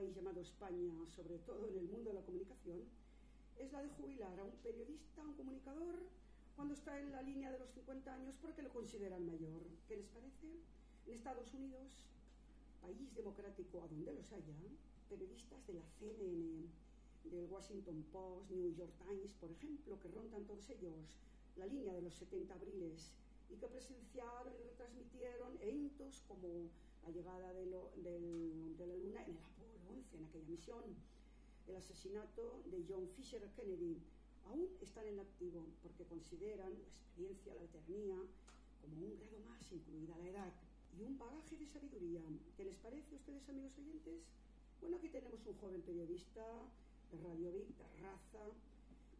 país llamado España, sobre todo en el mundo de la comunicación, es la de jubilar a un periodista, a un comunicador, cuando está en la línea de los 50 años porque lo consideran mayor. ¿Qué les parece? En Estados Unidos, país democrático a donde los haya, periodistas de la CNN, del Washington Post, New York Times, por ejemplo, que rondan todos ellos la línea de los 70 abriles y que presenciaron y retransmitieron eventos como la llegada de, de la Luna en el Apolo 11, en aquella misión, el asesinato de John Fisher Kennedy, aún están en activo porque consideran la experiencia, la eternía, como un grado más, incluida la edad, y un bagaje de sabiduría. ¿Qué les parece a ustedes, amigos oyentes? Bueno, aquí tenemos un joven periodista de Radio Vic, de raza,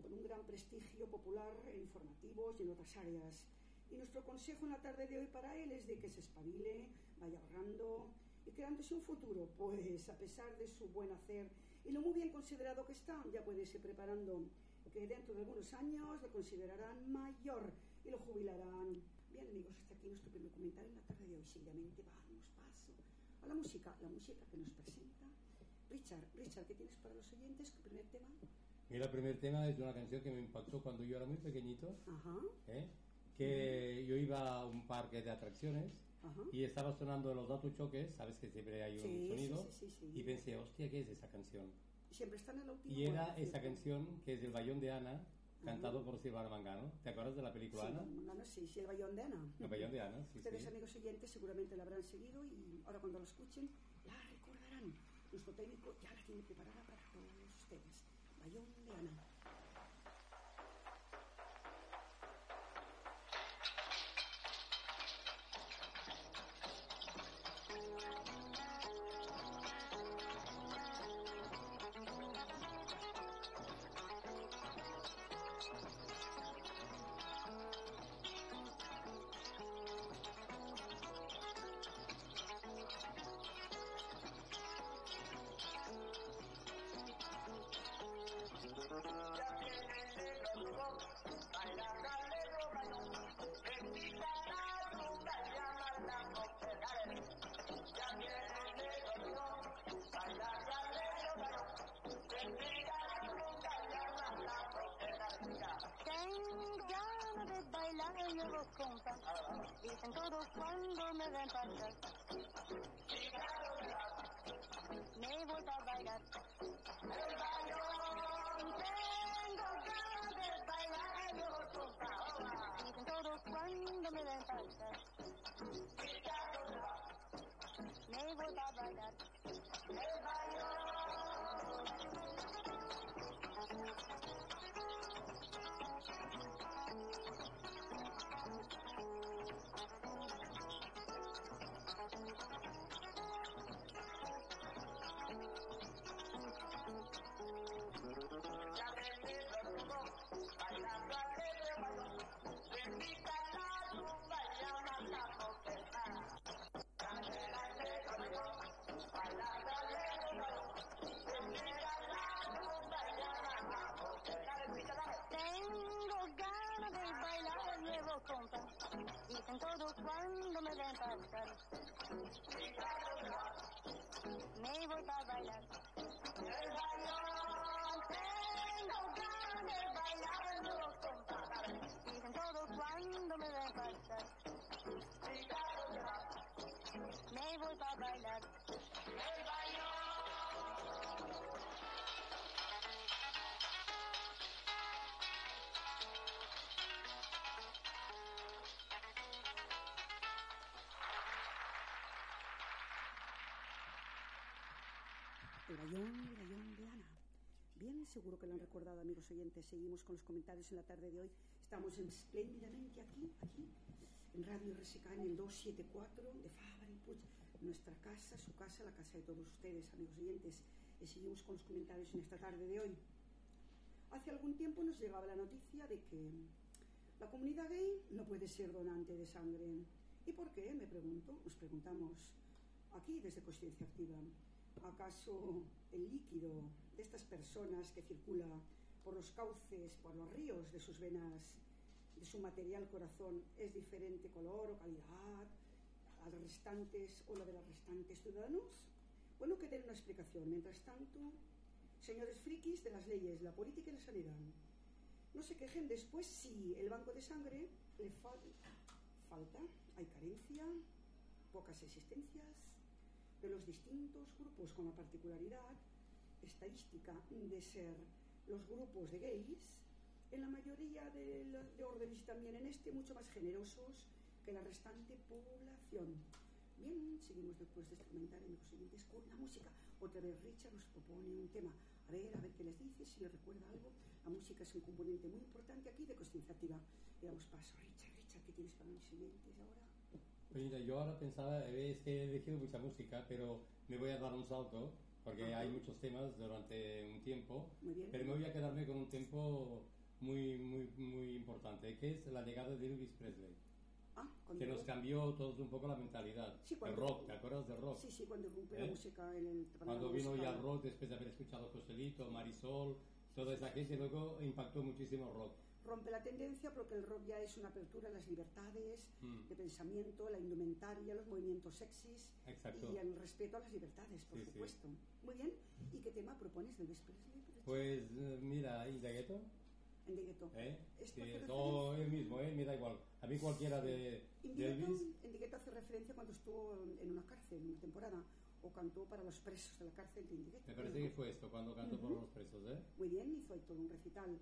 con un gran prestigio popular e informativos y en otras áreas. Y nuestro consejo en la tarde de hoy para él es de que se espabile, vaya ahorrando y creándose un futuro, pues a pesar de su buen hacer y lo muy bien considerado que está, ya puede irse preparando que dentro de algunos años lo considerarán mayor y lo jubilarán. Bien amigos, hasta aquí nuestro primer comentario en la tarde de hoy. Seguidamente vamos paso a la música, la música que nos presenta Richard. Richard, ¿qué tienes para los oyentes? ¿Tu primer tema? Mira, el primer tema es una canción que me impactó cuando yo era muy pequeñito. ¿eh? Que yo iba a un parque de atracciones y estaba sonando los datos choques, sabes que siempre hay un sonido, y pensé, hostia, ¿qué es esa canción? Siempre están en la última Y era esa canción que es El Bayón de Ana, cantado por Silvana Mangano. ¿Te acuerdas de la película Ana? Mangano, sí, sí, El Bayón de Ana. El Bayón de Ana, sí. Ustedes, amigos oyentes, seguramente la habrán seguido y ahora cuando la escuchen la recordarán. Nuestro técnico ya la tiene preparada para todos ustedes. Bayón de Ana. Dicen todos cuando me ven pasar. Me voy a bailar. El bailón, tengo ganas de bailar yo Dicen todos cuando me ven pasar. Me voy a bailar. El bailón. Dicen todos cuando me ven pasar. Me voy a bailar. El bailón, tengo ganas cuando me. Me voy a bailar. De Ana. Bien, seguro que lo han recordado, amigos oyentes. Seguimos con los comentarios en la tarde de hoy. Estamos espléndidamente aquí, aquí, en Radio RSK, en el 274 de Fabri Puig, nuestra casa, su casa, la casa de todos ustedes, amigos oyentes. Y seguimos con los comentarios en esta tarde de hoy. Hace algún tiempo nos llegaba la noticia de que la comunidad gay no puede ser donante de sangre. ¿Y por qué? Me pregunto, nos preguntamos aquí desde Conciencia Activa. ¿Acaso el líquido de estas personas que circula por los cauces, por los ríos de sus venas, de su material corazón, es diferente color o calidad a los restantes o lo de los restantes ciudadanos? Bueno, que den una explicación. Mientras tanto, señores frikis de las leyes, la política y la sanidad, no se quejen después si el banco de sangre le falta, hay carencia, pocas existencias de los distintos grupos con la particularidad estadística de ser los grupos de gays, en la mayoría de, de órdenes también en este mucho más generosos que la restante población. Bien, seguimos después de este comentario, amigos siguientes, con la música. Otra vez Richard nos propone un tema. A ver, a ver qué les dice, si les recuerda algo. La música es un componente muy importante aquí de conciencia activa. Le damos paso, Richard. Richard, ¿qué tienes para los siguientes ahora? Pues yo ahora pensaba, es que he elegido mucha música, pero me voy a dar un salto, porque hay muchos temas durante un tiempo. Muy bien. Pero me voy a quedarme con un tiempo muy, muy, muy importante, que es la llegada de Elvis Presley. Ah, que nos cambió todos un poco la mentalidad. Sí, el rock, ¿te acuerdas del rock? Sí, sí, cuando rompió la ¿Eh? música en el Cuando vino ya el rock, después de haber escuchado Joselito, Marisol, toda esa gente, luego impactó muchísimo el rock. Rompe la tendencia porque el rock ya es una apertura a las libertades Mm. de pensamiento, la indumentaria, los movimientos sexys Exacto. y el respeto a las libertades, por Sí, sí. supuesto. Muy bien. ¿Y qué tema propones de Elvis Presley? Pues eh, mira, ¿y de gueto? En Ghetto. ¿Eh? Sí, hace todo el mismo, ¿eh? Me da igual. A mí cualquiera de, En de Ghetto, Elvis. en Ghetto hace referencia cuando estuvo en una cárcel, en una temporada, o cantó para los presos de la cárcel de Ghetto. Me parece que fue esto, cuando cantó por Ujú. los presos, ¿eh? Muy bien, hizo ahí todo un recital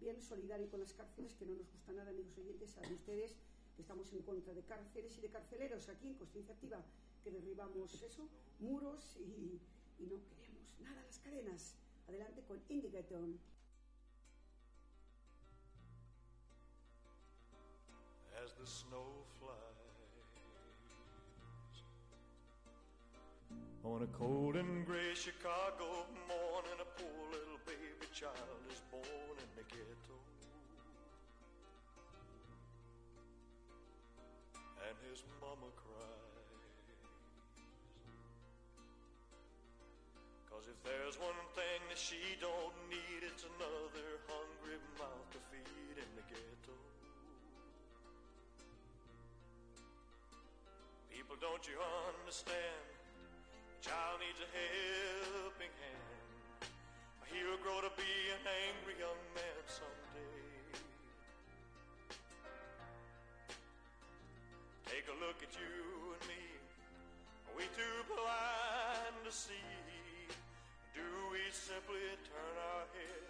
bien solidario con las cárceles, que no nos gusta nada, amigos oyentes. Saben ustedes que estamos en contra de cárceles y de carceleros aquí en Conciencia Activa, que derribamos eso, muros y, y no queremos nada las cadenas. Adelante con Indicaton. as the snow flies. On a cold and gray Chicago morning, a poor little baby child is born in the ghetto. And his mama cries. Cause if there's one thing that she don't need, it's another hungry mouth to feed in the ghetto. People, don't you understand? A child needs a helping hand. He'll grow to be an angry young man someday. Take a look at you and me. Are we too blind to see? Do we simply turn our heads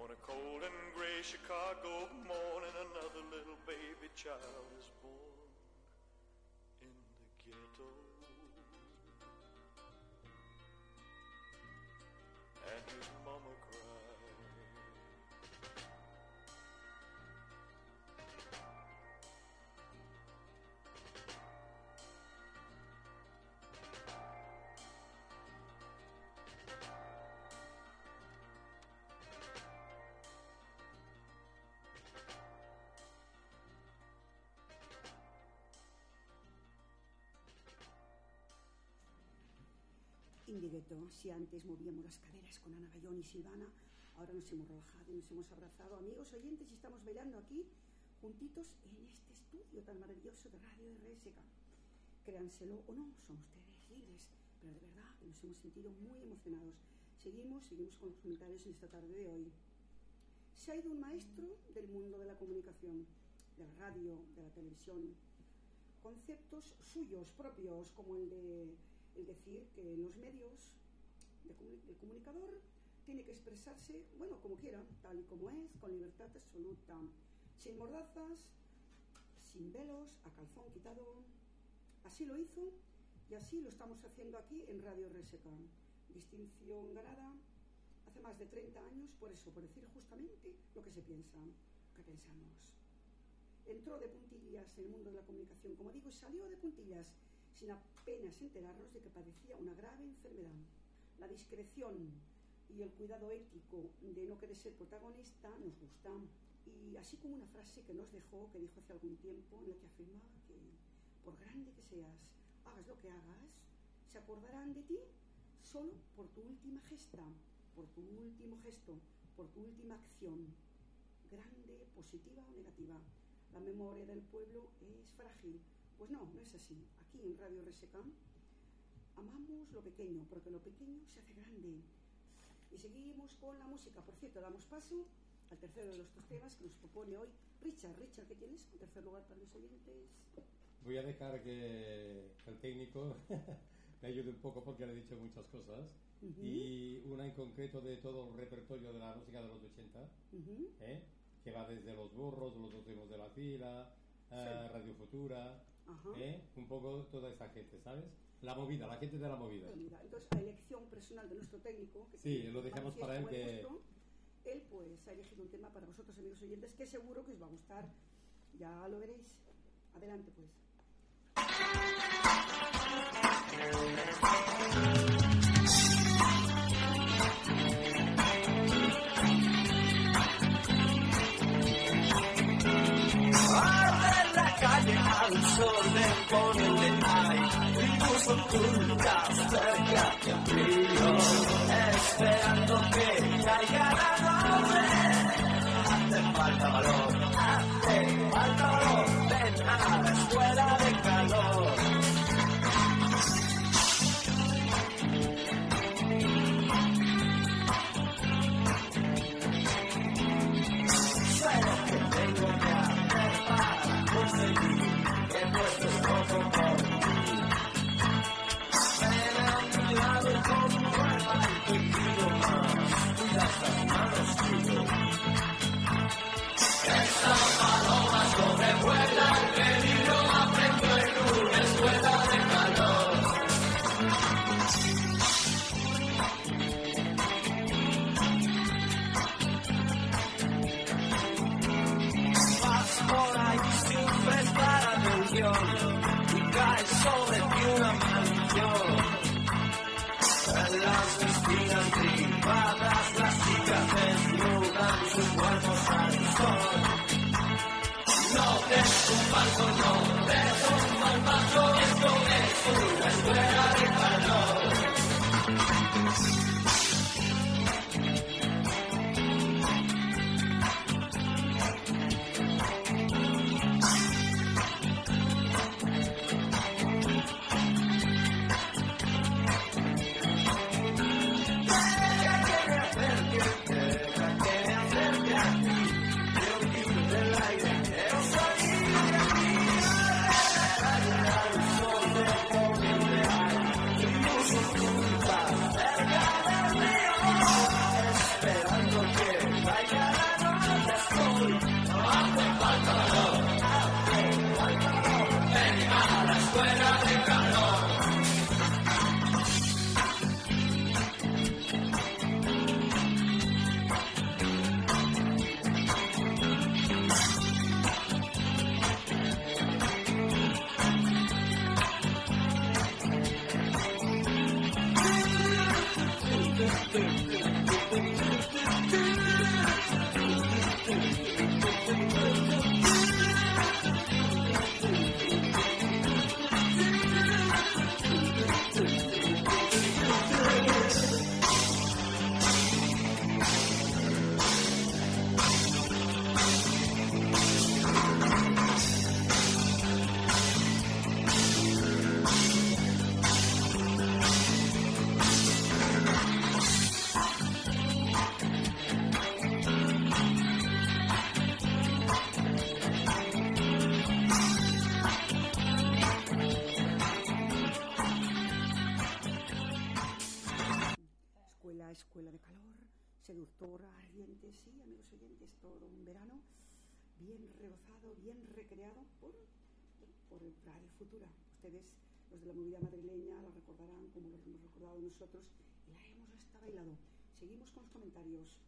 on a cold and gray Chicago morning, another little baby child is born Indigueto, si antes movíamos las caderas con Ana Gallón y Silvana, ahora nos hemos relajado y nos hemos abrazado. Amigos oyentes, y estamos bailando aquí juntitos en este estudio tan maravilloso de Radio RSK. Créanselo o no, son ustedes libres, pero de verdad que nos hemos sentido muy emocionados. Seguimos, seguimos con los comentarios en esta tarde de hoy. Se ha ido un maestro del mundo de la comunicación, de la radio, de la televisión. Conceptos suyos, propios, como el de el decir que los medios el comunicador tiene que expresarse, bueno, como quiera, tal y como es, con libertad absoluta, sin mordazas, sin velos, a calzón quitado. Así lo hizo y así lo estamos haciendo aquí en Radio RSK. Distinción ganada hace más de 30 años por eso, por decir justamente lo que se piensa, lo que pensamos. Entró de puntillas en el mundo de la comunicación, como digo, y salió de puntillas sin apenas enterarnos de que padecía una grave enfermedad. La discreción y el cuidado ético de no querer ser protagonista nos gusta. Y así como una frase que nos dejó, que dijo hace algún tiempo, en la que afirmaba que por grande que seas, hagas lo que hagas, se acordarán de ti solo por tu última gesta, por tu último gesto, por tu última acción, grande, positiva o negativa. La memoria del pueblo es frágil. Pues no, no es así. Aquí en Radio Resecam amamos lo pequeño, porque lo pequeño se hace grande. Y seguimos con la música. Por cierto, damos paso al tercero de los dos temas que nos propone hoy Richard. Richard, ¿qué tienes en tercer lugar para los oyentes? Voy a dejar que el técnico me ayude un poco porque le he dicho muchas cosas. Y una en concreto de todo el repertorio de la música de los 80, ¿eh? que va desde Los Burros, Los Últimos de la Fila, eh, Radio Futura, ¿eh? un poco toda esa gente, ¿sabes? La movida, la gente de la movida. Entonces, la elección personal de nuestro técnico. Que sí, lo dejamos para él que... él pues ha elegido un tema para vosotros, amigos oyentes, que seguro que os va a gustar. Ya lo veréis. Adelante, pues. Al sol me pone el detalle y puso ocultas cerca del frío esperando que caiga la noche hace falta valor hace falta valor ven a la escuela de Seguimos con los comentarios.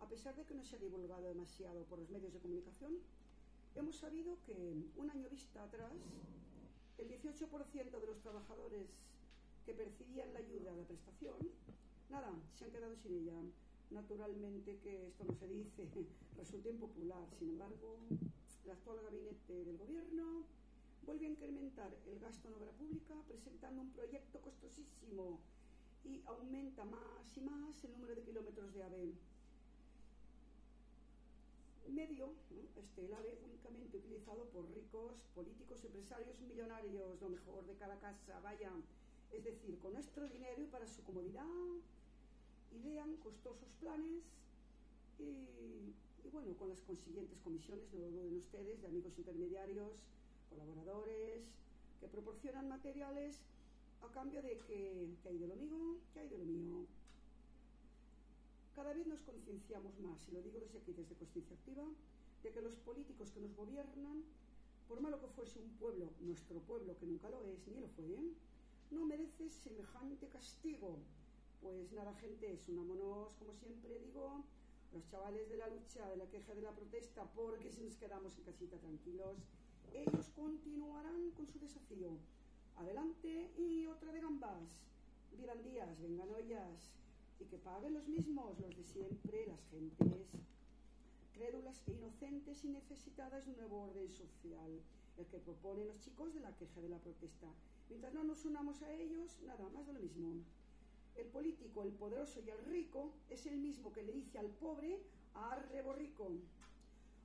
A pesar de que no se ha divulgado demasiado por los medios de comunicación, hemos sabido que un año vista atrás, el 18% de los trabajadores que percibían la ayuda la prestación, nada, se han quedado sin ella. Naturalmente que esto no se dice, resulta impopular. Sin embargo, el actual gabinete del gobierno vuelve a incrementar el gasto en obra pública presentando un proyecto costosísimo y aumenta más y más el número de kilómetros de AVE medio, este, el AVE únicamente utilizado por ricos, políticos, empresarios, millonarios, lo mejor de cada casa, vaya, es decir, con nuestro dinero y para su comodidad, idean costosos planes y, bueno, con las consiguientes comisiones, no lo duden ustedes, de amigos intermediarios, colaboradores, que proporcionan materiales a cambio de que, que hay de lo mío, que hay de lo mío, cada vez nos concienciamos más, y lo digo desde aquí, desde Conciencia Activa, de que los políticos que nos gobiernan, por malo que fuese un pueblo, nuestro pueblo, que nunca lo es, ni lo fue, ¿eh? no merece semejante castigo. Pues nada, gente, unámonos, como siempre digo, los chavales de la lucha, de la queja, de la protesta, porque si nos quedamos en casita tranquilos, ellos continuarán con su desafío. Adelante y otra de gambas. Vivan días, vengan ollas y que paguen los mismos, los de siempre, las gentes crédulas e inocentes y necesitadas de un nuevo orden social, el que proponen los chicos de la queja de la protesta. Mientras no nos unamos a ellos, nada más de lo mismo. El político, el poderoso y el rico es el mismo que le dice al pobre, arre borrico.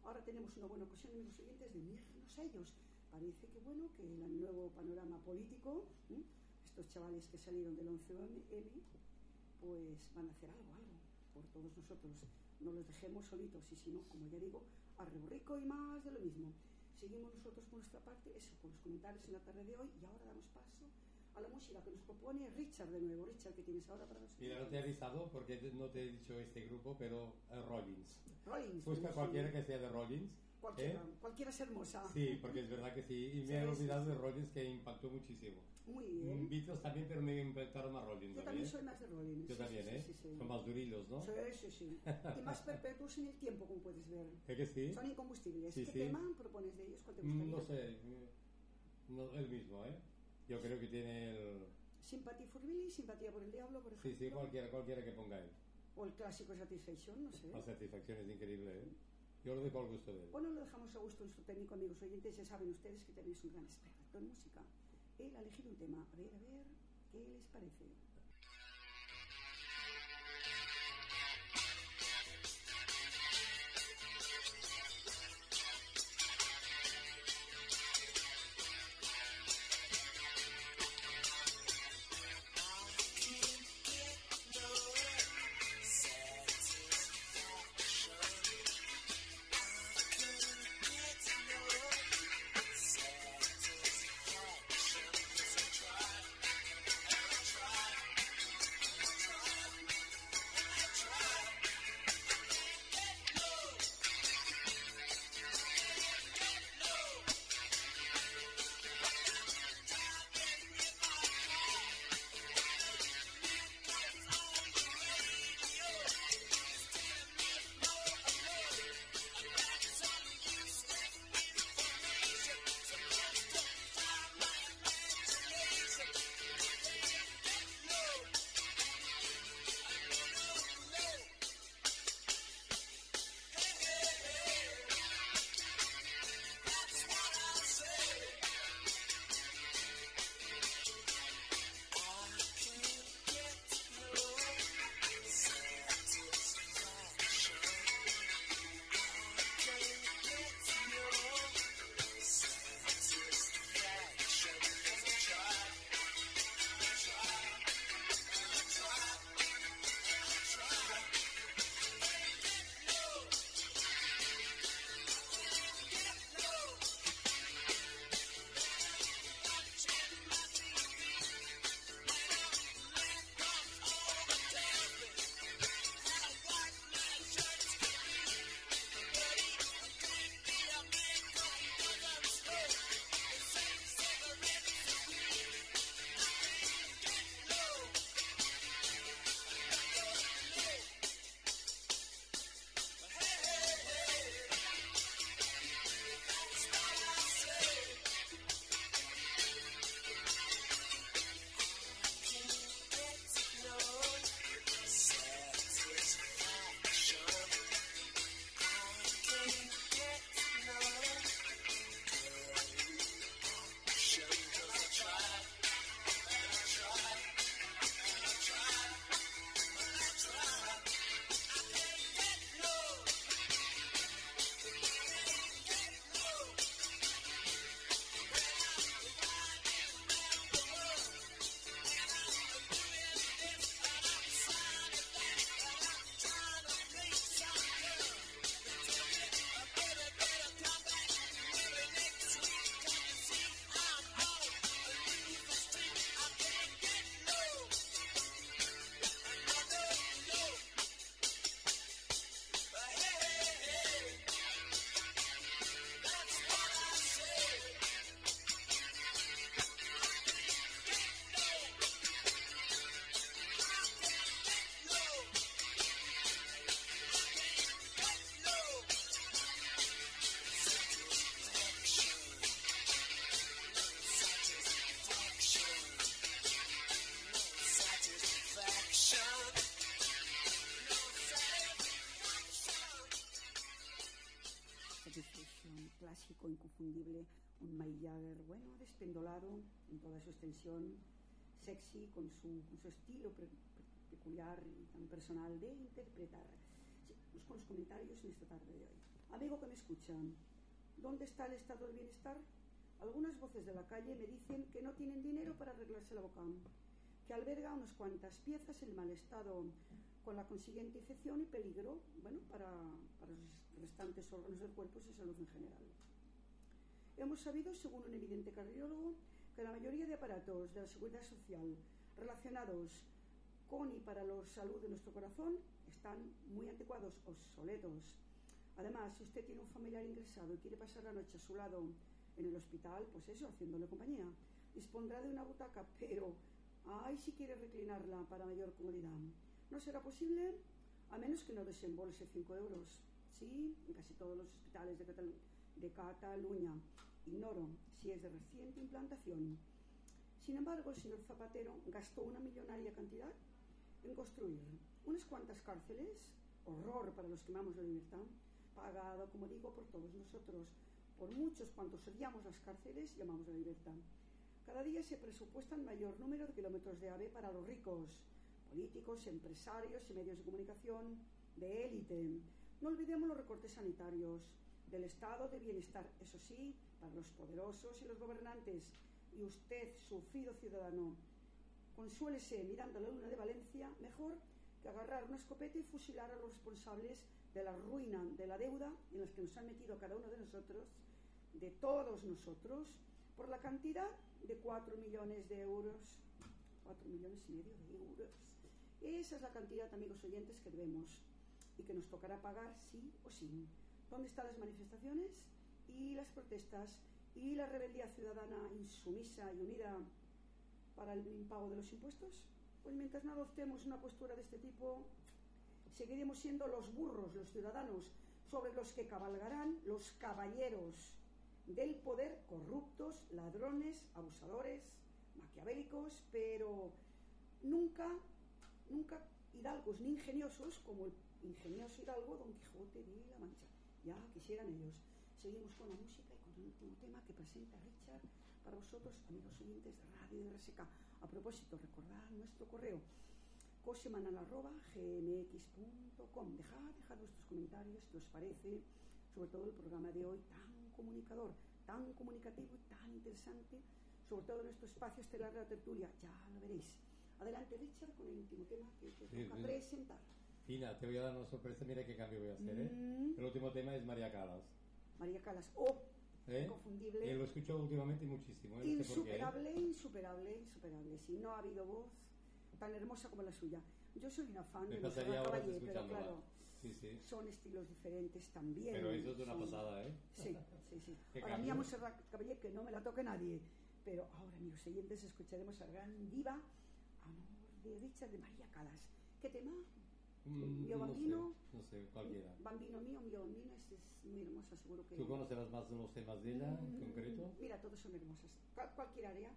Ahora tenemos una buena ocasión, amigos oyentes, de unirnos a ellos. Parece que bueno, que el nuevo panorama político, estos chavales que salieron del 11M, pues van a hacer algo, algo por todos nosotros. No los dejemos solitos y si no, como ya digo, a rico y más de lo mismo. Seguimos nosotros por nuestra parte, eso, con los comentarios en la tarde de hoy y ahora damos paso a la música que nos propone Richard de nuevo. Richard, ¿qué tienes ahora para nosotros? Mira, no te he avisado porque no te he dicho este grupo, pero uh, Rollins. Rollins. Busca cualquiera que sea de Rollins. Cualquiera, ¿eh? cualquiera es hermosa. Sí, porque es verdad que sí. Y me he olvidado de Rollins que impactó muchísimo. Muy bien. Beatles también, pero me impactaron más Rollins. Yo también, soy más de Rollins. Yo también, ¿eh? Son más durilos, ¿no? Sí, sí, sí. y más perpetuos en el tiempo, como puedes ver. ¿Es que sí? Son incombustibles. ¿Qué tema propones de ellos? ¿Cuál te gustaría? No sé. No, el mismo, ¿eh? Yo creo que tiene el... Simpatía for Billy, Simpatía por el Diablo, por ejemplo. Sí, sí, cualquiera, cualquiera que ponga él. O el clásico Satisfaction, no sé. La Satisfaction es increíble, ¿eh? Yo lo dejo al gusto. Bueno, lo dejamos a gusto nuestro técnico, amigos oyentes. Ya saben ustedes que tenéis un gran experto en música. Él ha elegido un tema. A ver, a ver, ¿qué les parece? Inconfundible, un Mike Jagger, bueno, despendolado en toda su extensión, sexy, con su, su estilo peculiar y tan personal de interpretar. vamos con los comentarios en esta tarde de hoy. Amigo que me escuchan, ¿dónde está el estado del bienestar? Algunas voces de la calle me dicen que no tienen dinero para arreglarse la boca, que alberga unas cuantas piezas en mal estado, con la consiguiente infección y peligro bueno, para, para los restantes órganos del cuerpo y salud en general. Hemos sabido, según un evidente cardiólogo, que la mayoría de aparatos de la seguridad social relacionados con y para la salud de nuestro corazón están muy anticuados, obsoletos. Además, si usted tiene un familiar ingresado y quiere pasar la noche a su lado en el hospital, pues eso, haciéndole compañía, dispondrá de una butaca, pero ay, si quiere reclinarla para mayor comodidad. No será posible a menos que no desembolse 5 euros. Sí, en casi todos los hospitales de, de Cataluña. Ignoro si es de reciente implantación. Sin embargo, el señor Zapatero gastó una millonaria cantidad en construir unas cuantas cárceles, horror para los que amamos la libertad, pagado, como digo, por todos nosotros, por muchos cuantos odiamos las cárceles y amamos la libertad. Cada día se presupuestan mayor número de kilómetros de AVE para los ricos, políticos, empresarios y medios de comunicación de élite. No olvidemos los recortes sanitarios, del estado de bienestar, eso sí, para los poderosos y los gobernantes. Y usted, sufrido ciudadano, consuélese mirando la luna de Valencia, mejor que agarrar una escopeta y fusilar a los responsables de la ruina, de la deuda en las que nos han metido cada uno de nosotros, de todos nosotros, por la cantidad de 4 millones de euros. 4 millones y medio de euros. Esa es la cantidad, amigos oyentes, que debemos y que nos tocará pagar sí o sí. ¿Dónde están las manifestaciones y las protestas y la rebeldía ciudadana insumisa y unida para el impago de los impuestos? Pues mientras no adoptemos una postura de este tipo, seguiremos siendo los burros, los ciudadanos, sobre los que cabalgarán los caballeros del poder corruptos, ladrones, abusadores, maquiavélicos, pero nunca, nunca hidalgos ni ingeniosos como el ingenioso hidalgo Don Quijote de la Mancha. Ya quisieran ellos. Seguimos con la música y con el último tema que presenta Richard para vosotros, amigos oyentes de Radio RSK. A propósito, recordad nuestro correo cosemanal.gmx.com. Dejad, dejad vuestros comentarios, qué os parece, sobre todo el programa de hoy tan comunicador, tan comunicativo y tan interesante sobre todo en nuestro espacio estelar de la tertulia. Ya lo veréis. Adelante, Richard, con el último tema que te toca presentar. Fina, te voy a dar una sorpresa. Mira qué cambio voy a hacer. ¿eh? Mm. El último tema es María Calas. María Calas. Oh, ¿Eh? inconfundible. Y lo escucho últimamente muchísimo. ¿eh? Insuperable, insuperable, insuperable. Si no ha habido voz tan hermosa como la suya. Yo soy una fan Me de pasaría Caballé, pero claro, sí, sí. son estilos diferentes también. Pero eso es una pasada, ¿eh? Sí, sí, sí. Ahora, mía Monserrat Caballé, que no me la toque nadie. Pero ahora, amigos siguientes, escucharemos a gran diva, amor de Richard de María Calas. ¿Qué tema? Mm, Mio Bambino. No sé, cualquiera. Bambino mío, Mio Bambino, este es muy hermosa, seguro que. ¿Tú conocerás más de los temas de ella en mm, concreto? Mira, todos son hermosas. cualquier área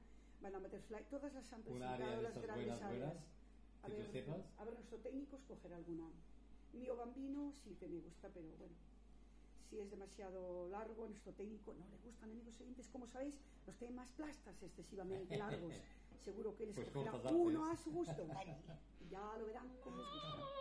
van a meter fly. Todas las han presentado, las grandes buenas, áreas. A, ver, a ver, nuestro técnico escoger alguna. Mio Bambino sí que me gusta, pero bueno si es demasiado largo, nuestro técnico no le gustan, amigos oyentes, como sabéis, los temas plastas excesivamente largos. Seguro que les pues uno a su gusto. ya lo verán como les gusta.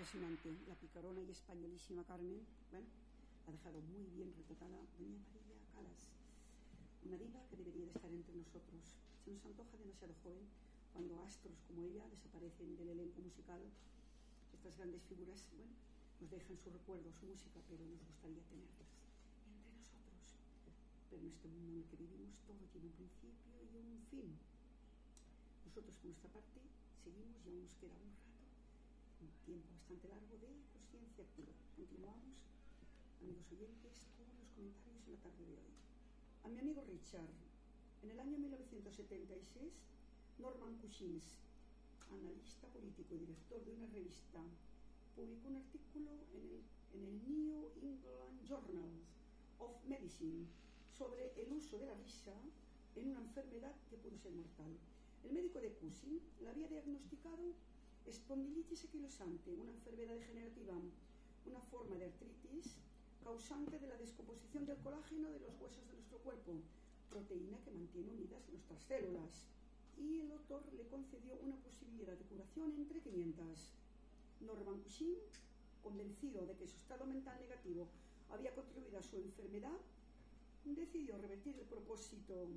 Impresionante. La picarona y españolísima Carmen, bueno, ha dejado muy bien retratada Doña María Calas, una diva que debería de estar entre nosotros. Se nos antoja demasiado joven cuando astros como ella desaparecen del elenco musical. Estas grandes figuras, bueno, nos dejan su recuerdo, su música, pero nos gustaría tenerlas entre nosotros. Pero en este mundo en el que vivimos todo tiene un principio y un fin. Nosotros por nuestra parte seguimos y aún nos queda un rato, un tiempo bastante largo de conciencia activa. Continuamos, amigos oyentes, con los comentarios en la tarde de hoy. A mi amigo Richard, en el año 1976, Norman Cushins, analista político y director de una revista, publicó un artículo en el, en el New England Journal of Medicine sobre el uso de la risa en una enfermedad que pudo ser mortal. El médico de Cushing la había diagnosticado espondilitis equilosante, una enfermedad degenerativa, una forma de artritis causante de la descomposición del colágeno de los huesos de nuestro cuerpo, proteína que mantiene unidas nuestras células. Y el doctor le concedió una posibilidad de curación entre 500. Norman Cushing, convencido de que su estado mental negativo había contribuido a su enfermedad, decidió revertir el propósito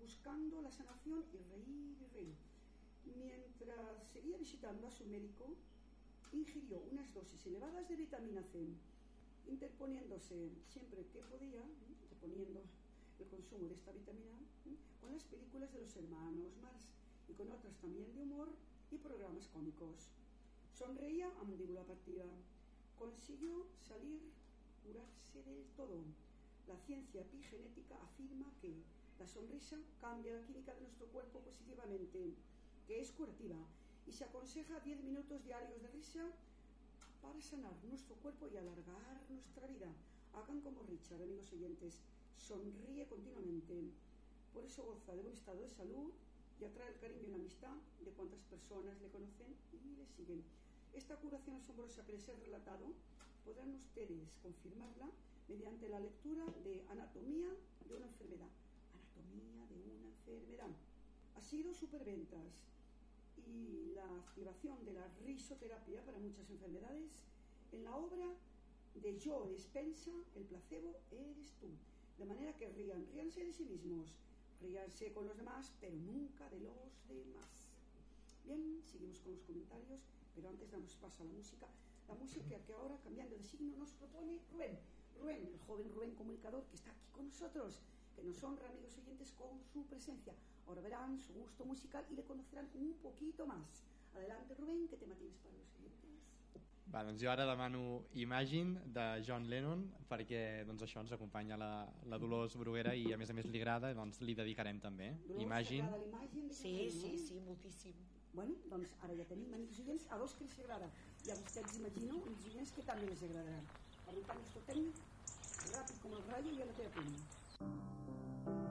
buscando la sanación y reír y reír. Mientras seguía visitando a su médico, ingirió unas dosis elevadas de vitamina C, interponiéndose siempre que podía, interponiendo el consumo de esta vitamina con las películas de los hermanos Mars y con otras también de humor y programas cómicos. Sonreía a mandíbula partida. Consiguió salir, curarse del todo. La ciencia epigenética afirma que la sonrisa cambia la química de nuestro cuerpo positivamente, que es curativa, y se aconseja 10 minutos diarios de risa para sanar nuestro cuerpo y alargar nuestra vida. Hagan como Richard, amigos oyentes, sonríe continuamente. Por eso goza de buen estado de salud y atrae el cariño y la amistad de cuantas personas le conocen y le siguen. Esta curación asombrosa que les he relatado podrán ustedes confirmarla mediante la lectura de Anatomía de una enfermedad de una enfermedad. Ha sido superventas y la activación de la risoterapia para muchas enfermedades en la obra de Joe Spencer, El placebo eres tú. De manera que rían, ríanse de sí mismos, ríanse con los demás, pero nunca de los demás. Bien, seguimos con los comentarios, pero antes damos paso a la música. La música que ahora, cambiando de signo, nos propone Rubén. Rubén, el joven Rubén comunicador que está aquí con nosotros que nos honra, amigos oyentes, con su presencia. Ahora verán su gusto musical y le conocerán un poquito más. Adelante, Rubén, ¿qué tema tienes para los oyentes? Va, doncs jo ara demano Imagine de John Lennon perquè doncs això ens acompanya la, la Dolors Bruguera i a més a més li agrada, doncs li dedicarem també. Dolors, Imagine. Imagine sí, sí, sí, moltíssim. Bueno, doncs ara ja tenim amics a dos que els agrada. I a vostès imagino, amics oyents, que també els agradarà. Per tant, esto tècnic, ràpid com el rayo i ja la té a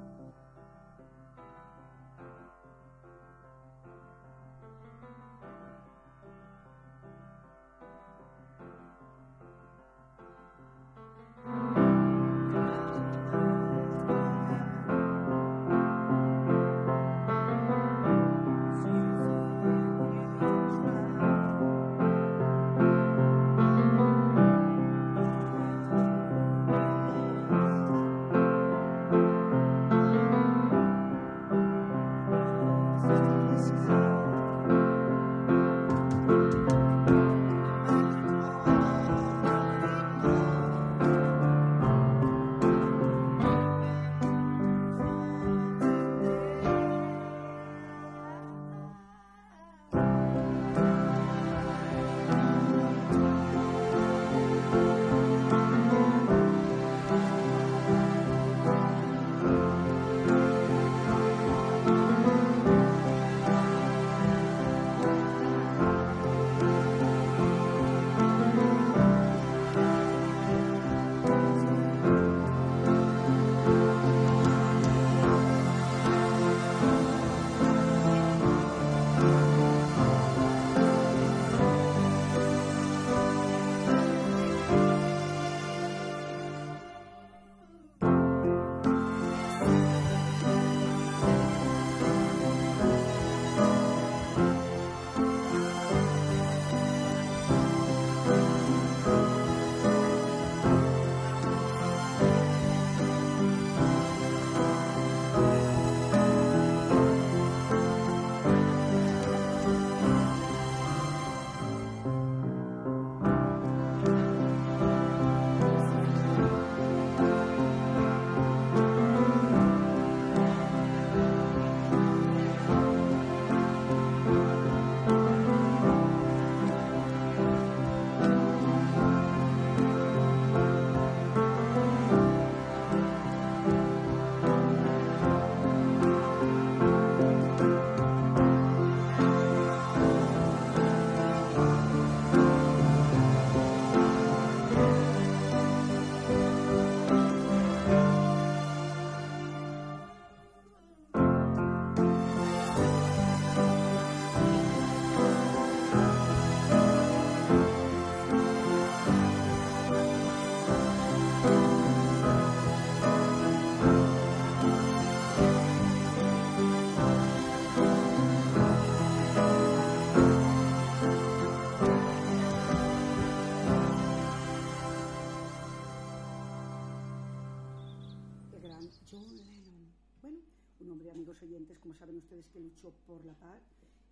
ustedes, que luchó por la paz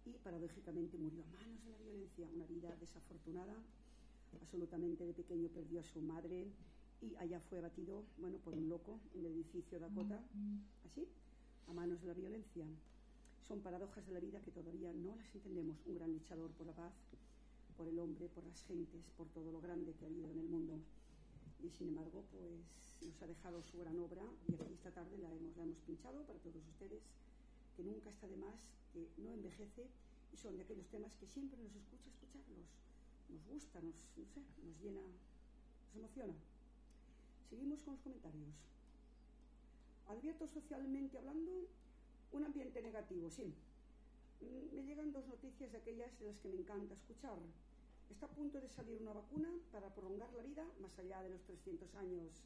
y paradójicamente murió a manos de la violencia, una vida desafortunada. Absolutamente de pequeño perdió a su madre y allá fue abatido, bueno, por un loco en el edificio Dakota, así, a manos de la violencia. Son paradojas de la vida que todavía no las entendemos. Un gran luchador por la paz, por el hombre, por las gentes, por todo lo grande que ha habido en el mundo. Y sin embargo, pues nos ha dejado su gran obra y aquí esta tarde la hemos, la hemos pinchado para todos ustedes, que nunca está de más, que no envejece y son de aquellos temas que siempre nos escucha escucharlos. Nos gusta, nos, no sé, nos llena, nos emociona. Seguimos con los comentarios. Advierto socialmente hablando un ambiente negativo, sí. Me llegan dos noticias de aquellas de las que me encanta escuchar. Está a punto de salir una vacuna para prolongar la vida más allá de los 300 años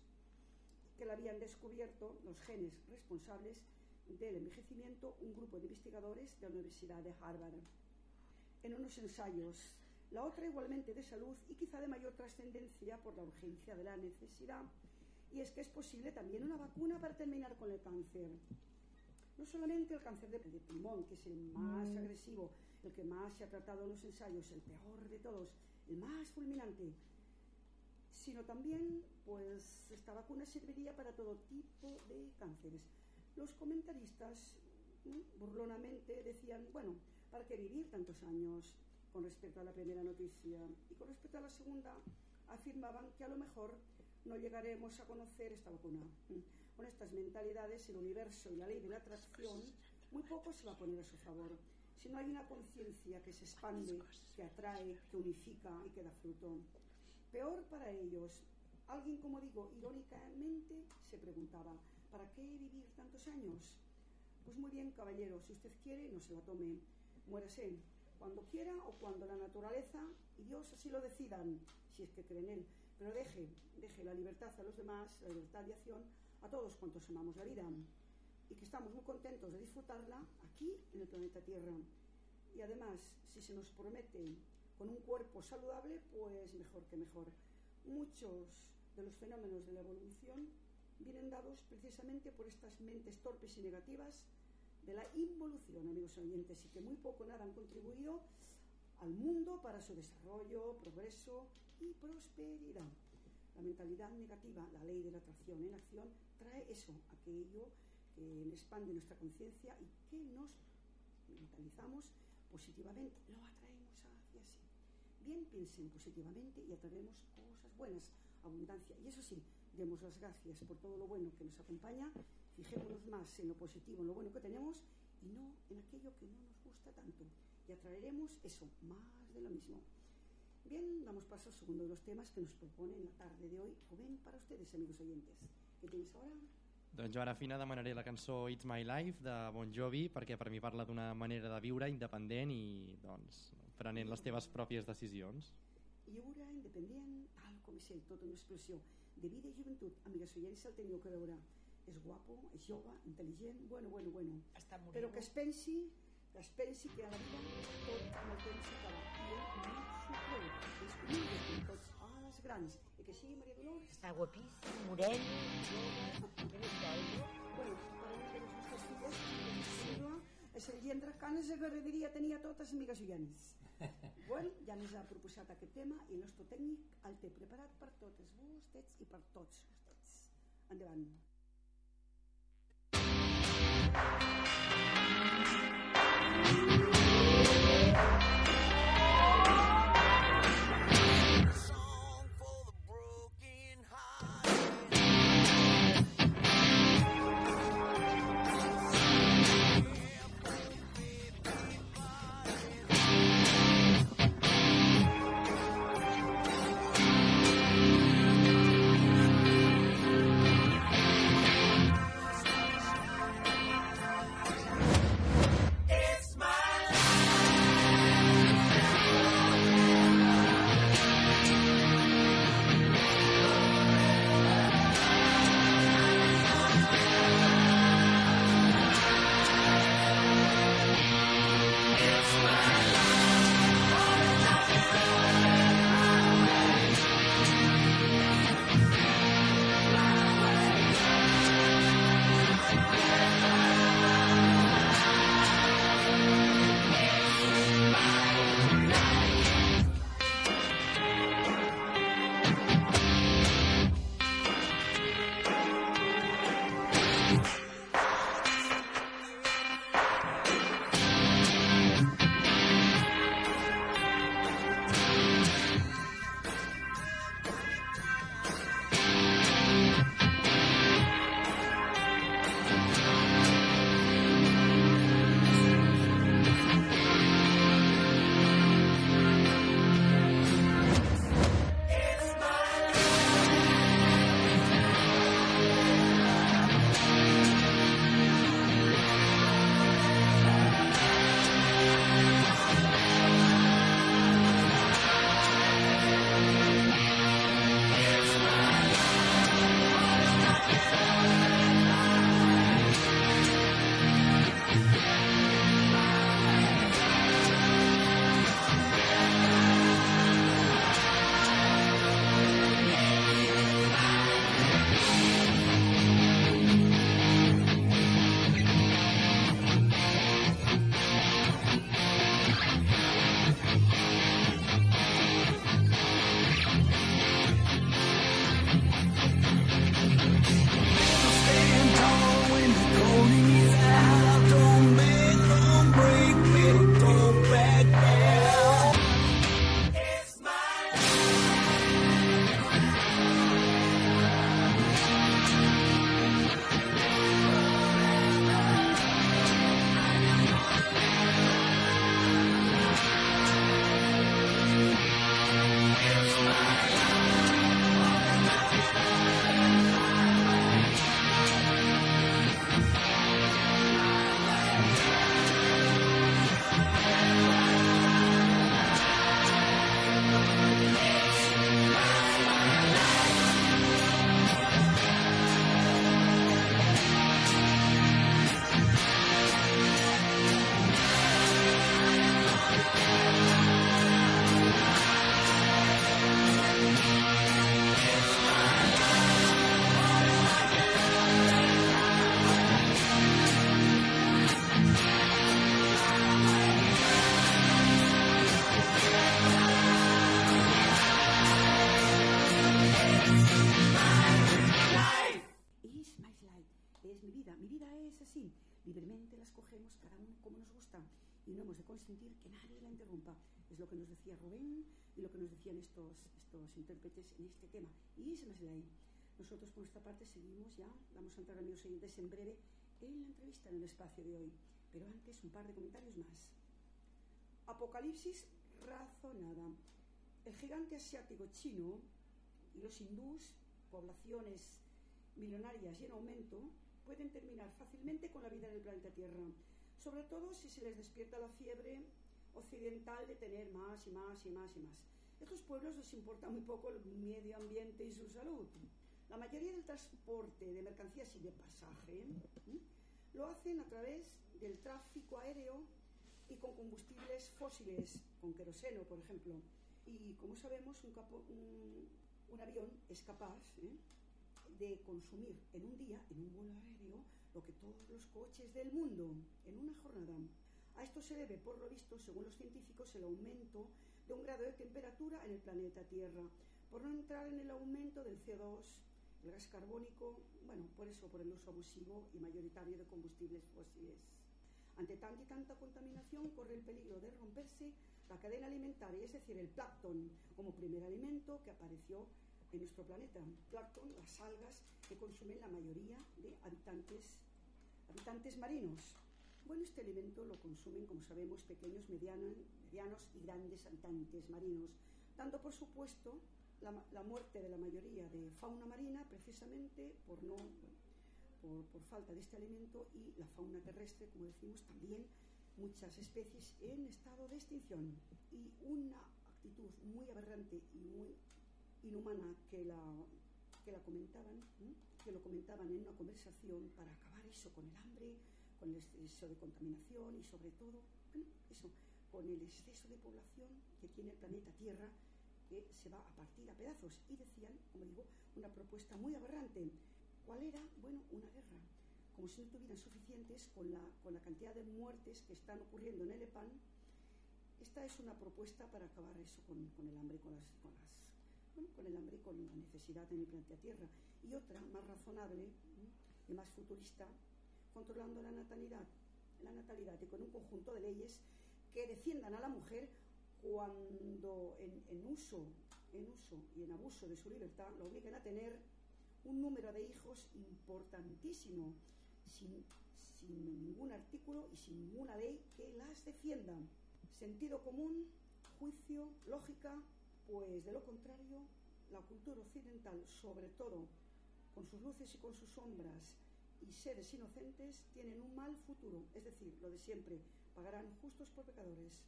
que la habían descubierto los genes responsables del envejecimiento un grupo de investigadores de la Universidad de Harvard en unos ensayos. La otra igualmente de salud y quizá de mayor trascendencia por la urgencia de la necesidad. Y es que es posible también una vacuna para terminar con el cáncer. No solamente el cáncer de, pulmón, que es el más mm. agresivo, el que más se ha tratado en los ensayos, el peor de todos, el más fulminante, sino también, pues, esta vacuna serviría para todo tipo de cánceres. Los comentaristas burlonamente decían, bueno, ¿para qué vivir tantos años? Con respecto a la primera noticia. Y con respecto a la segunda, afirmaban que a lo mejor no llegaremos a conocer esta vacuna. Con estas mentalidades, el universo y la ley de la atracción, muy poco se va a poner a su favor. Si no hay una conciencia que se expande, que atrae, que unifica y que da fruto. Peor para ellos. Alguien, como digo, irónicamente se preguntaba, ¿para qué vivir tantos años? Pues muy bien, caballero, si usted quiere, no se la tome. Muérase cuando quiera o cuando la naturaleza y Dios así lo decidan, si es que creen en él. Pero deje, deje la libertad a los demás, la libertad de acción a todos cuantos amamos la vida y que estamos muy contentos de disfrutarla aquí en el planeta Tierra. Y además, si se nos promete con un cuerpo saludable, pues mejor que mejor. Muchos de los fenómenos de la evolución vienen dados precisamente por estas mentes torpes y negativas de la involución, amigos oyentes, y que muy poco nada han contribuido al mundo para su desarrollo, progreso y prosperidad. La mentalidad negativa, la ley de la atracción en acción, trae eso, aquello que expande nuestra conciencia y que nos mentalizamos positivamente, lo atraemos hacia sí. Bien piensen positivamente y atraemos cosas buenas, abundancia. Y eso sí, demos las gracias por todo lo bueno que nos acompaña, fijémonos más en lo positivo, en lo bueno que tenemos y no en aquello que no nos gusta tanto. Y atraeremos eso, más de lo mismo. Bien, damos paso al segundo de los temas que nos propone en la tarde de hoy Rubén para ustedes, amigos oyentes. Què tens ara? Doncs jo ara fina demanaré la cançó It's My Life de Bon Jovi perquè per mi parla d'una manera de viure independent i doncs prenent les teves pròpies decisions. Lliure, independent, tal com és ell, tota una expressió de vida i joventut. Amigues oients, el teniu que veure. És guapo, és jove, intel·ligent, bueno, bueno, bueno. Està Però que es pensi que es pensi que a la vida tot amb el temps s'acaba. I ell no s'ho creu. És humil com tots els grans. I que sí, Maria Dolors? Està guapíssim, esbelto. Bueno, per una de les nostres filles, és el gendre que ens agradaria tenir a totes amigues oients. Bueno, ja ens ha proposat aquest tema i el nostre tècnic el té preparat per totes vostès i per tots vostès. Endavant. libremente espacio de hoy. Pero antes un par de comentarios más. Apocalipsis razonada. El gigante asiático chino y los hindús, poblaciones millonarias y en aumento, pueden terminar fácilmente con la vida en el planeta Tierra, sobre todo si se les despierta la fiebre occidental de tener más y más y más y más. A estos pueblos les importa muy poco el medio ambiente y su salud. La mayoría del transporte de mercancías y de pasaje lo hacen a través del tráfico aéreo y con combustibles fósiles, con queroseno, por ejemplo. Y como sabemos, un, avión es capaz ¿eh? de consumir en un día, en un vuelo aéreo, lo que todos los coches del mundo, en una jornada. A esto se debe, por lo visto, según los científicos, el aumento de un grado de temperatura en el planeta Tierra, por no entrar en el aumento del CO2, el gas carbónico, bueno, por eso, por el uso abusivo y mayoritario de combustibles fósiles. Ante tanta y tanta contaminación corre el peligro de romperse la cadena alimentaria, es decir, el plancton como primer alimento que apareció en nuestro planeta. Plancton, las algas que consumen la mayoría de habitantes, habitantes marinos. Bueno, este alimento lo consumen, como sabemos, pequeños, medianos, medianos y grandes habitantes marinos, dando por supuesto la, muerte de la mayoría de fauna marina precisamente por, no, por, falta de este alimento y la fauna terrestre, como decimos, también muchas especies en estado de extinción. Y una actitud muy aberrante y muy inhumana que la, que la comentaban, que lo comentaban en una conversación para acabar eso con el hambre, con el exceso de contaminación y sobre todo, eso, con el exceso de población que tiene el planeta Tierra que se va a partir a pedazos. Y decían, como digo, una propuesta muy aberrante. ¿Cuál era? Bueno, una guerra. Como si no tuvieran suficientes con la, con la cantidad de muertes que están ocurriendo en el EPAN, esta es una propuesta para acabar eso con, el hambre, con las, con con el hambre y con la necesidad en el planeta Tierra. Y otra, más razonable y más futurista, controlando la natalidad, la natalidad y con un conjunto de leyes que defiendan a la mujer cuando en, uso, en uso y en abuso de su libertad lo obliguen a tener un número de hijos importantísimo, sin, ningún artículo y sin ninguna ley que las defienda. Sentido común, juicio, lógica, pues de lo contrario, la cultura occidental, sobre todo con sus luces y con sus sombras, y seres inocentes, tienen un mal futuro, es decir, lo de siempre, pagarán justos por pecadores.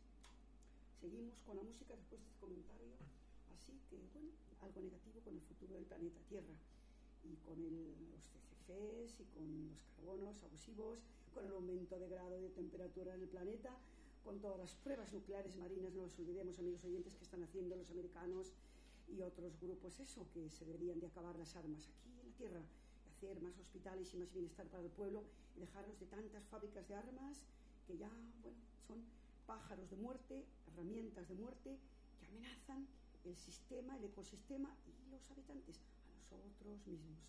Seguimos con la música después de este comentario. Así que, bueno, algo negativo con el futuro del planeta Tierra y con los CCFs y con los carbonos abusivos, con el aumento de grado de temperatura en el planeta, con todas las pruebas nucleares marinas, no nos olvidemos, amigos oyentes, que están haciendo los americanos y otros grupos, eso, que se deberían de acabar las armas aquí en la Tierra, hacer más hospitales y más bienestar para el pueblo y dejarnos de tantas fábricas de armas que ya, bueno, son pájaros de muerte, herramientas de muerte que amenazan el sistema, el ecosistema y los habitantes, a nosotros mismos.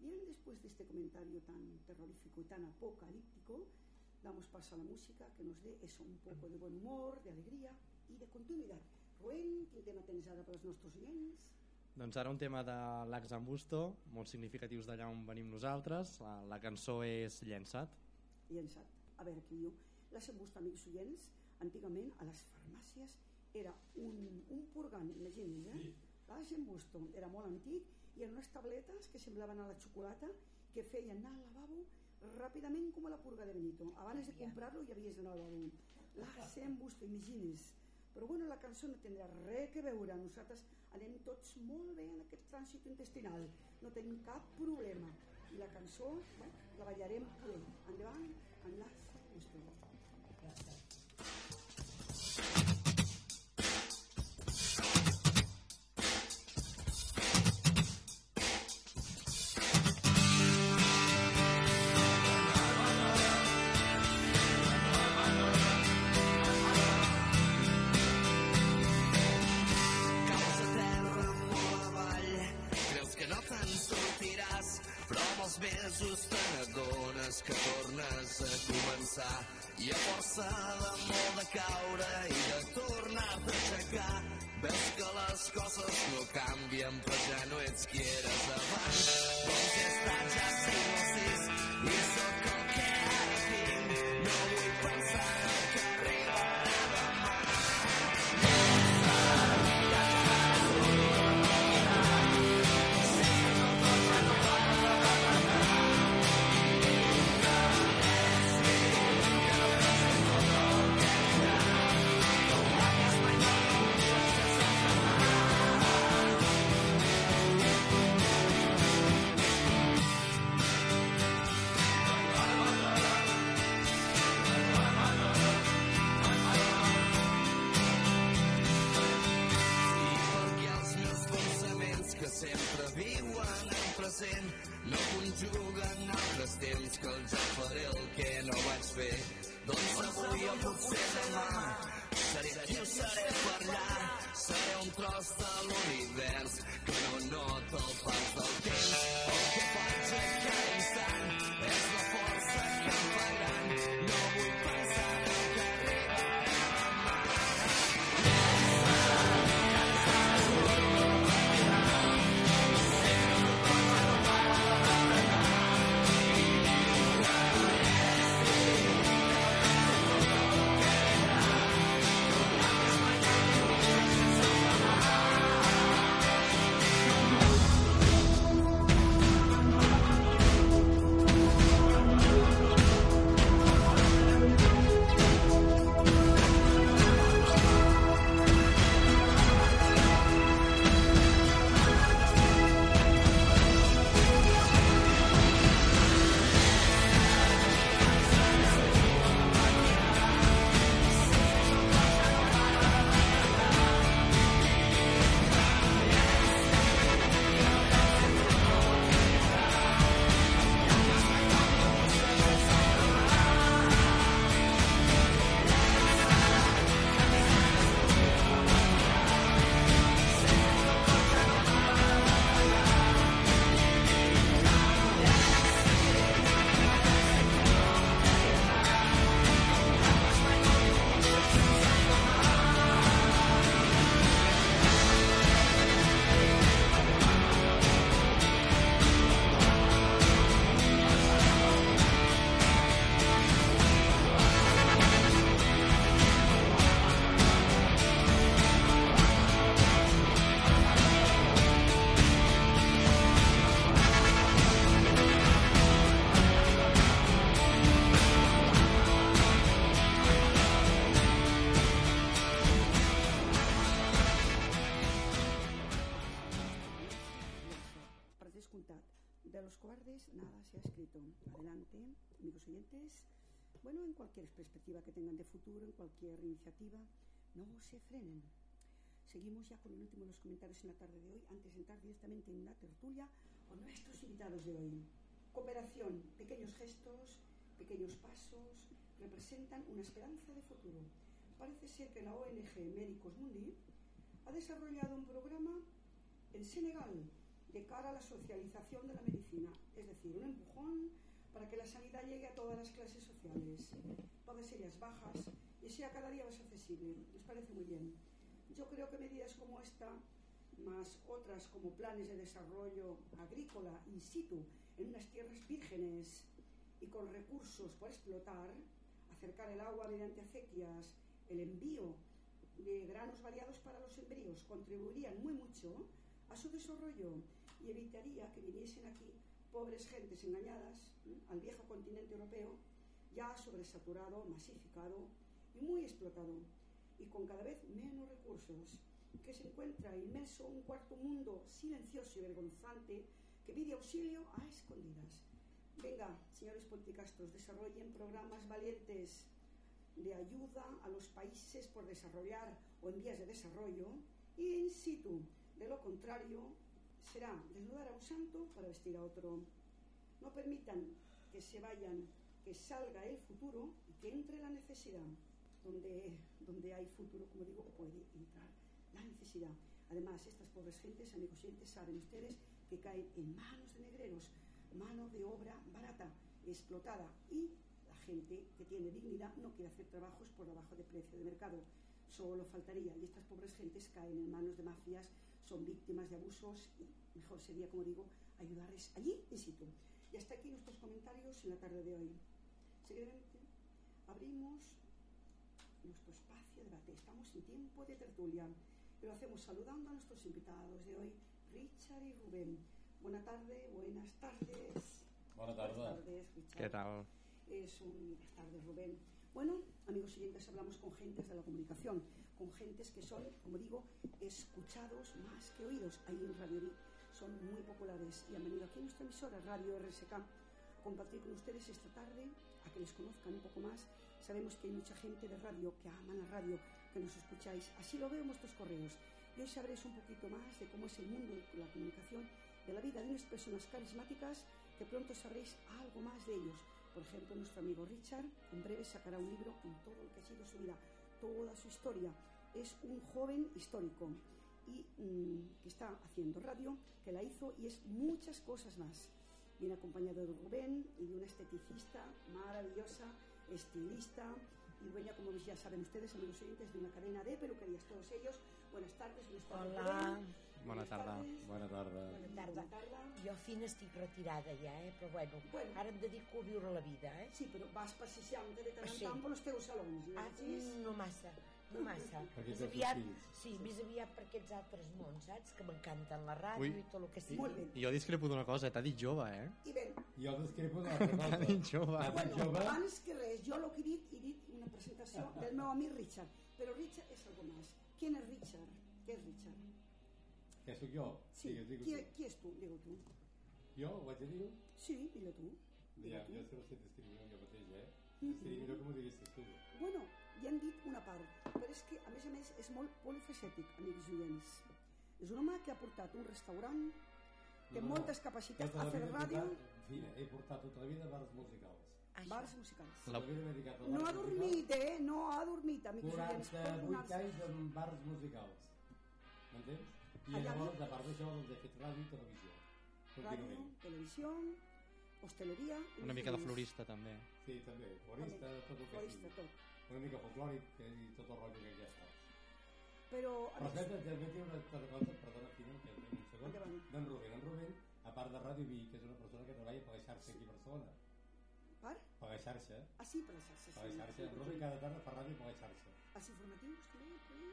Bien, después de este comentario tan terrorífico y tan apocalíptico, damos paso a la música que nos dé eso, un poco de buen humor, de alegria i de continuïtat. Rubén, quin tema tens ara per als nostres oients? Doncs ara un tema de l'Ax Busto, molt significatius d'allà on venim nosaltres. La, la cançó és Llençat. Llençat. A veure, aquí diu. L'Ax Busto, amics oients, antigament a les farmàcies era un, un purgant, imagini's, eh? Sí. L'Agen Busto era molt antic i eren unes tabletes que semblaven a la xocolata que feien anar al lavabo ràpidament com a la purga de Benito. Abans de comprar-lo ja havies d'anar al lavabo. L'Agen Busto, imagini's. Però bueno, la cançó no tindrà res que veure. Nosaltres anem tots molt bé en aquest trànsit intestinal. No tenim cap problema. I la cançó bueno, la ballarem bé. Endavant, en l'Agen Busto. Mesos te n'adones que tornes a començar. I a força de caure i tornar-te a aixecar veus que les coses no canvien però ja no ets qui eres abans si he ja tertulia con nuestros invitados de hoy. Cooperación, pequeños gestos, pequeños pasos, representan una esperanza de futuro. Parece ser que la ONG Médicos Mundi ha desarrollado un programa en Senegal de cara a la socialización de la medicina, es decir, un empujón para que la sanidad llegue a todas las clases sociales, todas ellas bajas, y sea cada día más accesible. Les parece muy bien. Yo creo que medidas como esta, más otras como planes de desarrollo agrícola in situ en unas tierras vírgenes y con recursos por explotar, acercar el agua mediante acequias, el envío de granos variados para los embrios contribuirían muy mucho a su desarrollo y evitaría que viniesen aquí pobres gentes engañadas al viejo continente europeo, ya sobresaturado, masificado y muy explotado, y con cada vez menos recursos, que se encuentra inmenso un cuarto mundo silencioso y vergonzante que pide auxilio a escondidas. Venga, señores politicastros, desarrollen programas valientes de ayuda a los países por desarrollar o en vías de desarrollo y in situ. De lo contrario, será desnudar a un santo para vestir a otro. No permitan que se vayan, que salga el futuro y que entre la necesidad. Donde, donde hay futuro, como digo, puede entrar la necesidad. Además, estas pobres gentes, amigos oyentes, saben ustedes que caen en manos de negreros, mano de obra barata, explotada y la gente que tiene dignidad no quiere hacer trabajos por debajo de precio de mercado. Solo faltaría. Y estas pobres gentes caen en manos de mafias, son víctimas de abusos y mejor sería, como digo, ayudarles allí in situ. Y hasta aquí nuestros comentarios en la tarde de hoy. Seguidamente abrimos nuestro espacio de debate. Estamos en tiempo de tertulia. Lo hacemos saludando a nuestros invitados de hoy, Richard y Rubén. Buenas tardes, buenas tardes. Buenas tardes. Buenas tardes, Richard. Què tal? Es un buenas tardes, Rubén. Bueno, amigos oyentes, hablamos con gentes de la comunicación, con gentes que son, como digo, escuchados más que oídos. Ahí en Radio Vic son muy populares y han venido aquí a nuestra emisora, Radio RSK, a compartir con ustedes esta tarde, a que les conozcan un poco más. Sabemos que hay mucha gente de radio que aman la radio, que nos escucháis. Así lo veo en vuestros correos. Y hoy sabréis un poquito más de cómo es el mundo de la comunicación, de la vida de unas personas carismáticas, que pronto sabréis algo más de ellos. Por ejemplo, nuestro amigo Richard en breve sacará un libro con todo lo que ha sido su vida, toda su historia. Es un joven histórico y mm, que está haciendo radio, que la hizo y es muchas cosas más. Viene acompañado de Rubén y de una esteticista maravillosa, estilista y dueña, como ya saben ustedes, amigos oyentes, de una cadena de peluquerías, todos ellos. Buenas tardes, buenas tardes. Hola. Bona tarda. tardes. Bona tarda. Bona tarda. Bona tarda. Jo fina estic retirada ja, eh? però bueno, Bueno. ara em dedico a viure la vida, eh? Sí, però vas passejant-te de tant en Sí. tant per els teus salons. Ah, no massa, no massa. Més aviat, sí, més aviat per aquests altres mons, saps? Que m'encanten la ràdio Ui. i tot el que sigui. Molt bé. I jo discrepo d'una cosa, t'ha dit jove, eh? I bé, Jo discrepo d'una altra cosa. T'ha dit jove. Bueno, jove? abans que res, jo el que he dit, he dit una presentació del meu amic Richard. Però Richard és algo más. ¿Quién es Richard? ¿Qué es Richard? Que sóc jo? Sí, Digues, digues qui, tu. qui és tu? Digue tu. Jo ho vaig a dir-ho? Sí, digue tu. Ja, jo sé que t'escrivim jo mateix, eh? Seria millor que m'ho diguessis tu. Bueno, ja hem dit una part, però és que, a més a més, és molt polifacètic, amics oients. És un home que ha portat un restaurant, té No, no, moltes capacitats, Tota ha la fet vida he ràdio, Fina, he portat tota la vida bars musicals. Això. bars musicals. La- a No ha dormit, eh? No ha dormit, amics oients. pot 48 donar-se. anys en bars musicals. M'entens? I Allà llavors, vi- a part d'això, doncs, he fet ràdio i televisió. Ràdio, televisió, hosteleria... i Una mica de florista, també. Sí, també. Florista, tot el que Florista, tot. Una mica folclòric i tot el rotllo que ja saps. Però, Però fet, també té una altra cosa, perdona, Fina, que en un segon, d'en Rubén. En Rubén, a part de Ràdio Vic, que és una persona que treballa per la xarxa aquí a Barcelona. per? Per la xarxa, Ah, sí, per la xarxa. per la xarxa. En Rubén cada tarda fa ràdio per la xarxa. Els informatius, també,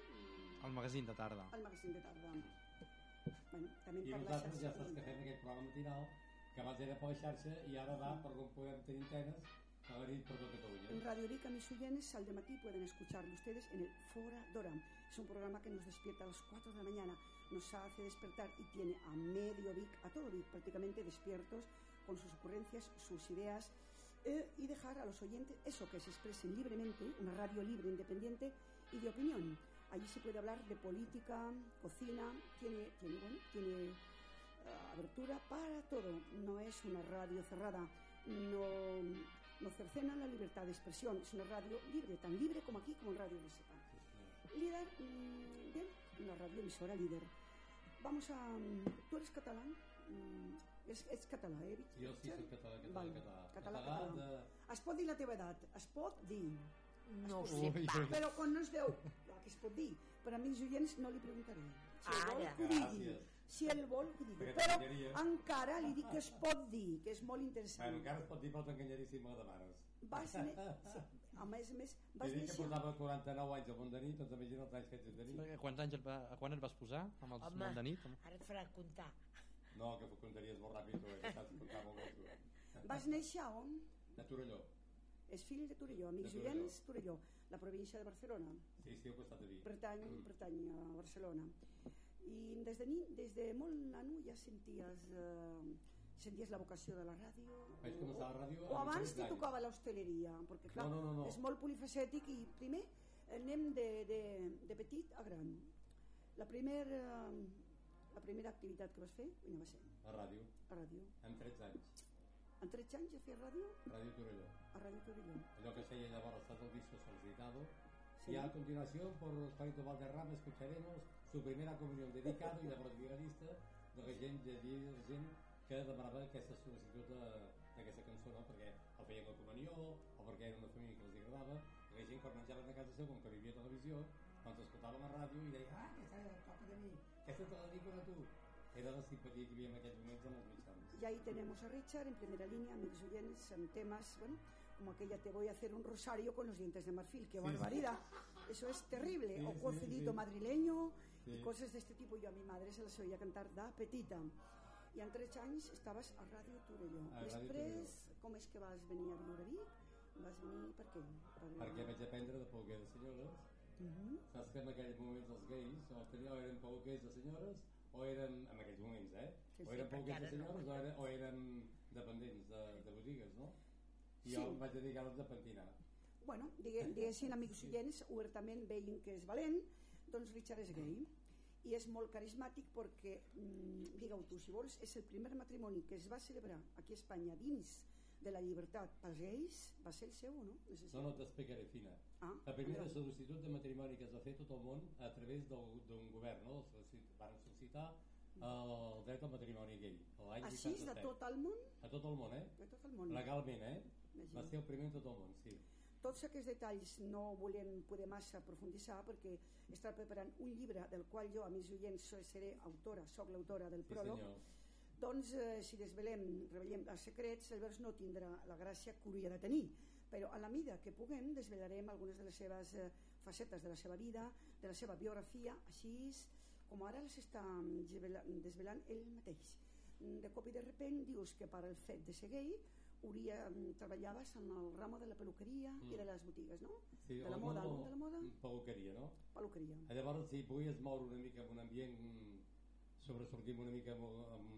El magazín de tarda. al magazín de tarda. Bueno, també I nosaltres ja saps que fem aquest programa matinal, que abans era per la xarxa i ara va per on podem tenir antenes tot En. Radio Vic, a mis oyentes, al de matí pueden escucharlo ustedes en el Fora Dora. Es un programa que nos despierta a las 4 de la mañana, nos hace despertar y tiene a medio Vic, a todo Vic prácticamente despiertos con sus ocurrencias, sus ideas eh, y dejar a los oyentes eso, que se expresen libremente, una radio libre, independiente y de opinión. Allí se puede hablar de política, cocina, tiene, tiene, bueno, tiene eh, abertura para todo. No es una radio cerrada, no, no cercena la libertad de expresión. Es una radio libre, tan libre como aquí, como en Radio Resepa. Líder, mm, bien, una radio emisora líder. Vamos a... mm, ¿Tú eres catalán? Mm, és, ets català, eh, Vic? Jo sí, soc català, català, Val. català. Català, Català català. de... Es pot dir la teva edat? Es pot dir. No ho sé, va. Però quan no es veu, clar que es pot dir. Per a mi els oients no li preguntaré. Si vol, Ara. que ho digui. Gràcies. Si el vol, que digui. Però encara li dic que es pot dir, que és molt Bueno, interessant. encara es pot dir, però t'enganyaria si me la demanes. Vas ne... sí. A més a més, vas que néixer... portava 49 anys al món de nit, doncs imagina els anys fets de nit. A quants anys va, a quan et vas posar amb els Home, món de nit? ara et farà comptar. No, que contaries molt ràpid, tu, eh, que saps comptar molt bé, tu. Vas néixer a on? De Torelló. És fill de Torelló, amics De Torelló. oients, Torelló, la província de Barcelona. Sí, sí, al costat de Vic. Pertany, Mm. pertany a Barcelona. I des de, ni, des de molt nano ja senties, eh, senties la vocació de la ràdio? Vaig començar a la ràdio O abans 13 te anys. tocava l'hostaleria? Perquè clar, No, no, no, no. és molt polifacètic i primer anem de, de, de petit a gran. La, primer, eh, la primera activitat que vas fer, quina va ser? A ràdio, A ràdio. amb 13 anys. En 13 anys ja feia ràdio? Ràdio Torelló. A Ràdio Torelló. Allò que se llamaba Estado el disco solicitado. Sí. Y a continuación, por Juanito Valderrama, escucharemos su primera comunión dedicada i llavors lligarista de la gent, de dir gent que demanava aquesta sol·licitud de, d'aquesta cançó, no? perquè el feien la comunió, o perquè era una família que els agradava, i la gent quan menjaven a casa seu, com que vivia a televisió, doncs escoltàvem a ràdio i deia, ah, aquesta és el copi de mi, aquesta te la dic a tu. Era la simpatia que hi havia en aquells moments amb els mitjans. Y ahí tenemos a Richard en primera línea, amigos oyentes, en temas, bueno, como aquella te voy a hacer un rosario con los dientes de marfil, qué barbaridad. Eso es terrible. Sí, o sí, cocidito sí. y Sí. cosas de este tipo. Yo a mi madre se las oía cantar da petita. I en 13 anys estaves a Ràdio Torelló. A Ràdio Després, com és que vas venir a viure a Vic? Vas venir per què? Per... Perquè vaig aprendre de poquer de senyores. Mhm. Saps que en aquells moments els gais o, tenia, o eren poquers de senyores o eren, en aquells moments, eh? Sí, o sí, eren perquè poquers de no. senyores o, eren, o eren dependents de, de botigues, no? I Sí. jo em vaig dedicar-los a pentinar. Bueno, digue, diguessin amics oients, obertament veient que és valent, doncs Richard és gay i és molt carismàtic perquè, mm, digue-ho tu si vols, és el primer matrimoni que es va celebrar aquí a Espanya dins de la llibertat pels gais, va ser el seu no? no. No, no t'explicaré, Fina. Ah, La primera mira. sol·licitud de matrimoni que es va fer tot el món a través d'un govern, no? Van sol·licitar el dret al matrimoni gay. Així, de 87. tot el món? A tot el món, eh? De tot el món. Legalment, eh? Imagina. Va ser el primer en tot el món, sí. Tots aquests detalls no volem poder massa aprofunditzar perquè està preparant un llibre del qual jo, a mis oients, seré autora, sóc l'autora del Sí, pròleg, senyor. doncs eh, si desvelem, revelem els secrets, el vers no tindrà la gràcia que hauria de tenir, però a la mida que puguem desvelarem algunes de les seves eh, facetes de la seva vida, de la seva biografia, així com ara les està mm, desvela- desvelant ell mateix. De cop i de repent dius que per al fet de ser gay hauria, mm, treballaves en el ramo de la peluqueria mm. i de les botigues, no? sí de la moda, no? De la moda? Peluqueria, no? Peluqueria. Eh, Llavors, si podies moure una mica en un ambient mm, sobresortim una mica amb, amb,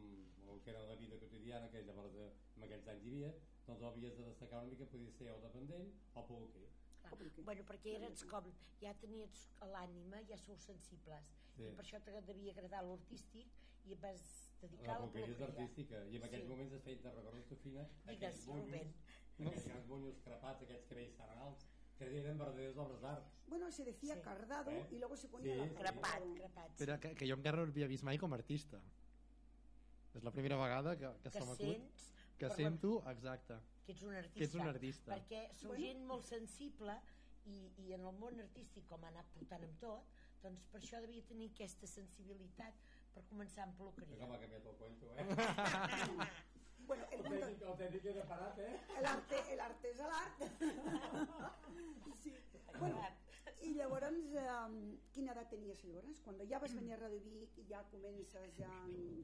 el que era la vida quotidiana que llavors eh, en aquells anys hi havia doncs havies de destacar una mica podies ser o dependent o peluquer Clar. Bueno, perquè eres com, ja tenies l'ànima, ja sou sensibles. Sí. I per això te devia agradar l'artístic i vas dedicar la a la peluqueria. artística i en aquells Sí. moments es feien, te'n recordes tu Fina? Digues, Rubén. aquells grans bonyos crepats, aquells cabells tan alts que eren verdaderes obres d'art Bueno, se decía Sí. cardado ¿Eh? y luego se ponía Sí, la sí. Crepat, crepat. sí. Però que, que jo encara no havia vist mai com a artista. És la primera vegada que, que, que se m'acut sents que sento, exacte. que ets un artista. Que ets un artista. Perquè sou Bueno. gent molt sensible i, i en el món artístic, com ha anat portant amb tot, doncs per això devia tenir aquesta sensibilitat per començar amb que peluqueria. com ha canviat el cuento eh? Bueno, el, el tècnic, el tècnic era parat eh? el arte, el arte és l'art. sí. Bueno, i llavors, eh, quina edat tenies llavors? Quan ja vas venir a Radio Vic i ja comences ja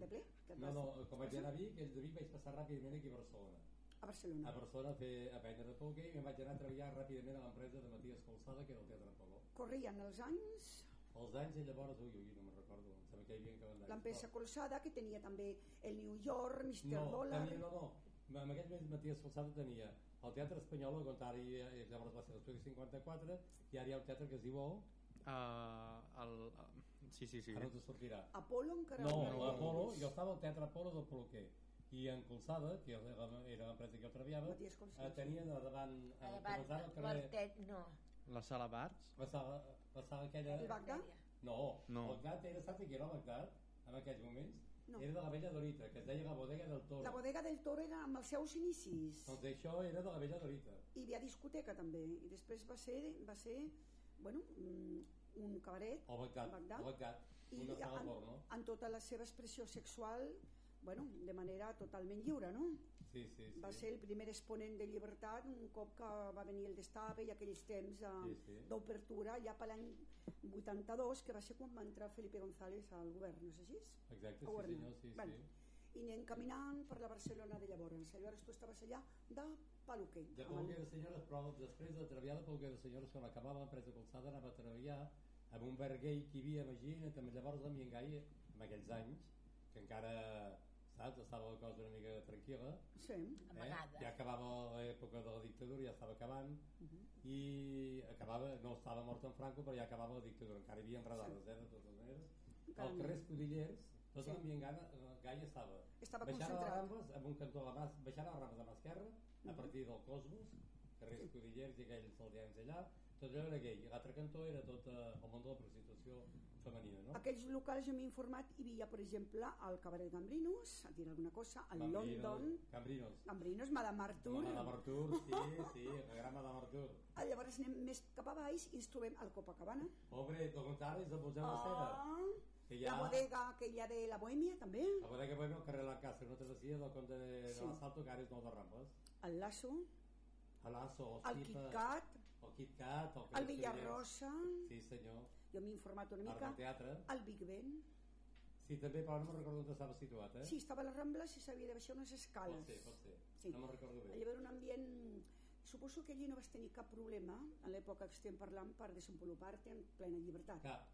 de ple? Que no, no, com vaig anar a Vic de Vic vaig passar ràpidament aquí a Barcelona A Barcelona. a Barcelona a, fer, a aprendre de poker i em vaig anar a treballar ràpidament a l'empresa de Matías Colzada que era el Teatre Apolo Corrien els anys, els anys i llavors, ui, ui, no me'n recordo em sembla que hi havia calendaris l'empresa Colsada, que tenia també el New York, Mr. no, Dollar... tenia, no, no en aquells moments Matías Colzada tenia el Teatre Espanyol on ara hi, ha- llavors va ser l'Estudi 54 i ara hi ha un teatre que es diu O Uh, el, uh, sí, sí, sí. ara no te sortirà Apolo encara... no, no, l'Apolo, jo estava al Teatre Apolo del Poloquer i en Colzada, que era l'empresa que jo treballava, eh, tenia davant, eh, davant, al carrer, no. La sala Barts? la sala, la sala aquella... El Bagdad? No, No. Bagdad era, saps qui era Bagdad en aquells moments? No. Era de la Vella Dorita, que es deia la bodega del Toro. La bodega del Toro era amb els seus inicis. Doncs això era de la Vella Dorita. I hi havia discoteca també. I després va ser, va ser bueno, mm, un cabaret O Bagdad, Bagdad. o Bagdad, i una sala en, porno. en tota la seva expressió sexual bueno, de manera totalment lliure no? Sí, sí, sí. va ser el primer exponent de llibertat un cop que va venir el Destape i aquells temps de- Sí, sí. d'obertura ja per l'any 82 que va ser quan va entrar Felipe González al govern, no és així? Exacte, sí senyor, sí, Bueno, sí. i anem caminant per la Barcelona de llavors llavors tu estaves allà de peluquer De Peluquer de Senyores, però després de treballar de Peluquer de Senyores, quan acabava l'empresa Colzada, anava a treballar amb un gay que hi havia, imagina't, llavors l'ambient gai, en aquells anys, que encara, saps, estava la cosa una mica tranquil·la, sí. Amagada. ja acabava l'època de la dictadura, ja estava acabant, Mhm. i acabava, no estava mort en Franco, però ja acabava la dictadura, encara hi havia enredades, eh, de totes maneres. Encara Al carrer Escudillers, tot Sí. l'ambient gai, gai estava. Estava baixant a les concentrat. Rambles, amb un cantó a la mà, baixant a les Rambles a mà esquerra, a partir del Cosmos, carrer Escudillers i aquells aldeans allà, tot allò era gay. I l'altre cantó era tot eh, el món de la prostitució femenina, no? Aquells locals jo m'he informat hi havia, per exemple, el Cabaret Gambrinos, a dir alguna cosa, el Gambrinos, London... Gambrinos. Gambrinos, Madame Artur... Madame Artur, sí, sí, la gran Madame Artur. Ah, llavors anem més cap a baix i ens trobem al Copacabana. El Museu de Cera. Ah, Que hi ha- La bodega aquella de la Bohèmia, també. La bodega Bohemia al carrer Lancaster, una travessia del conte de, de Sí. l'Assalto, que ara és nou de Rambles. El Lasso, A l'Asso, el Kit Kat, el Kit Kat, el, el Villarrosa... Sí, senyor. Jo m'he informat una mica. teatre. El Big Ben. Sí, també, però no me'n recordo on estava situat, eh? Sí, estava a les Rambles i s'havia de baixar unes escales. Pot ser, pot ser. Sí. No me'n recordo bé. Haver un ambient... Suposo que allí no vas tenir cap problema en l'època que estem parlant per desenvolupar-te en plena llibertat. Cap.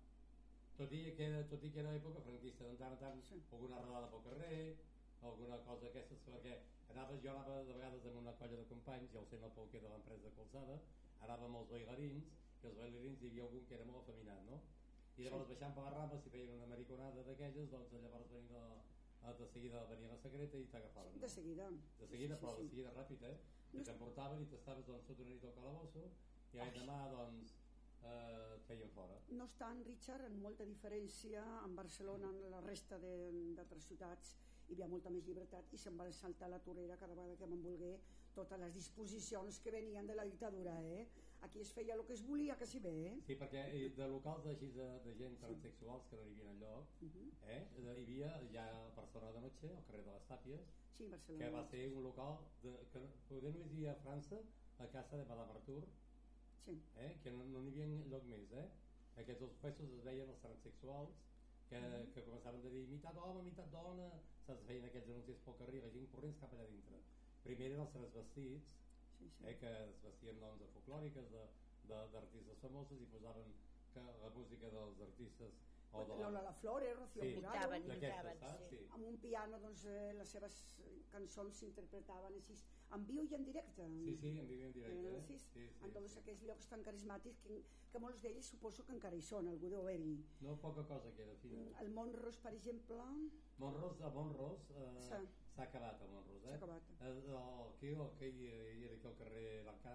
Tot i que, tot i que era època franquista, de tant en tant, Sí. alguna rodada pel carrer, alguna cosa d'aquestes, perquè anava, jo anava de vegades amb una colla de companys, ho sé, no pel que de l'empresa de Colzada, anava amb els bailarins, i els bailarins hi havia algun que era molt afeminat, no? I llavors baixant per les rames, si feien una mariconada d'aquelles, doncs llavors venien de, a- de seguida venia la secreta i t'agafaven. De seguida. De seguida, Sí, sí, però sí. de seguida ràpid, eh? I t'emportaven i t'estaves doncs, sota una nit al calabosso i l'any demà doncs eh, et feien fora. No està en Richard en molta diferència en Barcelona, en la resta de- d'altres ciutats hi havia molta més llibertat i se'n va saltar la torera cada vegada que me'n volgué totes les disposicions que venien de la dictadura eh? Aquí es feia el que es volia que s'hi ve eh? Sí, perquè eh, de locals així de, de gent transsexuals que no hi havia enlloc, Mhm. eh, hi havia ja Barcelona de Noche, al carrer de les Tàpies, sí, Barcelona que va ser un local de, que poder no hi havia a França, a casa de Madame Artur, sí. eh, que no no n'hi havia lloc més. Eh? Aquests dos puestos es deien els transsexuals, que, Mhm. que començaven a dir meitat home, meitat dona, saps, feien aquells anuncis pel carrer, la gent corrents cap allà dintre. Primer eren els transvestits, Sí, sí. eh, que es vestien doncs, de folclòriques, de- de- d'artistes famosos i posaven que la música dels artistes o de Lola La Flores, Rocío Sí. Jurado Imitaven, sí. Sí. amb un piano doncs, eh, les seves cançons s'interpretaven així en viu i en directe Sí, sí, en viu i en directe. Eh, Eh? sí, Sí, sí, en tots sí. aquells llocs tan carismàtics que, que molts d'ells suposo que encara hi són, algú deu haver-hi No poca cosa queda, fina. el Montros per exemple Montros, a Montros eh, Sí. S'ha acabat el Montros, eh? S'ha acabat. El, el, que, el, que hi, hi era aquí al carrer,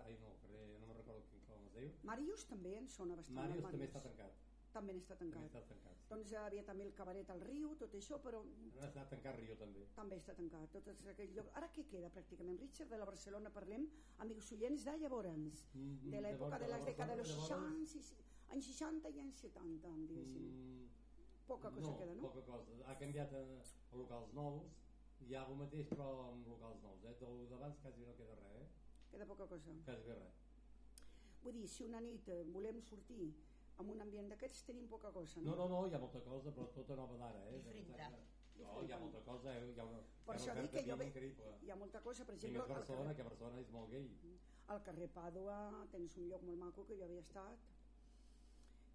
ai no, al carrer, no me'n recordo quin com es diu. Màrius també en sona bastant Màrius el també està tancat. també està També tancat està tancat. sí. doncs hi havia també el cabaret al riu tot això però Ha estat tancat Rio també. també està tancat tots aquells llocs ara què queda pràcticament Richard de la Barcelona parlem amics oients de llavors Mm, de l'època de llavors, les dècades dels llavors- 60 i- anys 60 i anys 70 diguéssim Mm, poca cosa no, queda no? poca cosa. Ha canviat a, a locals nous, hi ha el mateix però amb locals nous, eh? Del d'abans quasi no queda res, eh? queda poca cosa Quasi bé res. vull dir, si una nit eh, volem sortir amb un ambient d'aquests tenim poca cosa No, no? no, no, hi ha molta cosa, però tota nova d'ara, eh? Diferent. No, hi ha molta cosa, eh? Hi ha una, per hi ha això dic que jo ve... increïble. hi ha molta cosa per I exemple més al Barcelona, carrer, que Barcelona és molt gay. al carrer Pàdua tens un lloc molt maco que jo havia estat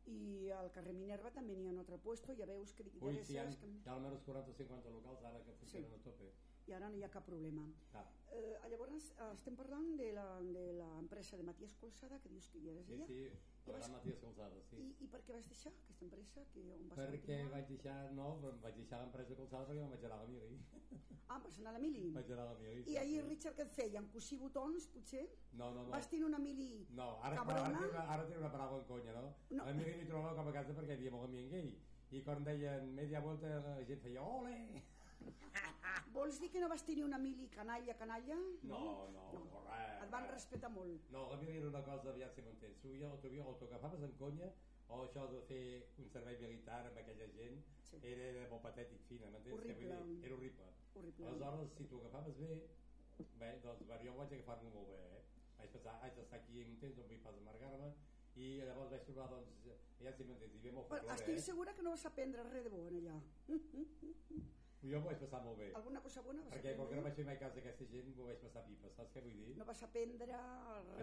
i al carrer Minerva també n'hi ha un altre puesto ja veus que dic Ui, sí, hi ha, hi ha almenys 40 o 50 locals ara que funcionen a tope. I ara no hi ha cap problema Clar. eh, llavors eh, estem parlant de la- de l'empresa de, de Matías Colsada que dius que hi eres Sí, ella sí, la gran Matías Colzada, sí. I, i per què vas deixar aquesta empresa? Que on vas Perquè continuar? vaig deixar, no, vaig deixar l'empresa Colzada perquè me'n vaig anar a la Mili. Ah, vas anar a la Mili. Vaig anar a la Mili. I ahir, Richard, què et feien? Cosir botons, potser? No, no, no. Vas tenir una Mili No, ara, ara, cabrona? té una, ara té una paraula en conya, no? No. Mi m'hi trobava com a casa perquè hi havia molt ambient gay. I quan deien media volta la gent feia ole! Vols dir que no vas tenir una Mili canalla, canalla? No, no, no, res. Et van res. respectar molt. No, la Mili era una cosa, aviam si m'entens. Tu ja o t'ho t'ho agafaves en conya o això de fer un servei militar amb aquella gent Sí. era, era molt patètic fina, m'entens? Que Era horrible. Horrible. Aleshores, si t'ho agafaves bé, bé, doncs bé, jo vaig agafar-m'ho molt bé, eh? Vaig pensar, haig d'estar aquí un temps, no vull pas amargar-me, i llavors vaig trobar, doncs, ja si m'entens, hi havia molt Però folklore, estic eh? segura que no vas aprendre res de bo en allà. Jo m'ho vaig passar molt bé. Alguna cosa bona vas Perquè com que no aprendre? vaig fer mai cas d'aquesta gent, m'ho vaig passar pipa, saps què vull dir? No vas aprendre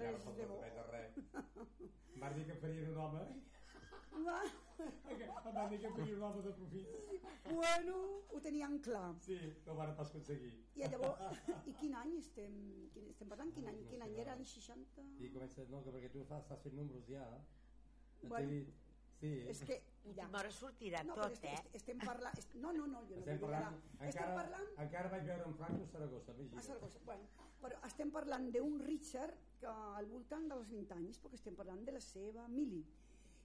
res no de bo. aprendre res. Em van dir que em farien un home, Va. em van dir que em farien un home de profit. Bueno, ho tenien clar. Sí, no ho van pas aconseguir. I llavors, i quin any estem, quin, estem parlant? Quin any, No quin any no. era? Anys 60? I comença, no, que perquè tu fas, estàs fent números ja. Bueno, sí, És que ja. Última hora sortirà No, però tot, estem, eh? estem parlant... est- No, no, no, jo no estem parlant, parlar. Estem encara, parlant encara vaig veure en Franco a Saragossa, a imagina't. Saragossa. Bueno, però estem parlant d'un Richard que al voltant dels 20 anys, perquè estem parlant de la seva Mili.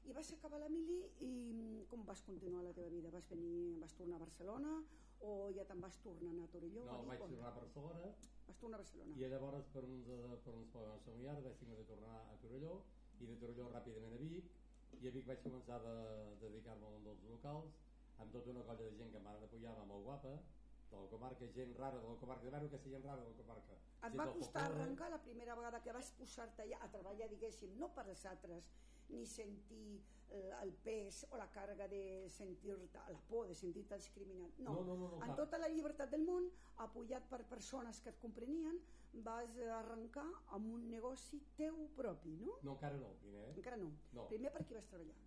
I vas acabar la mili i mm, com vas continuar la teva vida? Vas, venir, vas tornar a Barcelona o ja te'n vas tornar a Torelló? No, a vaig Vic, tornar a Barcelona Vas tornar a Barcelona. i llavors per uns, eh, per uns problemes familiars vaig haver de tornar a Torelló i de Torelló ràpidament a Vic i a Vic vaig començar a de, dedicar-me al món dels locals amb tota una colla de gent que em van apoyar molt guapa de la comarca, gent rara de la comarca, de veure que gent rara de la comarca. Et va costar arrencar la primera vegada que vas posar-te allà a treballar, diguéssim, no per als altres, ni sentir el pes o la càrrega de sentir-te, la por de sentir-te discriminat. No, No, no, no, no, en tota la llibertat del món, apoyat per persones que et comprenien, vas arrencar amb un negoci teu propi, no? No, encara no, primer. Eh? Encara no. No. Primer per qui vas treballar?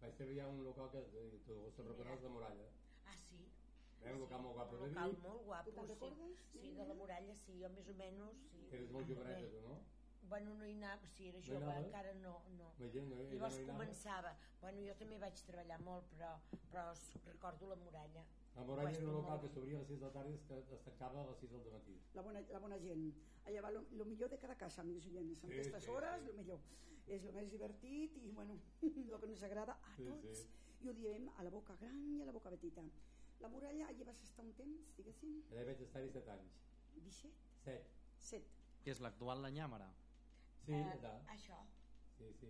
Vaig treballar a un local que eh, tu se'n reconeix de Muralla. Ah, sí? Eh, un local molt guapo Un local molt guapo, sí. recordes? Sí, de la muralla, sí, jo més o menys, sí. Eres molt joveneta, tu, no? Bueno, no hi anava, sí, era No jove, anaves? encara no, no. La gent no, ella Llavors no començava. Bueno, jo també vaig treballar molt, però, però recordo la muralla. La Muralla era un local molt. que s'obria a les 6 de la tarda i es que- es tancava a les 6 del matí. la bona, la bona gent. Allà va lo, lo millor de cada casa, amics oients. En Sí, aquestes sí, hores, sí. lo millor. És el més divertit i, bueno, el que ens agrada a Sí, tots. sí. I ho diem a la boca gran i a la boca petita. La muralla, allà vas estar un temps, diguéssim, Allà vaig estar-hi 7 anys. 17, 7. 7. Que és l'actual La Nyàmara. Sí, Eh, això. Sí, sí.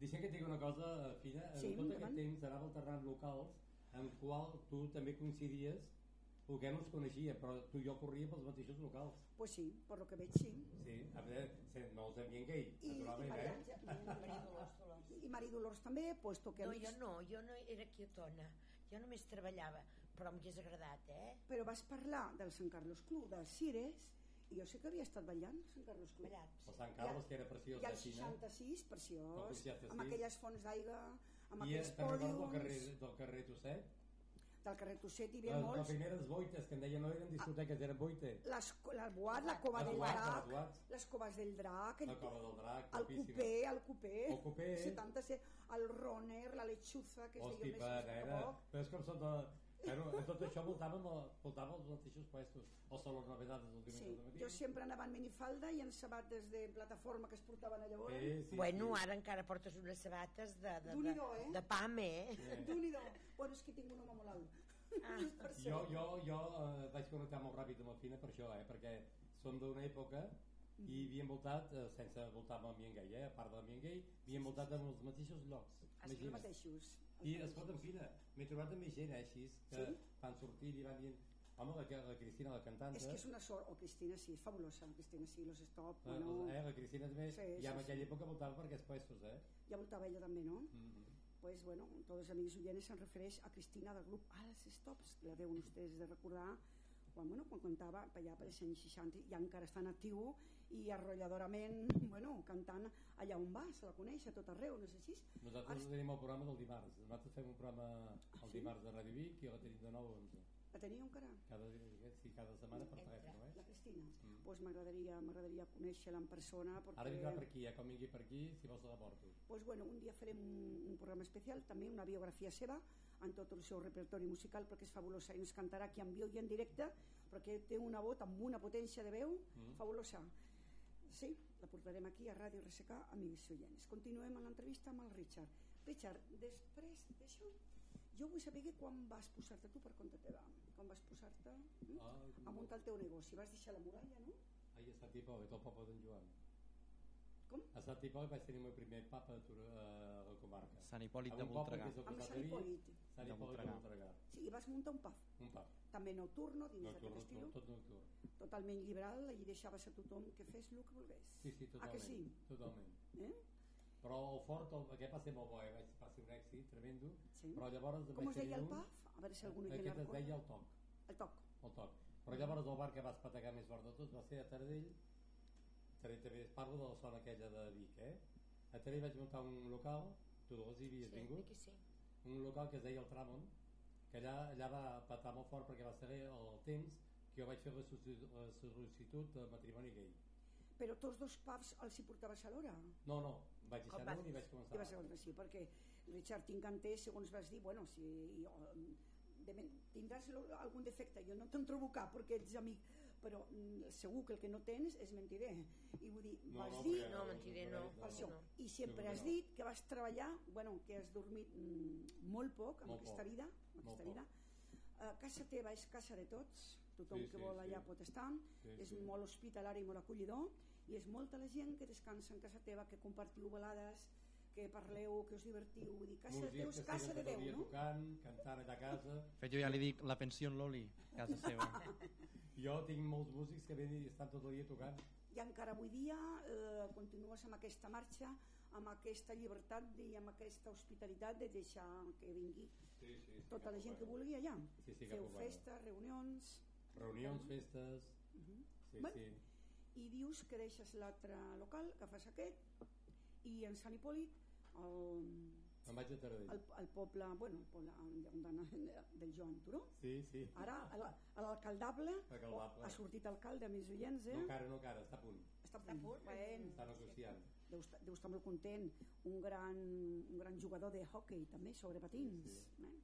Deixa que et digui una cosa, eh, Fina. En Sí, tot endavant. aquest temps anava alternant locals en qual tu també coincidies perquè no ens coneixia, però tu i jo corria pels mateixos locals. Pues sí, per lo que veig, sí. Sí, a veure, no els ambient gay, I, i, naturalment, Maria, eh? Àngel- Maria Dolors, Dolors. i Maria Dolors també, puesto que No, amics- jo no, jo no era quietona. Jo només treballava, però m'hagués agradat, eh? Però vas parlar del Sant Carlos Club, de Cires, i jo sé que havia estat ballant al Sant Carlos Club. Ballat. El Sant Carles, que era preciós, I Xina. 66, El preciós, 66. amb aquelles fonts d'aigua, amb I aquells te'n recordes del carrer, pòdiums, del carrer Tosset? del carrer Tosset hi Les, havia les molts, primeres boites, que en deien no eren discoteques, eren boites. les, la boat, la cova Les del drac, les les coves del drac, el, La cova del drac, el cupé, el cupé, El cupé. 77, el roner, la lechuza, que es Hosti, deia més poc. però és com sota... Bueno, en tot això voltàvem, a- voltàvem els mateixos puestos. O són les novedades del Sí, del matí. jo sempre anava en minifalda i en sabates de plataforma que es portaven a llavors. Sí, sí, bueno, sí. ara encara portes unes sabates de, de, de, eh? de pam, eh? Sí. Déu-n'hi-do. Bueno, és que tinc un home molt alt. Ah. per Jo, això. jo, jo eh, vaig connectar molt ràpid amb el Fina per això, eh? perquè som d'una època i havíem voltat, eh, sense voltar amb l'ambient gay, eh? a part de l'ambient gay, havíem voltat amb els mateixos llocs. Els mateixos. I escolta'm, Fina, m'he trobat amb més gent eh, així, que Sí? van sortir i van dient home, la, la Cristina, la cantant, És que és una sort, o Cristina sí, és fabulosa, Cristina sí, los stop, la, bueno, eh, la Cristina també, Sí, ja en sí, aquella sí. època voltava per aquests puestos, eh? ja voltava ella també, no? Mm -hmm. Pues bueno, tots els amics oients se'n refereix a Cristina del grup Ales Stops, que la deuen ustedes de recordar, quan, bueno, quan cantava per allà per els anys 60 i encara està en actiu i arrolladorament, bueno, cantant allà on va, se la coneix a tot arreu, no és així? Nosaltres Ara- tenim el programa del dimarts. Nosaltres fem un programa el sí? dimarts de Ràdio Vic i la tenim de 9 a 11. La teniu encara? Cada, sí, cada setmana per telèfon, La eh? Cristina? Mm. Pues m'agradaria m'agradaria conèixer-la en persona perquè... Ara vindrà per aquí, ja quan vingui per aquí, si vols la porto. pues bueno, un dia farem un, un programa especial, també una biografia seva, en tot el seu repertori musical, perquè és fabulosa i ens cantarà aquí en viu i en directe, perquè té una vot amb una potència de veu Mm. fabulosa. Sí, la portarem aquí a Ràdio RSK, amics oients. Continuem amb l'entrevista amb el Richard. Richard, després d'això, jo vull saber quan vas posar-te tu per compte teva, quan vas posar-te mm, Ah, a muntar el teu negoci. Vas deixar la muralla, no? Ahir a Sant Hipòlit, al poble d'en Joan. Com? A Sant Hipòlit vaig tenir el meu primer papa eh, a la comarca. Sant Hipòlit de Voltregà. Amb Sant Hipòlit. Sant Hipòlit de Voltregà. Sí, i vas muntar un pub. Un pub. També nocturno, dins d'aquest estil. Tot nocturn. Totalment liberal, i deixaves a tothom que fes el que volgués. Sí, sí, totalment. A que sí? Totalment. Eh? Però el fort, el, aquest va ser molt bo, eh? va ser un èxit tremendo. Sí. Però llavors... Com es deia el pub? A veure si algú no hi Aquest es deia el toc. El toc. El toc. Però llavors el bar que va espategar més fort de va ser a Tardell, 30B, parlo de la zona aquella de Vic, eh? A Tele vaig muntar un local, tu dos hi havies sí, vingut? Aquí sí. Un local que es deia el Tramon, que allà, allà va patar molt fort perquè va ser el temps que jo vaig fer la sol·licitud de matrimoni gay. Però tots dos pubs els hi portaves alhora? No, no, vaig ah, deixar l'un i vaig començar l'altre. Sí, perquè Richard Tincanté, segons vas dir, bueno, si jo, oh, de, tindràs algun defecte, jo no te'n trobo cap perquè ets amic però mm, segur que el que no tens és mentider i vull dir, No, vas no, dir No, mentider no. per això, no. i sempre has dit que vas treballar bueno, que has dormit mm, molt poc amb Molt aquesta poc. vida, amb Molt aquesta vida. Uh, casa teva és casa de tots tothom Sí, que sí, vol allà sí. pot estar Sí, és sí. molt hospitalari i molt acollidor i és molta la gent que descansa en casa teva que compartiu balades que parleu, que us divertiu vull dir, casa de Déu és casa de Déu no? tocant, cantant allà a casa Fet jo ja li dic la pensió en Loli, casa seva. jo tinc molts músics que venen i estan tot el dia tocant i encara avui dia eh, continues amb aquesta marxa amb aquesta llibertat i amb aquesta hospitalitat de deixar que vingui sí, sí, sí, tota la gent que vulgui allà Sí, sí, feu festes, reunions reunions, festes Mhm. sí, Bueno. sí. i dius que deixes l'altre local que fas aquest i en Sant Hipòlit el, me'n vaig a Taradell. el, el poble, bueno, el poble on del Joan Turó. Sí, sí, ara a la- a l'alcaldable. ha sortit alcalde més oients eh? no encara, no encara, està a punt. Està a Està a punt, Bueno, està negociant. Deu estar, deu estar molt content. Un gran, un gran jugador de hockey també sobre patins. Sí, eh?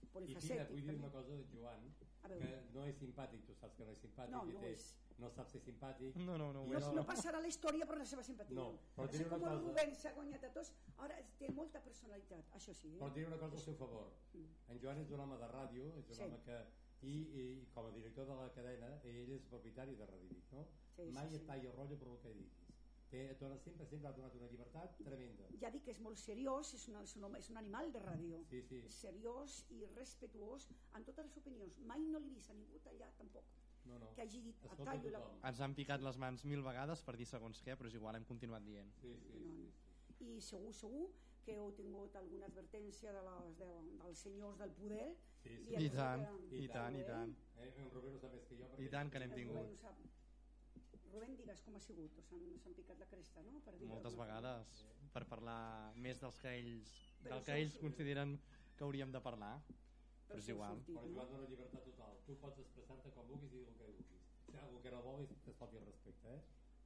i fina, polifacètic vull dir una cosa de Joan A que no és simpàtic, tu saps que no és simpàtic No, i no té, és. No sap ser simpàtic No, no, no. No, jo- no passarà a la història per la seva simpatia No, però una com el cosa. Rubén s'ha guanyat a tots ara té molta personalitat això sí, Però eh? diré una cosa al seu favor. En Joan és un home de ràdio, és un Sí. home que... I, i com a director de la cadena, ell és propietari de Radio Vic, no? Sí, Mai sí. et talla el rotllo per el que diguis. Té, et dona sempre, sempre ha donat una llibertat tremenda. ja dic que és molt seriós és, una, és, un, és un animal de ràdio Sí, sí. seriós i respetuós en totes les opinions mai no l'he vist a ningú tallar tampoc No, no. que hagi dit Escolta tallo la... Ens han picat les mans mil vegades per dir segons què, però és igual, hem continuat dient. Sí, sí, No, sí. no. i segur, segur que heu tingut alguna advertència de les, de, dels senyors del poder Sí, sí. dient I tant, que- i tant, i tant. Eh, en Rubén ho sap més que jo. perquè- I tant que n'hem tingut. Rubén ho sap. Rubén, digues com ha sigut, us han, us han picat la cresta, no? Per dir Moltes vegades, per parlar més dels que ells, del que ells consideren que hauríem de parlar. Però és igual. Però? Joan dona llibertat total. Tu pots expressar-te com vulguis i dir el que vulguis. Si hi ha algú que no vol, es falti el respecte, eh?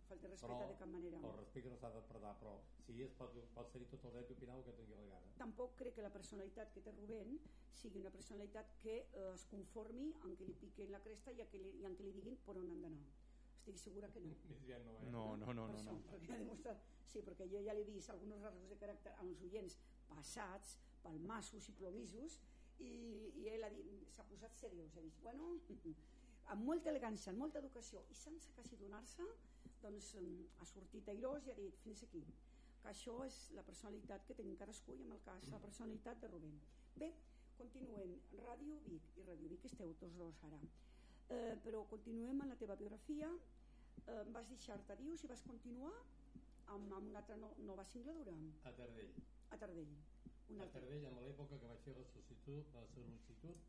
Falta respecte de cap manera. el respecte no s'ha de perdre, però sí, es pot, pot ser tot el dret d'opinar el que tingui la gana. Tampoc crec que la personalitat que té Rubén sigui una personalitat que eh, es conformi en que li piquen la cresta i, a que li, i en que li diguin per on han d'anar. Estic segura que no. Més aviat no, eh? No, no, no, no, això, no. Perquè ha demostrat, sí, perquè jo ja li he vist alguns rasgos de caràcter als oients passats, palmassos i plomissos, i, i ell ha dit, s'ha posat seriós, ha dit, bueno, amb molta elegància, amb molta educació, i sense quasi donar-se, doncs ha sortit airós i ha dit, fins aquí, que això és la personalitat que tenim cadascú i en el cas la personalitat de Rubén. Bé, continuem. Ràdio Vic i Ràdio Vic esteu tots dos ara. Eh, però continuem amb la teva biografia. Eh, vas deixar-te Dius i vas continuar amb, amb una altra no, nova singladura A Tardell. a Tardell. Una A altra. Tardell, en l'època que vaig fer la sol·licitud, la sol·licitud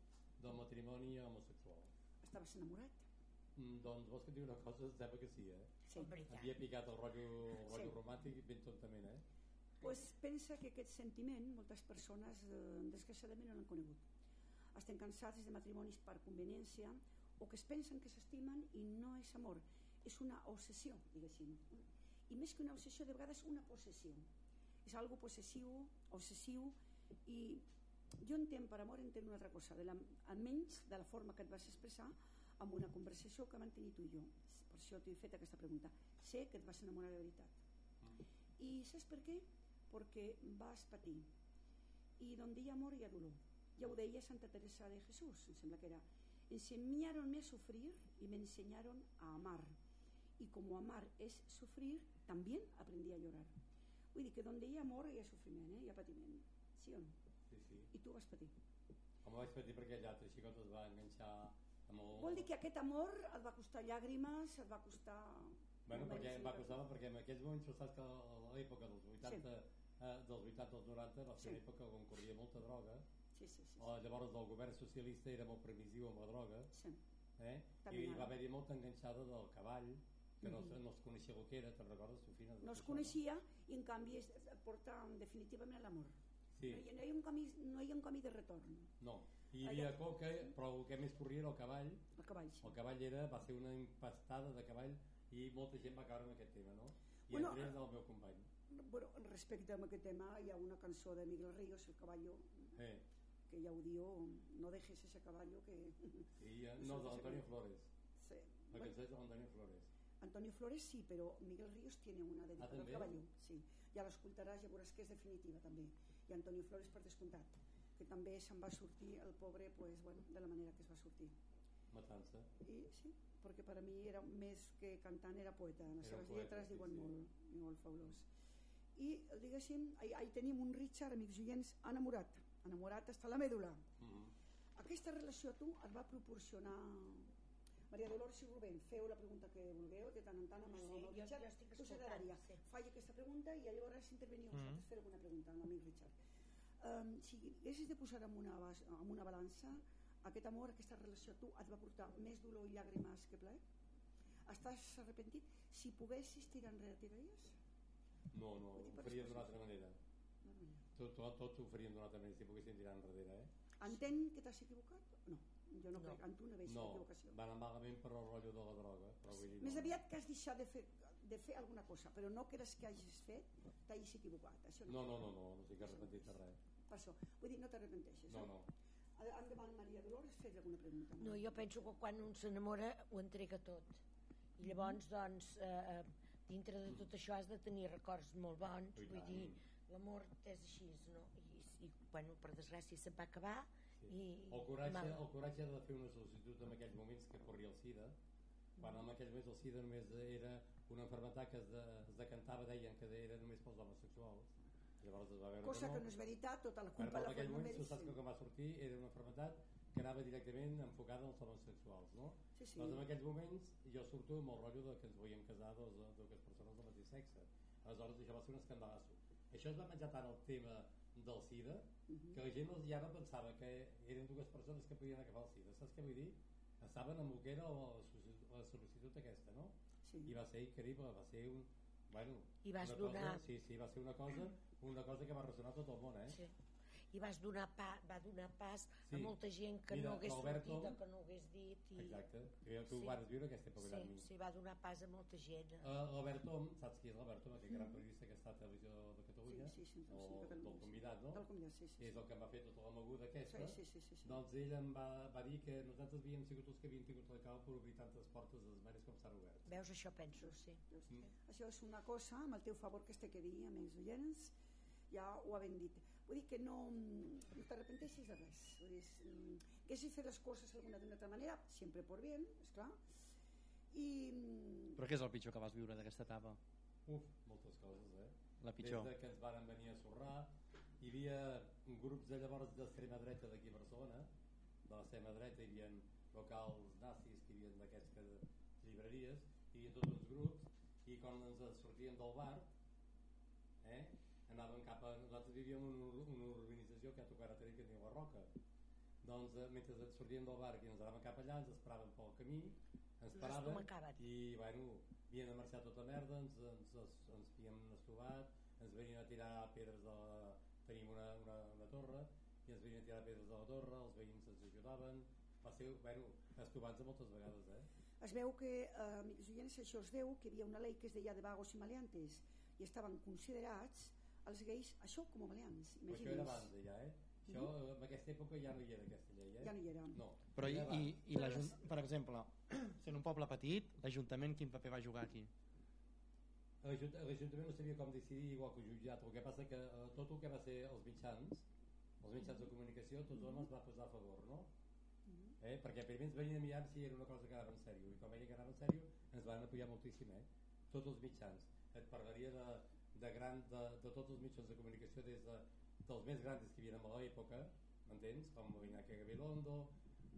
del matrimoni homosexual. Estaves enamorat? Mm, doncs vols que et digui una cosa? Em sembla que sí, eh? Sí. Havia picat el rotllo, el rotllo Sí. romàntic ben tontament, eh? pues pensa que aquest sentiment moltes persones eh, desgraciadament no l'han conegut. Estem cansats de matrimonis per conveniència o que es pensen que s'estimen i no és amor, és una obsessió, diguéssim. I més que una obsessió, de vegades una possessió. És algo possessiu, obsessiu i jo entenc per amor entenc una altra cosa, de la, almenys de la forma que et vas expressar amb una conversació que vam tenir tu i jo. Per això t'he fet aquesta pregunta. Sé que et vas enamorar de veritat. I saps per què? Perquè vas patir. I donde hi ha amor hi ha dolor. Ja ho deia Santa Teresa de Jesús, em sembla que era. Enseñaronme a sufrir y me enseñaron a amar. Y como amar es sufrir, también aprendí a llorar. Vull dir que donde hi ha amor hi ha sofriment, eh? hi ha patiment. Sí o no? Sí, sí. I tu vas patir. Com vaig patir perquè allà altre xicot es va enganxar amb el... Vol dir que aquest amor et va costar llàgrimes, et va costar... Bueno, perquè em va Sí. costar, perquè en aquells moments tu saps que a l'època dels 80, eh, dels 80 als 90 va ser Sí. una època on corria molta droga, Sí, sí, sí. o llavors el govern socialista era molt permissiu amb la droga, sí. eh? També i va haver-hi molta enganxada del cavall, que no, no es coneixia el que era, te'n recordes, Sofina? de No es coneixia i en canvi es, porta definitivament a l'amor. Sí. No, no, hi ha un camí, no hi ha un camí de retorn. No, hi havia Allà- coca, però el que més corria era el cavall, El cavall. sí. el cavall era, va ser una impastada de cavall i molta gent va caure en aquest tema, no? I Bueno, entre ells el meu company. Bueno, respecte a aquest tema hi ha una cançó de Miguel Ríos, El caballo, Eh, que ja ho diu, no dejes ese caballo que... eh, no, de l'Antonio Flores. Sí. La cançó és d'Antonio Flores. Antonio Flores sí, però Miguel Ríos tiene una dedicada Ah, al cavalló. Sí, ja l'escoltaràs, ja veuràs que és definitiva també. I Antonio Flores per descomptat, que també se'n va sortir el pobre pues, bueno, de la manera que es va sortir. Matança. I sí, perquè per a mi era més que cantant, era poeta. Les Era seves poeta, lletres sí, diuen sí. molt, i molt fabulós. I, diguéssim, ahí, ahí tenim un Richard, amics oients, enamorat. Enamorat està la mèdula. Mm -hmm. Aquesta relació a tu et va proporcionar Maria Dolors i Rubén, feu la pregunta que vulgueu de tant en tant amb el, Sí, amb el jo- Richard jo estic Què us agradaria? sí. Faig aquesta pregunta i llavors interveniu Mhm. vosaltres fer alguna pregunta amb l'amic Richard um, si haguessis de posar en una, bas- en una balança aquest amor, aquesta relació a tu et va portar més dolor i llàgrimes que plaer? Estàs arrepentit? Si poguessis tirar enrere, tiraries? No, no, ho les d'una altra manera. No, no, no. Tot, tot, tot ho faríem d'una altra manera si poguéssim tirar enrere, eh? Entenc que t'has equivocat? No, jo no, No. crec, en tu no veig No, equivocació. va anar malament per el rotllo de la droga, però vull dir... Més no. aviat que has deixat de fer, de fer alguna cosa, però no que que hagis fet t'hagis equivocat. Això no. No, no, no, no, no estic arrepentit de res. Per això. Vull dir, no t'arrepenteixes. No, eh? no. A- Endavant, Maria Dolors, fes alguna pregunta. No, jo penso que quan un s'enamora ho entrega tot. I llavors, doncs, eh, eh, dintre de tot això has de tenir records molt bons, vull dir, l'amor és així, no? I, i bueno, per desgràcia se'n va acabar Sí. i... El coratge, mal. el coratge de fer una sol·licitud en aquells moments que corria el SIDA, quan en aquells moments el SIDA només era una enfermetat que es, de, es decantava, deien que era només pels homosexuals. Llavors es va veure Cosa que que no. no és veritat, tota la culpa la en aquell moment, saps que va sortir era una enfermetat que anava directament enfocada als homosexuals, no? Sí, sí. Doncs en aquells moments jo surto amb el rotllo de que ens volíem casar dos, dues persones del mateix sexe. Aleshores això va ser un escandalasso. Això es va menjar tant el tema del SIDA Mhm. que la gent els- ja no pensava que eren dues persones que podien acabar el SIDA. Saps què vull dir? Estaven amb el que era la, sol·licitud aquesta, no? Sí. I va ser increïble, va ser un... Bueno, I vas una cosa, donar- sí, sí, va ser una cosa, una cosa que va ressonar tot el món, eh? Sí. I vas donar pa, va donar pas Sí. a molta gent que Mira, no hagués sortit o que no hagués dit. I... Exacte, que tu Sí. vas viure aquesta època Sí, sí, sí, va donar pas a molta gent. Uh, L'Albert Tom, saps qui és l'Albert Tom, aquest gran periodista que està a Televisió de Catalunya? Sí, sí, sí, sí, o, sí, del sí. convidat, no? Del convidat, sí, sí, És el que em va fer tota la moguda aquesta. Sí, sí, sí, sí, sí. Doncs ell em va, va dir que nosaltres havíem sigut els que havíem tingut la cau per obrir tantes portes de les maneres com s'han obert. Veus, això penso, sí. Mm. Això és una cosa, amb el teu favor que este que dir, amics oients, ja ho havem dit. Vull dir que no, no t'arrepenteixis de res. Vull dir, mm, que si fer les coses d'alguna d'una altra manera, sempre por bien, és clar. I mm, Però què és el pitjor que vas viure d'aquesta etapa? Uf, moltes coses, eh? La pitjor. Des de que ens varen venir a sorrar, hi havia grups de llavors d'extrema dreta d'aquí a Barcelona, de l'extrema dreta hi havia locals nazis que hi havia d'aquests que llibreries, hi havia tots uns grups, i quan ens sortíem del bar, anàvem cap a... Nosaltres vivíem en una, ur- una urbanització que ha tocat a que diu la Roca. Doncs eh, mentre sortíem del bar i ens anàvem cap allà, ens esperaven pel camí, ens paraven i bueno, havien de marxar tota merda, ens, ens, ens, ens havíem estovat, ens venien a tirar pedres de la... tenim una, una, una torre i ens venien a tirar pedres de la torre, els veïns ens ajudaven, va ser, bueno, estovant-se moltes vegades, eh? es veu que, eh, amics oients, això es deu que hi havia una llei que es deia de vagos i maleantes i estaven considerats els gais, això com a maleants, Però això era imagini's. abans ja, eh? Això, en aquesta època ja no hi era aquesta llei, eh? Ja no hi era. No. Però i, i, i l'Ajunt- per exemple, sent un poble petit, l'Ajuntament quin paper va jugar aquí? L'Ajunt- L'Ajuntament no sabia com decidir igual que el jutjat, el que passa que eh, tot el que va ser els mitjans, els mitjans de comunicació, tots l'home es va posar a favor, no? Eh? Perquè primer ens venien a mirar si era una cosa que anava en sèrio, i quan veien que anava en sèrio ens van apoyar moltíssim, eh? Tots els mitjans. Et parlaria de, de, gran, de, de tots els mitjans de comunicació des de, dels més grans que hi havia a l'època, m'entens? Com la Vinaca Gabilondo,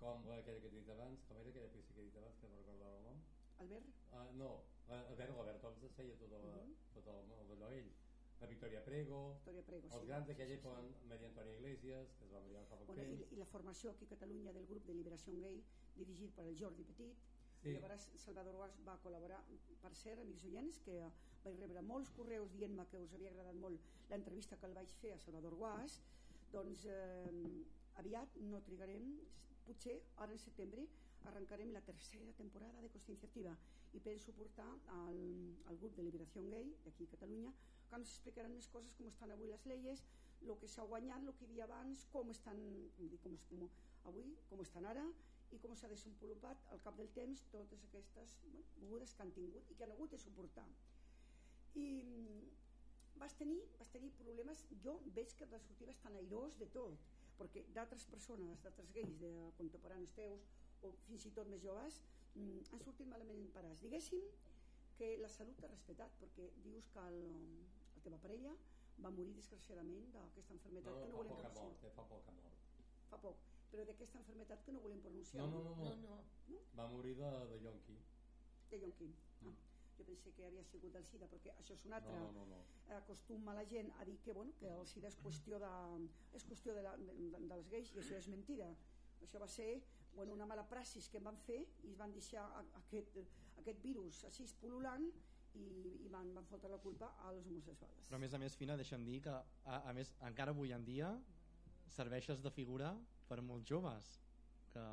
com aquella que he dit abans, com era aquella peça que he dit abans, que no recordo el nom, Albert? Uh, no, uh, a veure, l'Albert Homs es feia tot, la, Mhm. tot el, el d'allò ell. La Victoria Prego, Victoria Prego, els sí. grans d'aquella Sí, sí, sí. època, Maria Antònia Iglesias, que es va morir fa poc Bueno, i, temps. i la formació aquí a Catalunya del grup de Liberació Gay dirigit per el Jordi Petit Sí. llavors Salvador Guas va col·laborar per cert, amics oients, que vaig rebre molts correus dient-me que us havia agradat molt l'entrevista que el vaig fer a Salvador Guas doncs eh, aviat no trigarem potser ara en setembre arrencarem la tercera temporada de Consciència Activa i penso portar al, al grup de Liberació Gay d'aquí a Catalunya que ens explicaran més coses com estan avui les lleis el que s'ha guanyat, el que hi havia abans com estan, com, com, avui, com estan ara i com s'ha desenvolupat al cap del temps totes aquestes bueno, mogudes que han tingut i que han hagut de suportar i mm, vas tenir, vas tenir problemes jo veig que de sortir bastant airós de tot perquè d'altres persones, d'altres gais de contemporanis teus o fins i tot més joves mm, han sortit malament parats diguéssim que la salut t'ha respetat perquè dius que el, la teva parella va morir desgraciadament d'aquesta enfermedad no, que no volem. Mort, eh, fa poc que mort. Fa poc, però d'aquesta enfermedad que no volem pronunciar. No, no, no. no, no. Va morir de, de Yonqui. De Yonqui. Mm. Ah, jo pensé que havia sigut del SIDA, perquè això és un altre no, no, no, no. acostuma la gent a dir que, bueno, que el SIDA és qüestió, de, és qüestió de la, de, de, dels gais i això és mentida. Això va ser bueno, una mala praxis que van fer i van deixar aquest, aquest virus així pol·lulant i, i van, van fotre la culpa als homosexuals. Però a més a més, Fina, deixa'm dir que a, a més, encara avui en dia serveixes de figura per molts joves que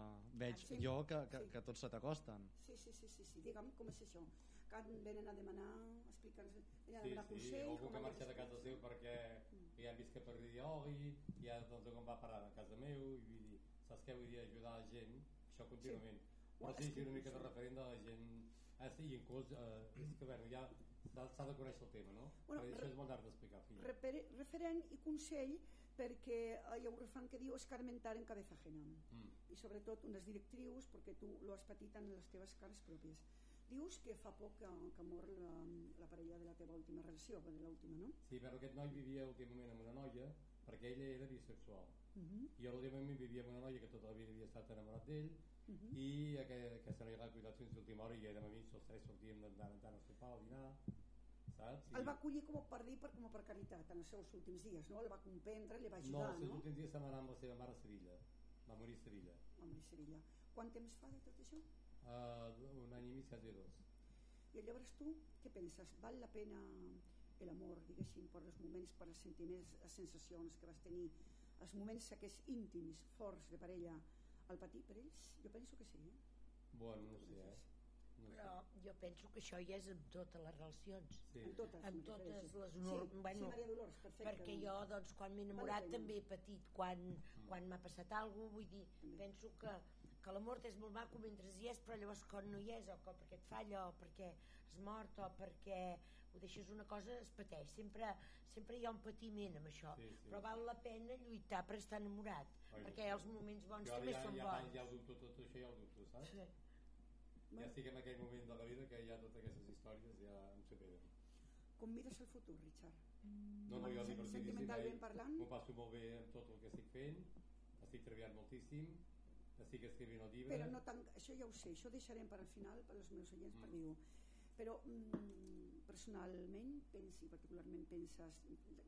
veig ah, sí? jo que, que, sí. que tots se t'acosten sí, sí, sí, sí, sí, digue'm com és això que venen a demanar explica'ns venen a demanar sí, sí, algú que marxa de casa seu perquè mm. ja hem vist que per dir oh, i ja doncs com va parar a casa meu i vull dir, saps què vull dir ajudar la gent això contínuament sí. però sí, sí, una mica de referent de la gent Ah, sí, i inclús, eh, és que bueno, ja s'ha de conèixer el tema, no? Bueno, Perquè això és molt d'art d'explicar. Referent i consell perquè hi ha un refran que diu escarmentar en cabeza ajena mm. i sobretot unes directrius perquè tu lo has patit en les teves cares pròpies dius que fa poc que, que mor la, la parella de la teva última relació de l'última, no? Sí, però aquest noi vivia últimament amb una noia perquè ella era bisexual uh mhm. -huh. i últimament vivia amb una noia que tota la vida havia estat enamorat d'ell Uh -huh. i aquest, aquesta noia l'ha cuidat fins l'última hora i érem amics, els tres sortíem de tant en tant a sopar, al dinar saps? I... El va acollir com per dir, per, com per caritat en els seus últims dies, no? El va comprendre, li va ajudar, no? els seus últims dies se va anar amb la seva mare a Sevilla va morir a Sevilla va morir a Sevilla quant temps fa de tot això? Uh, un any i mig, quasi dos i llavors tu, què penses? Val la pena l'amor, diguéssim, per els moments, per els sentiments, les sensacions que vas tenir, els moments aquests íntims, forts de parella, el patir per ells? Jo penso que sí. Eh? Bueno, no sé, eh? Però jo penso que això ja és amb totes les relacions sí. en totes, amb totes les sí. bueno, sí, Dolors, perfecte. perquè jo doncs, quan m'he enamorat també he patit quan, mm. quan m'ha passat alguna cosa vull dir, també. penso que, que l'amor és molt maco mentre hi és però llavors quan no hi és o perquè et falla o perquè has mort o perquè ho deixes una cosa es pateix sempre, sempre hi ha un patiment amb això sí, sí. però val la pena lluitar per estar enamorat Oi, perquè els moments bons també ja, són ja, bons ja ho dubto tot això ja ho dubto saps? Sí. Ja estic en aquell moment de la vida que ja totes aquestes històries ja em superen com mires el futur, Richard? no, no, jo sentimentalment parlant? M'ho passo molt bé amb tot el que estic fent. Estic treballant moltíssim. Estic escrivint el llibre però no tan, això ja ho sé, això ho deixarem per al final per als meus oients mm. per dir-ho però mm, personalment pensi, particularment penses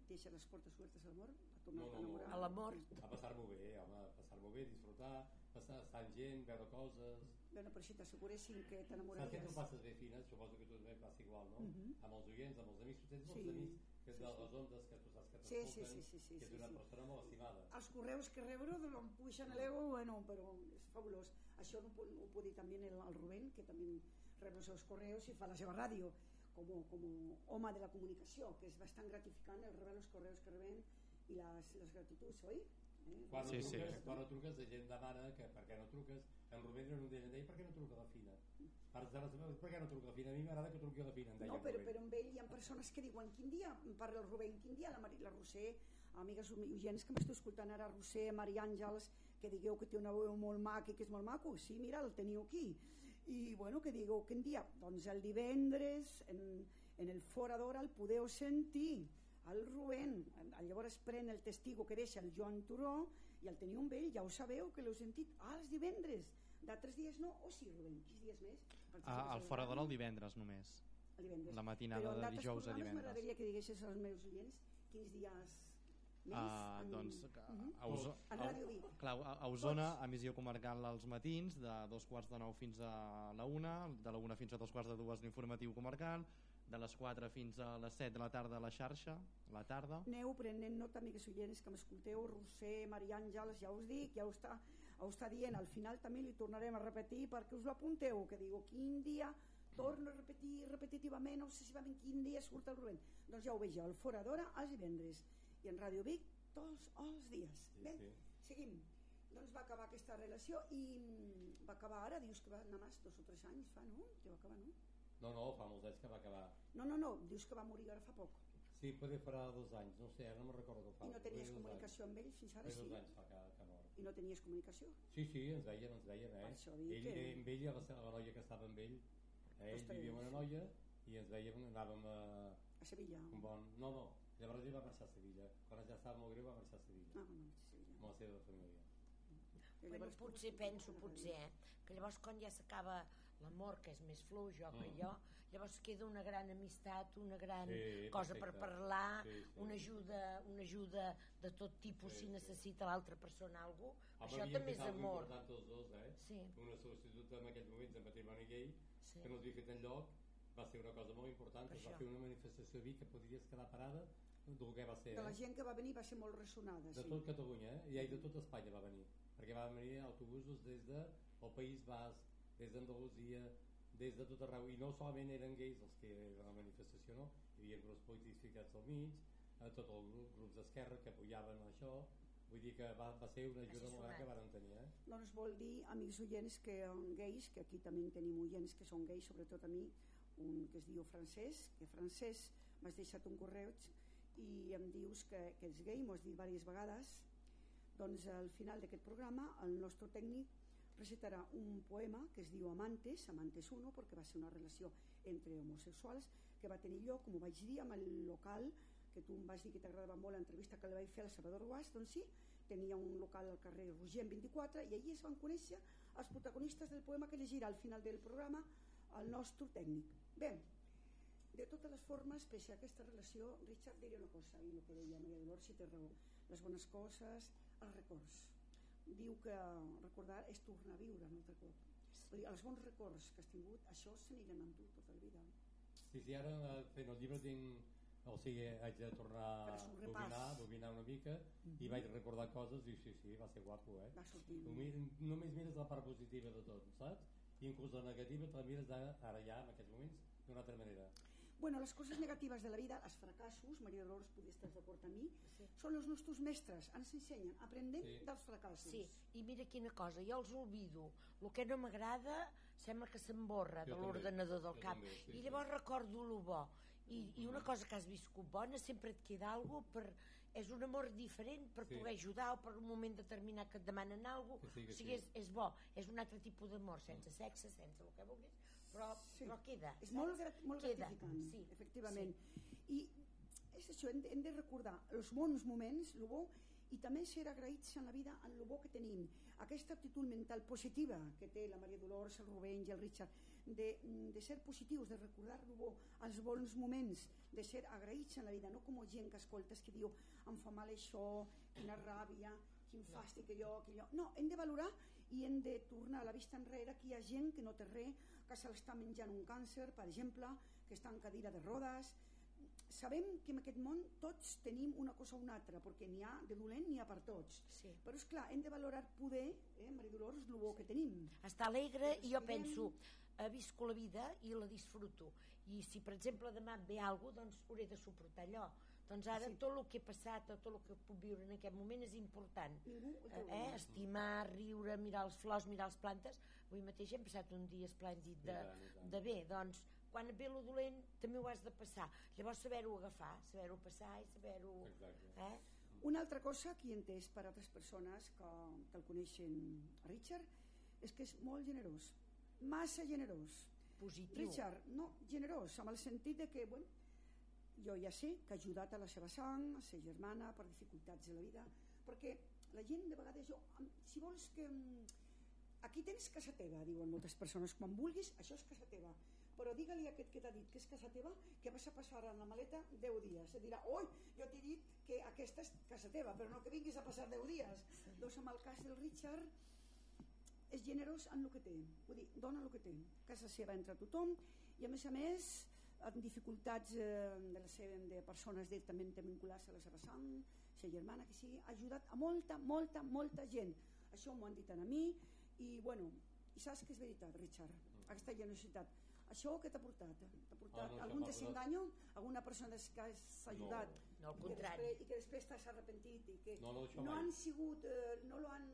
deixa les portes obertes a l'amor a tornar no, no, a enamorar. A l'amor. A passar-m'ho bé, home, a passar-m'ho bé disfrutar, passar, estar amb gent veure coses bueno, però si t'asseguressin que t'enamoraries saps que tu passes bé fines, suposo que tu també passa igual no? Uh mhm. -huh. amb els oients, amb els amics tu tens sí. molts amics que és de les ondes que tu saps que t'escolten sí, sí, sí, sí, sí, que és una sí, persona molt estimada els correus que rebre em puixen a l'ego bueno, però és fabulós això no, ho puc dir també el, el Rubén que també rep els seus correus i fa la seva ràdio com, com home de la comunicació que és bastant gratificant el rebre els correus que rebem i les, les gratituds, oi? Quan, sí, no truques, sí. quan no truques la gent demana que per què no truques en Rubén era un d'ells deia per què no truca la Fina? Per, per què no truca la Fina? A mi m'agrada que truqui la Fina deia no, però, però amb ell hi ha persones que diuen quin dia? Parla el Rubén, quin dia? La, Maria, la Roser amigues oients que m'esteu escoltant ara Roser, Maria Àngels que digueu que té una veu molt maca i que és molt maco. Sí, mira, el teniu aquí. I bueno, que digueu quin dia? Doncs el divendres en, en el forador el podeu sentir el Rubén, llavors pren el testigo que deixa el Joan Turó i el teniu amb ell, ja ho sabeu que l'heu sentit ah, els divendres, d'altres dies no? O sí Rubén, quins dies més? Ah, el forador el divendres només. El divendres. la matinada de dijous a divendres. m'agradaria que diguessis als meus oients quins dies Uh, doncs, a, a, Oso, a, clar, a, a Osona, emissió comarcal als matins, de dos quarts de nou fins a la una, de la una fins a dos quarts de dues l'informatiu comarcal, de les 4 fins a les 7 de la tarda a la xarxa, la tarda. Neu prenent nota, amigues oients, que m'escolteu, Roser, Maria Àngels, ja us dic, ja ho està, ho està dient, al final també li tornarem a repetir perquè us ho apunteu, que diu quin dia torno a repetir repetitivament, obsessivament, quin dia surt el Rubén. Doncs ja ho veieu, el Foradora els divendres i en Ràdio Vic tots els dies. Sí, Bé, sí. seguim. doncs va acabar aquesta relació i mm, va acabar ara, dius que va anar més dos o tres anys fa, no? Que va acabar, no? No, no, fa molts anys que va acabar. No, no, no, dius que va morir ara fa poc. Sí, potser farà dos anys, no sé, ara no me'n recordo fa. I no tenies comunicació anys. amb ell fins ara, sí? dos anys fa que, que mort. I no tenies comunicació? Sí, sí, ens veiem, ens veiem, eh? Per això dic ell, que... Amb ell, la, la noia que estava amb ell, eh? ell vivia amb una noia i ens veiem, anàvem a... A Sevilla? Un bon... No, no, llavors ell va marxar a Sevilla. Quan ja estava molt greu va marxar a Sevilla. Ah, marxar a Sevilla. Amb la seva família. Bueno, potser penso, potser, eh? que llavors quan ja s'acaba l'amor, que és més fluix, jo mm. que jo, llavors queda una gran amistat, una gran sí, cosa perfecte. per parlar, sí, sí. una ajuda una ajuda de tot tipus sí, si necessita l'altra persona alguna cosa. Això també és amor. tots dos, eh? Sí. Una sol·licitud en aquells moments de matrimoni gay sí. que no s'havia fet enlloc va ser una cosa molt important, es va fer una manifestació a Vic que podries quedar parada del que va ser. De la eh? gent que va venir va ser molt ressonada. De sí. tot Catalunya, eh? i de tot Espanya va venir, perquè va venir autobusos des de el País Basc, des d'Andalusia, des de tot arreu, i no solament eren gais els que eren a la manifestació, no? Hi havia grups polítics ficats al mig, a tot el grup, grups d'esquerra que apoyaven això, vull dir que va, va ser una ajuda molt gran que varen tenir. Eh? Doncs vol dir, amics oients que gais, que aquí també tenim oients que són gais, sobretot a mi, un que es diu francès, que francès m'has deixat un correu i em dius que, que és gay, m'ho has dit diverses vegades, doncs al final d'aquest programa el nostre tècnic recitarà un poema que es diu Amantes, Amantes 1, perquè va ser una relació entre homosexuals que va tenir lloc, com ho vaig dir, amb el local que tu em vas dir que t'agradava molt l'entrevista que li vaig fer a Salvador Guas, doncs sí, tenia un local al carrer Rogent 24 i allí es van conèixer els protagonistes del poema que llegirà al final del programa el nostre tècnic. Bé, de totes les formes, pese a aquesta relació, Richard diria una cosa, i el que deia Maria Dolors, si té raó, les bones coses, els records diu que recordar és tornar a viure un altre cop Vull dir, els bons records que has tingut això s'aniran amb tu tota la vida sí, sí, ara eh, fent el llibre tinc o sigui, haig de tornar a bobinar, bobinar una mica uh -huh. i mhm. vaig recordar coses i sí, sí, va ser guapo eh? va sortir només mires la part positiva de tot, saps? i inclús la negativa te la mires ara ja en aquests moments d'una altra manera Bueno, les coses negatives de la vida, els fracassos, Maria Dolors podria estar d'acord amb mi, sí. són els nostres mestres, ens ensenyen, aprendem sí. dels fracassos. Sí, i mira quina cosa, jo els oblido, el que no m'agrada sembla que s'emborra de l'ordenador del cap, també, sí, i llavors sí. recordo el bo, i, i una cosa que has viscut bona sempre et queda alguna per és un amor diferent per sí. poder ajudar o per un moment determinat que et demanen alguna cosa, sí, o sigui, sí. és, és bo, és un altre tipus d'amor, sense sexe, sense el que vulguis, però, sí. però queda. És saps? molt, grat, molt queda. gratificant, sí. efectivament. Sí. I és això, hem de, hem de recordar els bons moments, el bo, i també ser agraïts en la vida en el bo que tenim. Aquesta actitud mental positiva que té la Maria Dolors, el Rubén i el Richard, de, de ser positius, de recordar el bo, els bons moments, de ser agraïts en la vida, no com gent que escoltes que diu em fa mal això, quina ràbia, quin fàstic que jo... No, hem de valorar i hem de tornar a la vista enrere que hi ha gent que no té res, que se l'està menjant un càncer, per exemple, que està en cadira de rodes. Sabem que en aquest món tots tenim una cosa o una altra, perquè n'hi ha de dolent n'hi ha per tots. Sí. Però és clar, hem de valorar poder, eh, Maria Dolors, el bo que tenim. Està alegre i jo penso, he viscut la vida i la disfruto. I si, per exemple, demà ve alguna cosa, doncs hauré de suportar allò doncs ara sí. tot el que he passat, tot el que puc viure en aquest moment és important. Ningú eh, eh? Estimar, riure, mirar els flors, mirar les plantes. Avui mateix hem passat un dia esplèndid de, de bé. Doncs quan ve lo dolent també ho has de passar. Llavors saber-ho agafar, saber-ho passar i saber-ho... Eh? Una altra cosa que he entès per altres persones que, que el coneixen Richard és que és molt generós, massa generós. Positiu. Richard, no, generós, amb el sentit de que, bueno, jo ja sé que ha ajudat a la seva sang, a ser germana, per dificultats de la vida, perquè la gent de vegades, jo, si vols que... Aquí tens casa teva, diuen moltes persones, quan vulguis, això és casa teva, però digue-li a aquest que t'ha dit que és casa teva que vas a passar en la maleta 10 dies. Et dirà, oi, jo t'he dit que aquesta és casa teva, però no que vinguis a passar 10 dies. Sí. Doncs amb el cas del Richard és generós en el que té, vull dir, dona el que té. Casa seva entre tothom i a més a més amb dificultats eh, de, la seva, de persones directament vinculades a la seva sang, la germana que sigui, ha ajudat a molta, molta, molta gent. Això m'ho han dit a mi i, bueno, i saps que és veritat, Richard, aquesta generositat. Això què t'ha portat? T'ha portat ah, no, algun desenganyo? Alguna persona que has ajudat? No, no al contrari. I que després, i que després t'has arrepentit i que no, no, no han sigut, eh, no lo han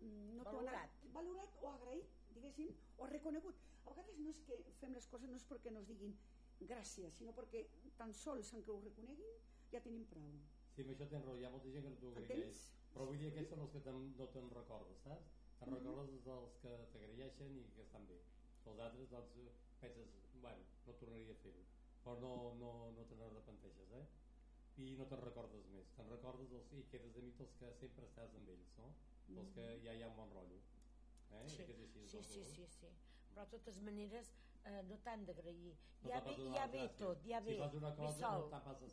no valorat. Valorat o agraït, diguéssim, o reconegut. A vegades no és que fem les coses no és perquè nos diguin gràcies, sinó perquè tan sols en què ho reconeguin ja tenim prou. Sí, amb això tens raó, hi ha molta gent que no t'ho agraeix. Però vull dir, aquests són els que no te'n recordes, saps? Te'n mm -hmm. recordes dels que t'agraeixen i que estan bé. Els altres, doncs, penses, bueno, no tornaria a fer-ho. Però no, no, no te n'arrepenteixes, eh? i no te'n recordes més, te'n recordes dels, i quedes amic dels que sempre estàs amb ells, no? Mm. Els que ja hi ha un bon rotllo. Eh? Sí, així, sí, sí, sí, sí, però de totes maneres eh, no t'han d'agrair. No ja, ve, ja ve tot, ja ve. Si fas una cosa no t'ha pas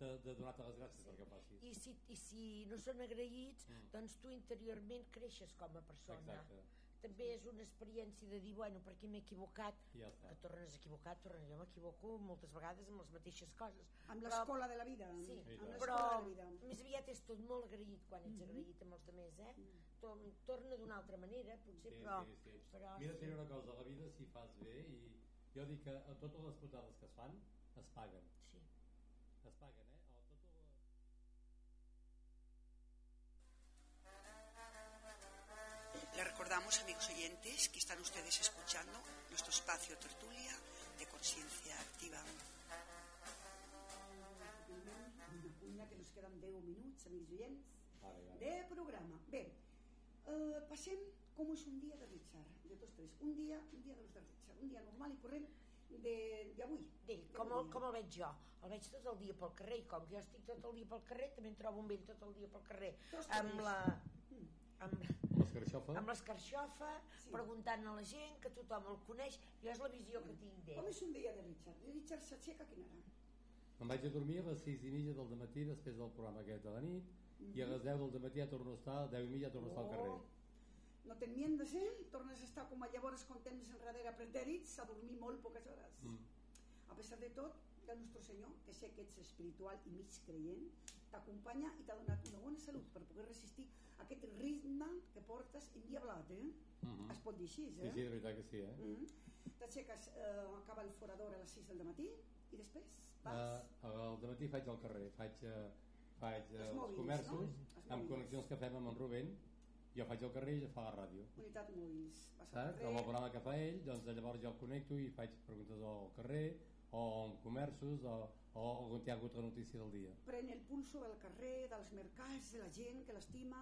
de, de donar-te les gràcies sí. perquè facis. I si, I si no són agraïts, mm. doncs tu interiorment creixes com a persona. Exacte també és una experiència de dir, bueno, per aquí m'he equivocat, ja que tornes a equivocar, tornes, jo m'equivoco moltes vegades amb les mateixes coses. Amb l'escola de la vida. Sí, sí però de la vida. més aviat és tot molt agraït quan ets mm -hmm. agraït amb els altres, eh? Mm. Torna d'una altra manera, potser, sí, però... Sí, sí. però Mira, sí. una cosa, la vida si fas bé i jo dic que totes les putades que es fan es paguen. Sí. Es paguen, eh? Les recordamos, amigos oyentes, que están ustedes escuchando nuestro espacio tertulia de conciencia activa. que nos queden 10 minuts, amics oients, vale, vale. de programa. Bé, eh, passem com és un dia de Richard, de tots tres. Un dia, un dia de los de Richard, un dia normal i corrent d'avui. D'ell, com, el, com el veig jo? El veig tot el dia pel carrer i com que jo estic tot el dia pel carrer, també em trobo amb ell tot el dia pel carrer. Amb la... Mm amb, l'escarxofa amb l'escarxofa sí. preguntant a la gent que tothom el coneix jo és la visió que tinc d'ell com és un dia de Richard? Richard s'aixeca a quina hora? em vaig a dormir a les 6 i mitja del matí després del programa aquest de la nit. I a les 10 del matí ja torno a estar a 10 i mitja torno a estar al carrer no t'enmiendes, eh? Tornes a estar com a llavors quan temps enrere pretèrits a dormir molt poques hores. Mm. A pesar de tot, del nostre Senyor, que sé que ets espiritual i mig creient, t'acompanya i t'ha donat una bona salut per poder resistir aquest ritme que portes endiablat, eh? Mhm. -huh. Es pot dir així, eh? Sí, sí, de veritat que sí, eh? Mhm. -huh. T'aixeques, eh, acaba el forador a les 6 del matí i després vas? Uh, al matí faig al carrer, faig, uh, faig els, els comerços, no? amb connexions que fem amb en Rubén, jo faig el carrer i ell fa la ràdio. Unitat Mòbils. Saps? Amb el programa que fa ell, doncs llavors jo el connecto i faig preguntes al carrer, o en comerços, o o on hi ha hagut la notícia del dia. Pren el pulso del carrer, dels mercats, de la gent que l'estima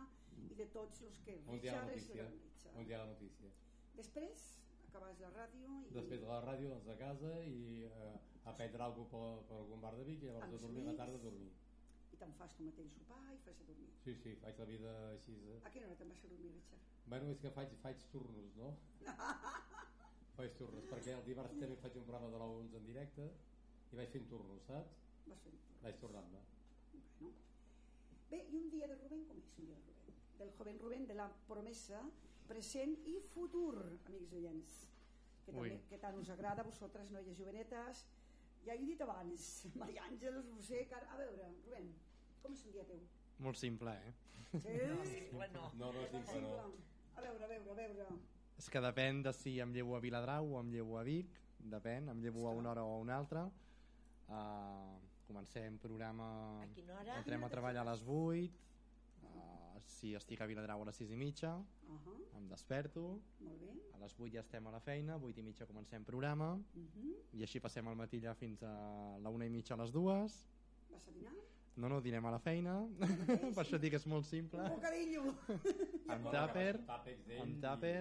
i de tots els que on hi ha la notícia. On hi ha la notícia. Després acabes la ràdio i... Després de la ràdio doncs a casa i eh, a prendre alguna cosa per, per algun bar de Vic i llavors a dormir a la tarda a dormir. I te'n fas tu mateix sopar i fas a dormir. Sí, sí, faig la vida així. Eh? A quina hora te'n vas a dormir, Richard? Bueno, és que faig, faig turnos, no? faig turnos, perquè el dimarts també faig un programa de l'11 en directe i vaig fent turnos, saps? Vas fent turnos. Vaig tornant-me. Bueno. Bé, i un dia de Rubén com és un dia de Rubén? Del joven Rubén, de la promesa present i futur, amics oients que, també, que tant us agrada a vosaltres, noies jovenetes ja he dit abans, Maria Àngels Roser, Car... a veure, Rubén com és un dia teu? Molt simple, eh? Sí? No, simple no. No, no, simple no. A veure, a veure, a veure. És que depèn de si em llevo a Viladrau o em llevo a Vic, depèn, em llevo a una hora o a una altra. Uh, comencem programa... A quina hora? Entrem a treballar a les 8, uh, si estic a Viladrau a les 6 i mitja, uh -huh. em desperto, Molt bé. a les 8 ja estem a la feina, 8 i mitja comencem programa, uh -huh. i aixi passem al matí ja fins a la 1 i mitja a les 2. Vas a dinar? No, no, dinem a la feina, per això dic que és molt simple. Un bocadillo! amb tàper, amb tàper,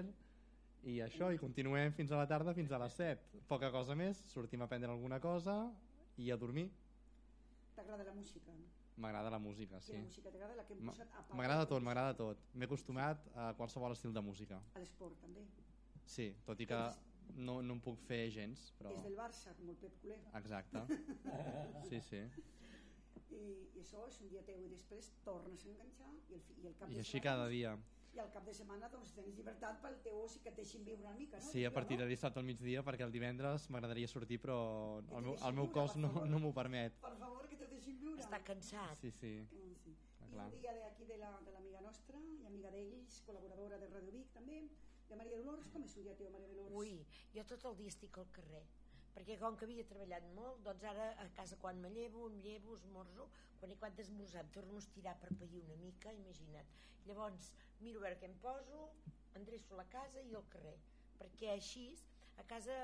i això, i continuem fins a la tarda, fins a les 7. Poca cosa més, sortim a prendre alguna cosa i a dormir. T'agrada la música? M'agrada la música, sí. la música t'agrada? La que hem posat a M'agrada tot, m'agrada tot. M'he acostumat a qualsevol estil de música. A l'esport, també? Sí, tot i que no, no em puc fer gens. Però... És del Barça, com el Pep Culer. Exacte. sí, sí. I, I això és un dia teu i després tornes a enganxar i el, i el cap I així cada dia i al cap de setmana doncs, tens llibertat pel teu oci que et deixin viure una mica no? sí, a partir de dissabte al migdia perquè el divendres m'agradaria sortir però el meu, el meu cos no, no m'ho permet per favor que te deixin viure està cansat sí, sí. Mm, sí. Ah, i un dia d'aquí de l'amiga la, de nostra i amiga d'ells, col·laboradora de Radio Vic també de Maria Dolors, com és un dia teu Maria Dolors? Ui, jo tot el dia estic al carrer perquè com que havia treballat molt doncs ara a casa quan me llevo em llevo, esmorzo quan he quant d'esmorzar em torno a estirar per pair una mica imagina't, llavors miro a veure què em poso endreço la casa i el carrer perquè així a casa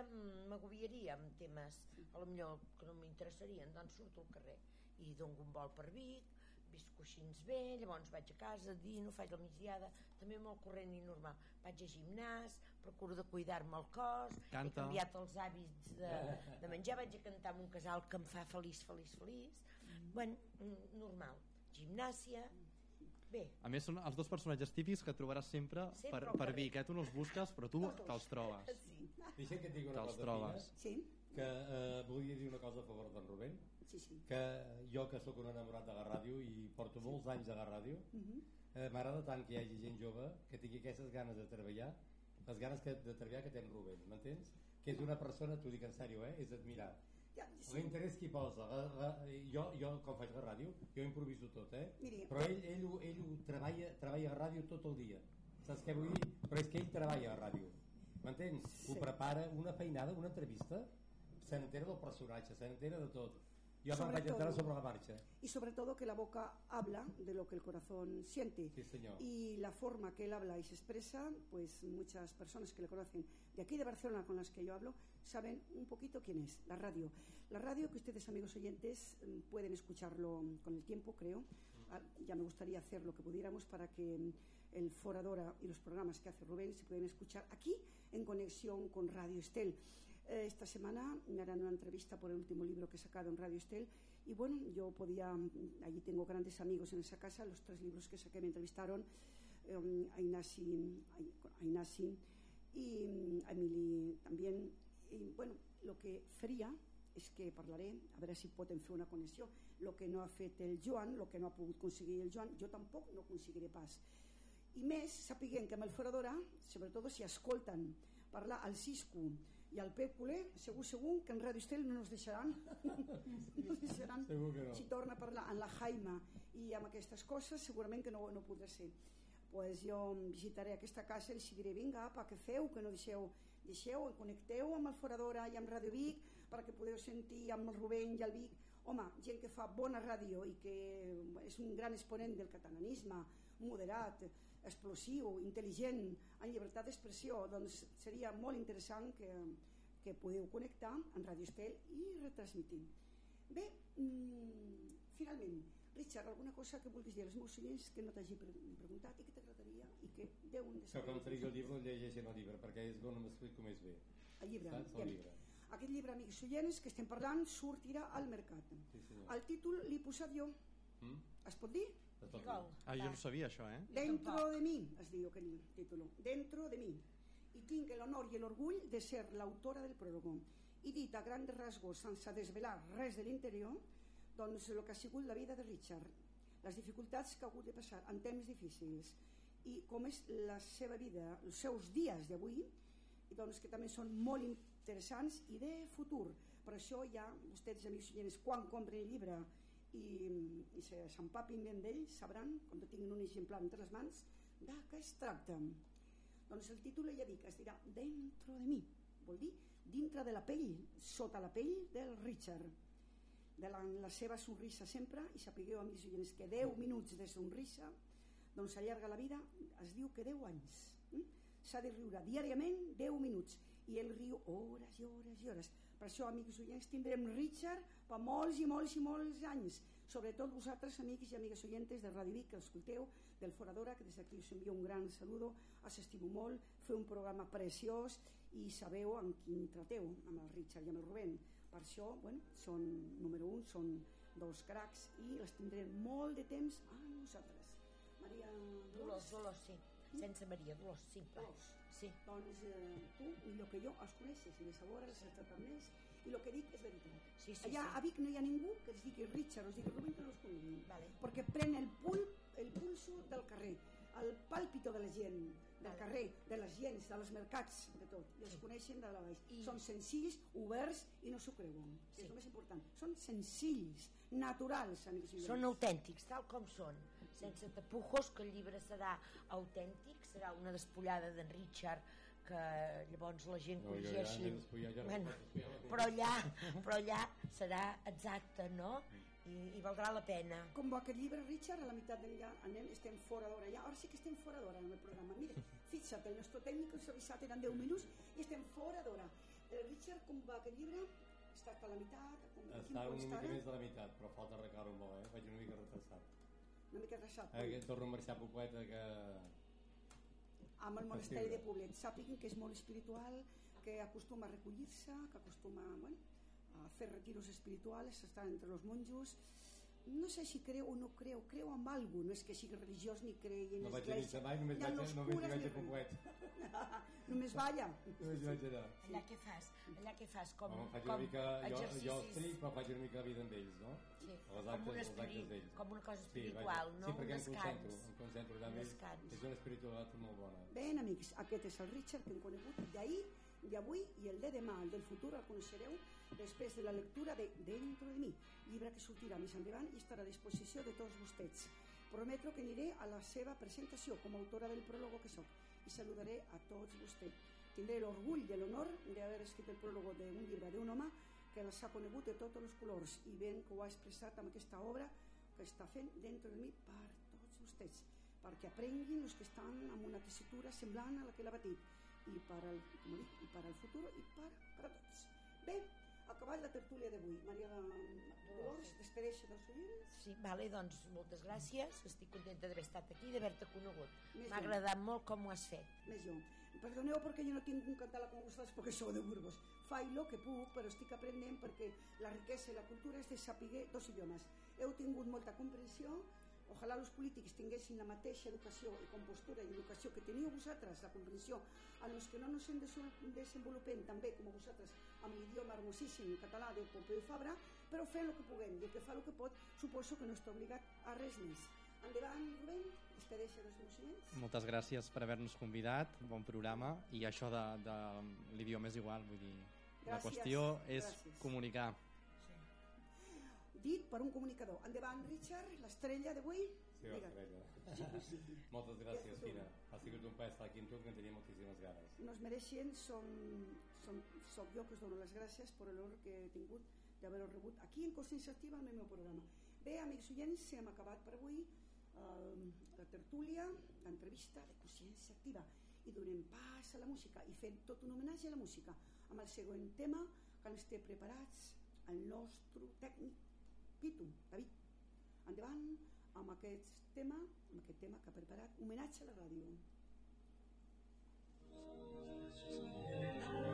m'agobiaria amb temes a lo millor que no m'interessarien doncs surto al carrer i dono un vol per Vic visc coixins bé, llavors vaig a casa, dino, faig la migdiada, també molt corrent i normal. Vaig a gimnàs, procuro de cuidar-me el cos, Canta. he canviat els hàbits de, de menjar, vaig a cantar en un casal que em fa feliç, feliç, feliç. Mm. Bueno, normal. Gimnàsia, bé. A més, són els dos personatges típics que trobaràs sempre, Sempre per, per. Vic, eh? Tu no els busques, però tu te'ls trobes. Sí. Deixa que et digui una cosa, trobes. Fina, Sí, que eh, volia dir una cosa a favor d'en Rubén, sí, sí. que jo que sóc un enamorat de la ràdio i porto molts anys a la ràdio, Mhm. eh, m'agrada tant que hi hagi gent jove que tingui aquestes ganes de treballar, les ganes que, de treballar que té en Rubén, m'entens? Que és una persona, t'ho dic en sèrio, eh? és admirar. Ja, sí. L'interès que hi posa, la, la, jo, jo com faig la ràdio, jo improviso tot, eh? Miri. però ell, ell, ho- ell ho treballa, treballa a ràdio tot el dia. Saps què vull dir? Però és que ell treballa a ràdio. M'entens? Ho Sí. prepara una feinada, una entrevista, se n'entera del personatge, se n'entera de tot. Sobre todo. sobre la marxa. Y sobre todo que la boca habla de lo que el corazón siente. Sí, señor. Y la forma que él habla y se expresa, pues muchas personas que le conocen de aquí de Barcelona con las que yo hablo, saben un poquito quién es, la radio. La radio que ustedes, amigos oyentes, mm, pueden escucharlo con el tiempo, creo. Ah, Ya me gustaría hacer lo que pudiéramos para que mm, el Foradora y los programas que hace Rubén se pueden escuchar aquí en conexión con Radio Estel. Eh, esta semana me harán una entrevista por el último libro que he sacado en Radio Estel y bueno, yo podía, mm, allí tengo grandes amigos en esa casa, los tres libros que saqué me entrevistaron, eh, a Inasi, a Inasi y mm, a Emily también. I, bueno, el que faria és que parlaré, a veure si poden fer una connexió. El que no ha fet el Joan, el que no ha pogut aconseguir el Joan, jo tampoc no aconseguiré pas. I més, sapiguem que amb el Foradora, sobretot si escolten parlar al Cisco i al Pep Culer, segur, segur que en Radio Estel no ens deixaran, no ens deixaran no. si torna a parlar amb la Jaima i amb aquestes coses, segurament que no, no podrà ser. Pues jo visitaré aquesta casa i els diré, vinga, apa, què feu? Que no deixeu, deixeu, connecteu amb el Foradora i amb Ràdio Vic perquè podeu sentir amb el Rubén i el Vic home, gent que fa bona ràdio i que és un gran exponent del catalanisme moderat, explosiu, intel·ligent, en llibertat d'expressió, doncs seria molt interessant que, que podeu connectar en Radio Estel i retransmitir. Bé, mm, finalment, Richard, alguna cosa que vulguis dir als meus oients que no t'hagi pre preguntat i que t'agradaria i que deuen de Que quan tregui el llibre el llegeixen el llibre, perquè és on m'explico més bé. El llibre. Saps? El llibre. Aquest llibre, amics oients, que estem parlant, sortirà al mercat. Sí, senyor. El títol l'he posat jo. Mm? Es pot dir? Dir. Ah, jo no sabia això, eh? Dentro de mi, es diu aquell títol. Dentro de mi. I tinc l'honor i l'orgull de ser l'autora del pròlogo. I dit a grans rasgos, sense desvelar res de l'interior, doncs el que ha sigut la vida de Richard, les dificultats que ha hagut de passar en temps difícils i com és la seva vida, els seus dies d'avui, i doncs que també són molt interessants i de futur. Per això ja, vostès, amics oients, quan compren el llibre i, i se- s'empapin ben d'ell, sabran, quan tinguin un exemplar entre les mans, de què es tracta. Doncs el títol ja dic, es dirà Dentro de mi, vol dir dintre de la pell, sota la pell del Richard de la, la seva sonrisa sempre i sapigueu amics oients que 10 minuts de sonrisa doncs allarga la vida es diu que 10 anys mm? s'ha de riure diàriament 10 minuts i ell riu hores i hores i hores per això amics oients tindrem Richard per molts i molts i molts anys. Sobretot vosaltres amics i amigues oientes de Radio Vic que l'escolteu del Foradora que des d'aquí us envio un gran saludo. Us estimo molt, feu un programa preciós i sabeu amb qui trateu amb el Richard i amb el Rubén. Per això, bueno, són número un, són dos cracs i els tindrem molt de temps a nosaltres. Maria Dolors, Dolors, sí. Sense Maria, Dolors, sí. Dolors. Sí. Doncs eh, tu, millor que jo, els coneixes, les sabores, els tractat més, i el que dic és veritat. Sí, sí, Allà sí. a Vic no hi ha ningú que es digui Richard o es digui Rubén que no els conegui. Vale. Perquè pren el, pul, el pulso del carrer, el pàlpito de la gent, del Vale. carrer, de les gens, de els mercats, de tot. I els coneixen de la baix. I- Són senzills, oberts i no s'ho creuen. Sí. És el més important. Són senzills, naturals, amics i Són autèntics, tal com són, sense tapujos, que el llibre serà autèntic, serà una despullada d'en Richard que llavors la gent no, corregeixi bueno, però allà però allà serà exacte no? I, i valdrà la pena com va aquest llibre Richard a la meitat d'enllà anem, estem fora d'hora ja ara sí que estem fora d'hora en el programa mira, fixa't, el nostre tècnic ens ha avisat eren 10 minuts i estem fora d'hora eh, Richard, com va aquest llibre? està a la meitat? Està una mica més de la meitat però falta arreglar-ho molt, eh? vaig una mica retrasat una mica retrasat eh, torno a marxar a Popeta que amb el monasteri de Poblet. Sàpiguen que és molt espiritual, que acostuma a recollir-se, que acostuma bueno, a fer retiros espirituals, estar entre els monjos, no sé si creu o no creu, creu en algú, no és que sigui religiós ni cregui en no l'església. No vaig a missa mai, només vaig, només vaig a Poblet. només balla. Només vaig allà. Allà què fas? Allà què fas? Com, Home, faig com una mica, jo, jo estic, però faig una mica de vida amb ells, no? Sí, les actes, com, un espirit, com una cosa espiritual, sí, no? Sí, perquè un em concentro, em concentro allà més. És una espiritualitat molt bona. Ben, amics, aquest és el Richard que hem conegut d'ahir, d'avui i el de demà, el del futur el coneixereu després de la lectura de Dentro de mi, llibre que sortirà més endavant i estarà a disposició de tots vostès. Prometo que aniré a la seva presentació com a autora del pròlogo que sóc i saludaré a tots vostès. Tindré l'orgull i l'honor d'haver escrit el pròlogo d'un llibre d'un home que els ha conegut de tots els colors i ben que ho ha expressat amb aquesta obra que està fent dentro de mi per tots vostès, perquè aprenguin els que estan amb una tessitura semblant a la que l'ha batit i per al, com dic, i per al futur i per, per a tots. Bé, acabat la tertúlia d'avui. Maria Dolors, despedeixa dels oients. Sí, vale, doncs moltes gràcies. Estic contenta d'haver estat aquí i d'haver-te conegut. M'ha agradat molt com ho has fet. Més jo. Perdoneu perquè jo no tinc un català com vosaltres perquè sou de Burgos. Faig el que puc, però estic aprenent perquè la riquesa i la cultura és de saber dos idiomes. Heu tingut molta comprensió, ojalà els polítics tinguessin la mateixa educació i compostura i educació que teniu vosaltres, la comprensió, a los que no ens en desenvolupem també com vosaltres amb l'idioma hermosíssim català de Pompeu Fabra, però fent el que puguem i el que fa el que pot suposo que no està obligat a res més. Endavant, Rubén, dels meus Moltes gràcies per haver-nos convidat, bon programa, i això de, de l'idioma és igual, vull dir, gràcies, la qüestió és gràcies. comunicar. Dit per un comunicador. Endavant, Richard, l'estrella d'avui. Sí, l'estrella. Sí, sí. Moltes gràcies, Fina. Ha sigut un plaer estar aquí amb tu, que en tenia moltíssimes ganes. No es mereixen, som, som, soc jo que us dono les gràcies per l'honor que he tingut d'haver-ho rebut aquí en Consciència Activa en el meu programa. Bé, amics oients, hem acabat per avui eh, la tertúlia, l'entrevista de consciència activa i donem pas a la música i fent tot un homenatge a la música amb el següent tema que ens té preparats el nostre tècnic Pitu, David. Endavant amb aquest tema amb aquest tema que ha preparat homenatge a la ràdio. esencia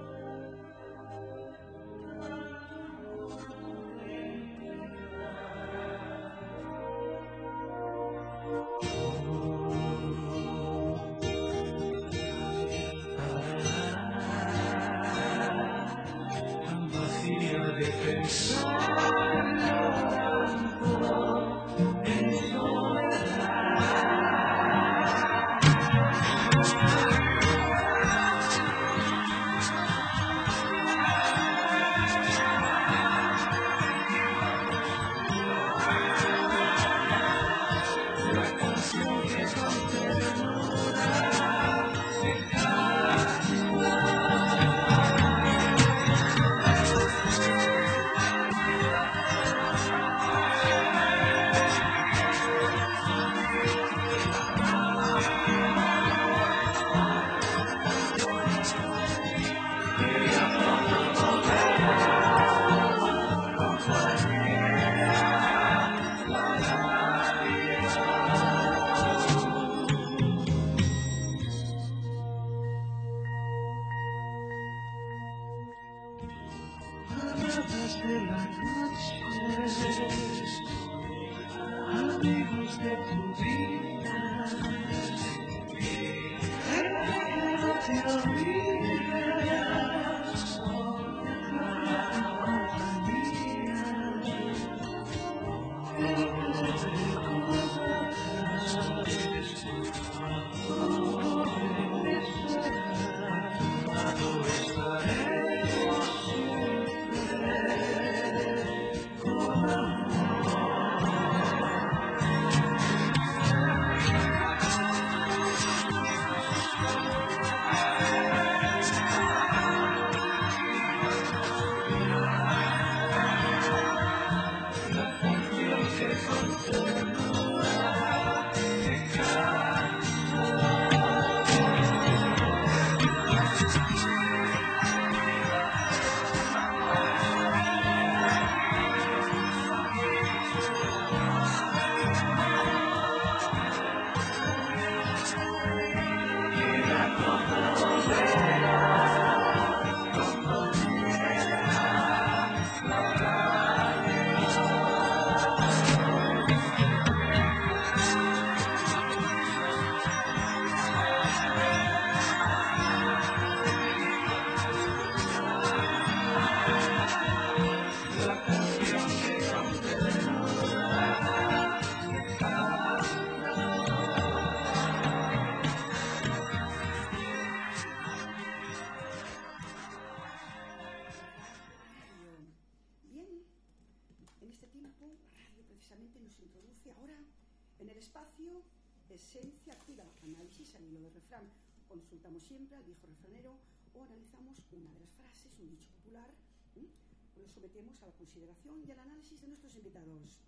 a la consideración y al análisis de nuestros invitados.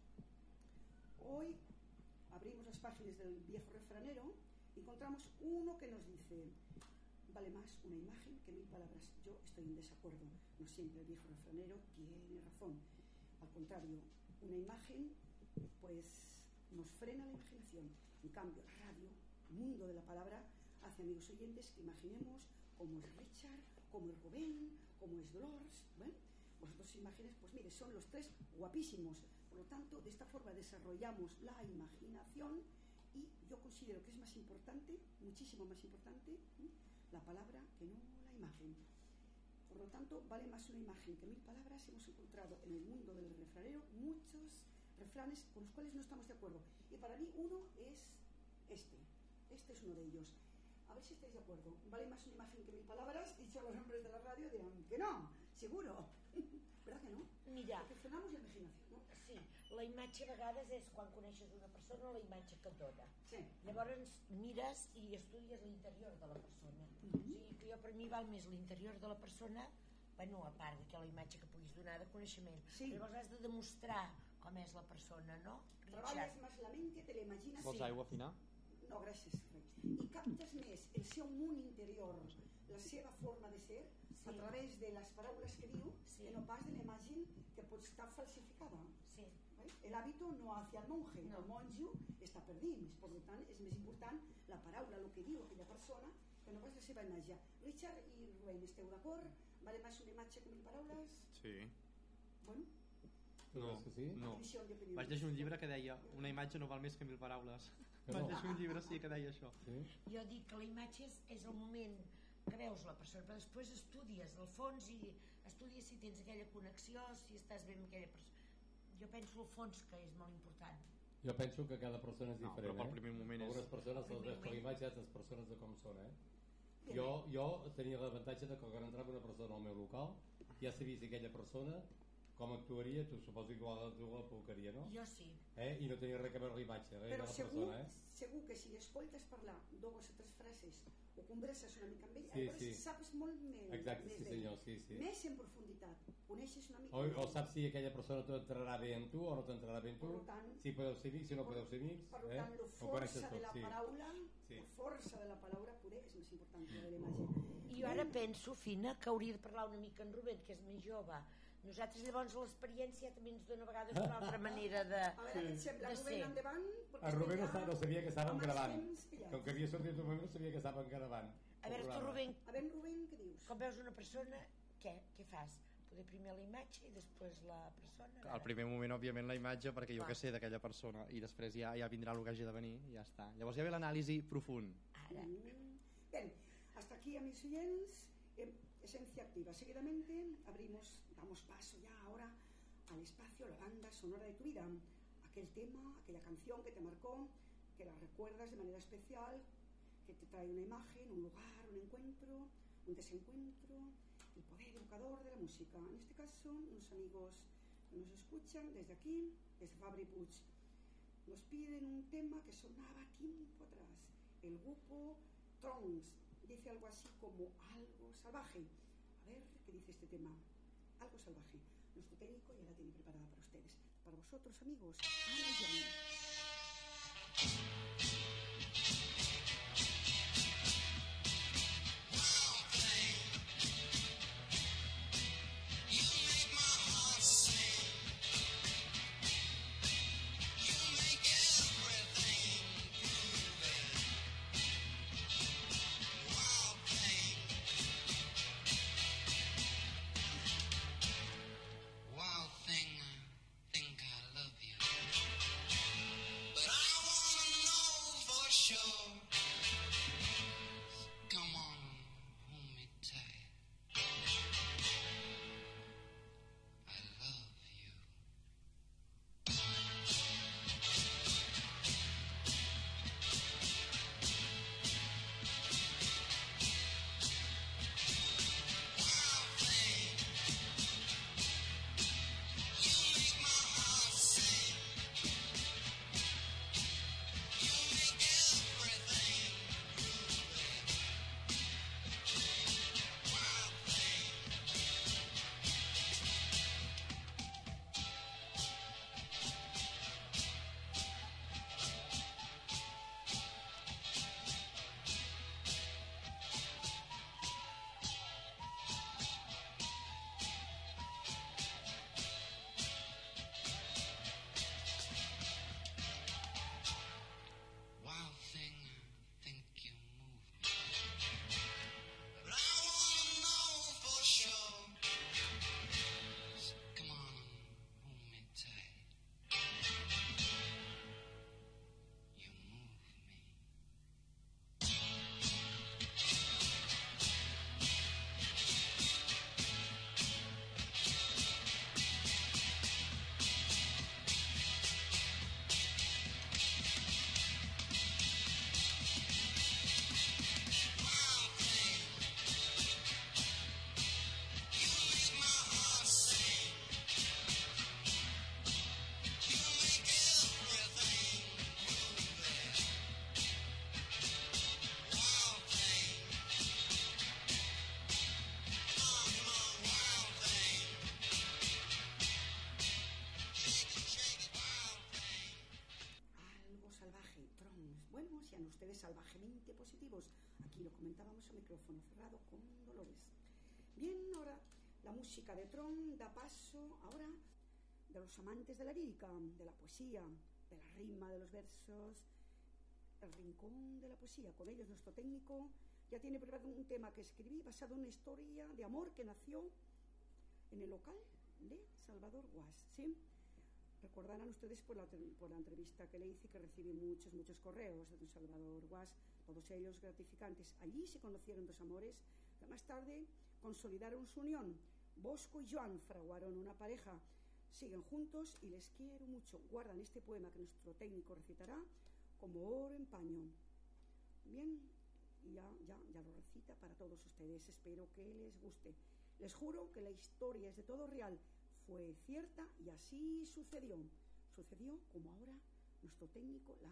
Hoy abrimos las páginas del viejo refranero y encontramos uno que nos dice, vale más una imagen que mil palabras. Yo estoy en desacuerdo. No siempre el viejo refranero tiene razón. Al contrario, una imagen pues nos frena la imaginación. En cambio, radio, mundo de la palabra, hace amigos oyentes que imaginemos cómo es Richard, cómo es Rubén, cómo es Dolores. ¿ven? Vosotros imágenes, pues mire, son los tres guapísimos. Por lo tanto, de esta forma desarrollamos la imaginación y yo considero que es más importante, muchísimo más importante, la palabra que no la imagen. Por lo tanto, vale más una imagen que mil palabras. Hemos encontrado en el mundo del refranero muchos refranes con los cuales no estamos de acuerdo. Y para mí uno es este. Este es uno de ellos. A ver si estáis de acuerdo. Vale más una imagen que mil palabras. Dicho los hombres de la radio dirán que no, seguro. ¿Verdad que no? Mira. Frenamos la imaginació, no? Sí, la imatge a vegades és quan coneixes una persona la imatge que et dona. Sí. Llavors mires i estudies l'interior de la persona. Mhm. O sigui que jo per mi val més l'interior de la persona, bueno, a part de que la imatge que puguis donar de coneixement. Sí. Llavors has de demostrar com és la persona, no? Treballes més la ment que te la imagines. Vols aigua fina? No, gràcies. I captes més el seu món interior, la seva forma de ser, Sí. a través de les paraules que diu, Sí. que no pas de la imatge que pot estar falsificada. Sí. El hábito no hace al monje, No. el monjo està per dins, per tant és més important la paraula, el que diu aquella persona, que no pas la seva imatge. Richard i Rubén, esteu d'acord? Vale més una imatge que mil paraules? Sí. Bueno, No, sí? no. Vaig llegir un llibre que deia una imatge no val més que mil paraules. Que Vaig no? llegir un llibre, sí, que deia això. Sí? Jo dic que la imatge és, és el moment que veus la persona, però després estudies el fons i estudies si tens aquella connexió, si estàs bé amb aquella persona. Jo penso el fons que és molt important. Jo penso que cada persona és No, diferent, però pel eh? primer moment és- Algunes persones se'ls Primer moment. l'imatge, altres persones de com són, eh? Jo, jo tenia l'avantatge de que quan entrava una persona al meu local ja sabia si aquella persona com actuaria, tu suposo que igual tu la provocaria, no? Jo sí. Eh? I no tenia res a veure l'imatge, res Però de la segur, persona, eh? segur que si escoltes parlar dues o tres frases o converses una mica amb ell, Sí, llavors sí. saps molt més, Exacte, més sí d'ell. senyor, sí, sí. Més en profunditat. Coneixes una mica O, més. o saps si aquella persona t'entrarà bé amb tu o no t'entrarà bé amb tu, Per tant- si podeu ser amics, si no podeu ser amics, Per eh? tant, la força tot, de la sí. paraula, Sí. la força de la paraula poder és més important que la de la imatge. I jo ara penso, Fina, que hauria de parlar una mica en Rubén, que és més jove. Nosaltres llavors l'experiència també ens dona a vegades una altra manera de... A veure, sembla? De Rubén, ser. endavant. perquè El Rubén sa- no sabia que estàvem gravant. Com que havia sortit un moment no sabia que estàvem gravant. A veure, tu, Rubén, A veure, Rubén, què dius? com veus una persona, què, què fas? Poder primer la imatge i després la persona? Al primer moment, òbviament, la imatge, perquè jo Clar. que sé d'aquella persona, i després ja ja vindrà el que hagi de venir, i ja està. Llavors ja ve l'anàlisi profund. Ara. Mm. Bien, hasta aquí, oyentes, eh, Esencia Activa. Seguidamente abrimos, damos paso ya ahora al espacio, la banda sonora de tu vida. Aquel tema, aquella canción que te marcó, que la recuerdas de manera especial, que te trae una imagen, un lugar, un encuentro, un desencuentro, el poder educador de la música. En este caso, unos amigos que nos escuchan desde aquí, desde Fabri Puig, nos piden un tema que sonaba tiempo atrás. El grupo Trons dice algo así como algo salvaje. A ver qué dice este tema. Algo salvaje. Nuestro técnico ya la tiene preparada para ustedes. Para vosotros, amigos. Ana salvajemente positivos. Aquí lo comentábamos a micrófono cerrado con Dolores. Bien, ahora la música de Tron da paso ahora de los amantes de la lírica, de la poesía, de la rima de los versos, el rincón de la poesía. Con ellos nuestro técnico ya tiene preparado un tema que escribí basado en una historia de amor que nació en el local de Salvador Guas. ¿sí? Recordarán ustedes por la, por la entrevista que le hice que recibí muchos, muchos correos de don Salvador Guas, todos ellos gratificantes. Allí se conocieron dos amores que más tarde consolidaron su unión. Bosco y Joan fraguaron una pareja. Siguen juntos y les quiero mucho. Guardan este poema que nuestro técnico recitará como oro en paño. Bien, ya, ya, ya lo recita para todos ustedes. Espero que les guste. Les juro que la historia es de todo real fue cierta y así sucedió. Sucedió como ahora nuestro técnico la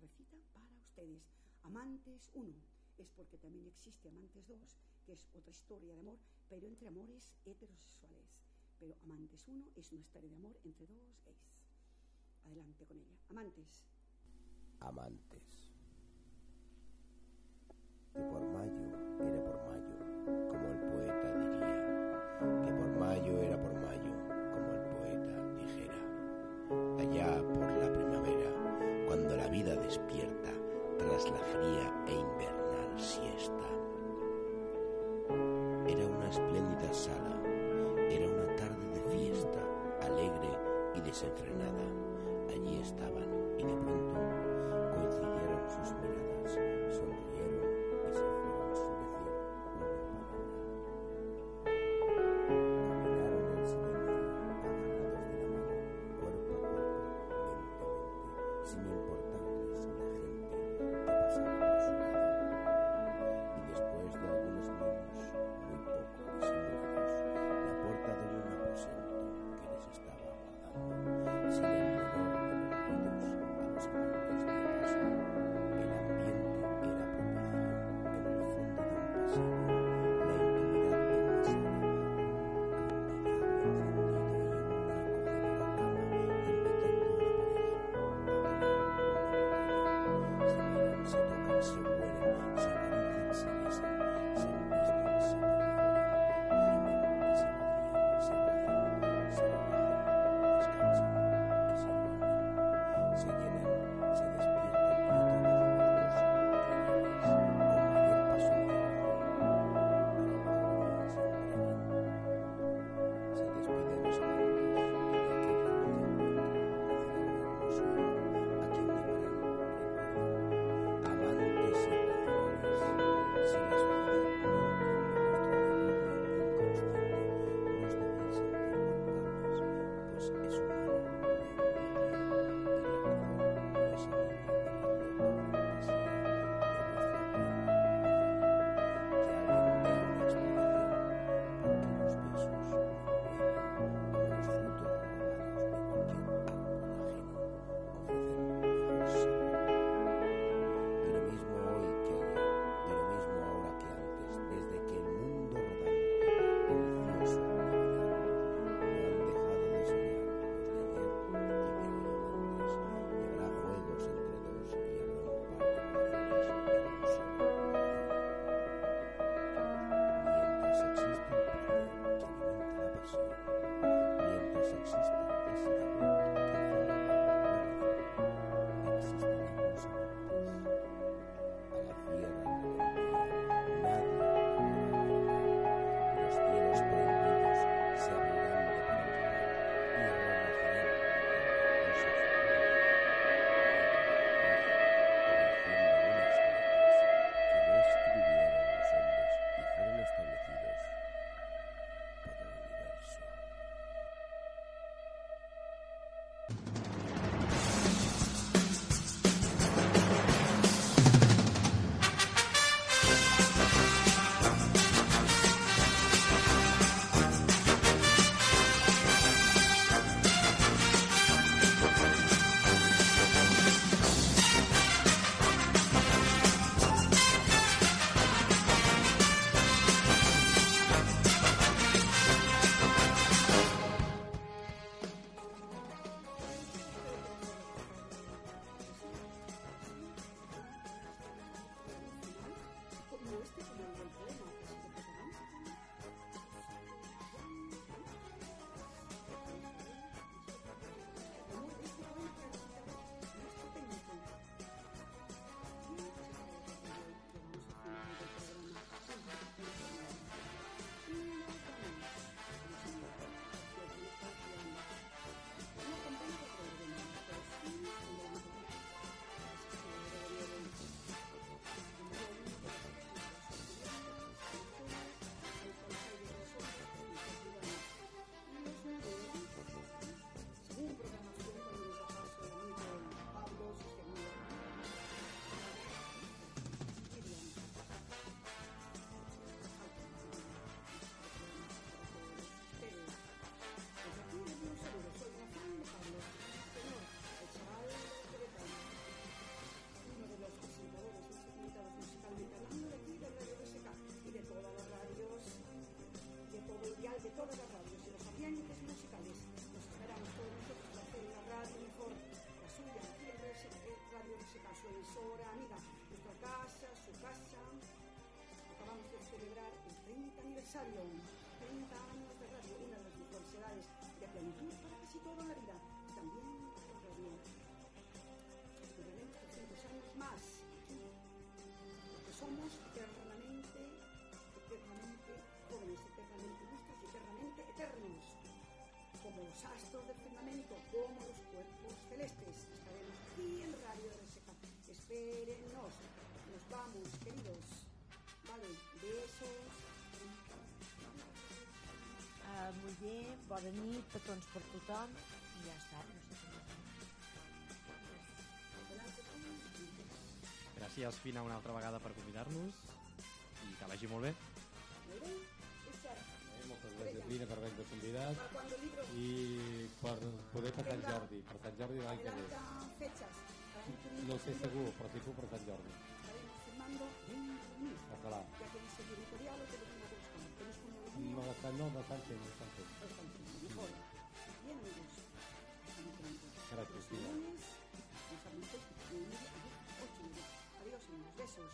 recita para ustedes. Amantes 1 es porque también existe Amantes 2, que es otra historia de amor, pero entre amores heterosexuales. Pero Amantes 1 es una historia de amor entre dos gays. Adelante con ella. Amantes. Amantes. Era por mayo, la fría e invernal siesta. Era una espléndida sala, era una tarde de fiesta, alegre y desenfrenada. Allí estaban y de pronto coincidieron sus miradas, substance. Bé, bona nit, petons per tothom i ja està, no sé què més. Gràcies, Fina, una altra vegada per convidar-nos i que vagi molt bé. Eh, moltes gràcies, Lina, per haver-nos convidat i per poder per Sant Jordi, per Sant Jordi l'any que ve. No sé segur, però si puc per Sant Jordi. Ojalá. No, bastante, no, bastante, bastante. Bastante, mejor. Bien, amigos. Gracias, tía. Adiós, amigos. Besos.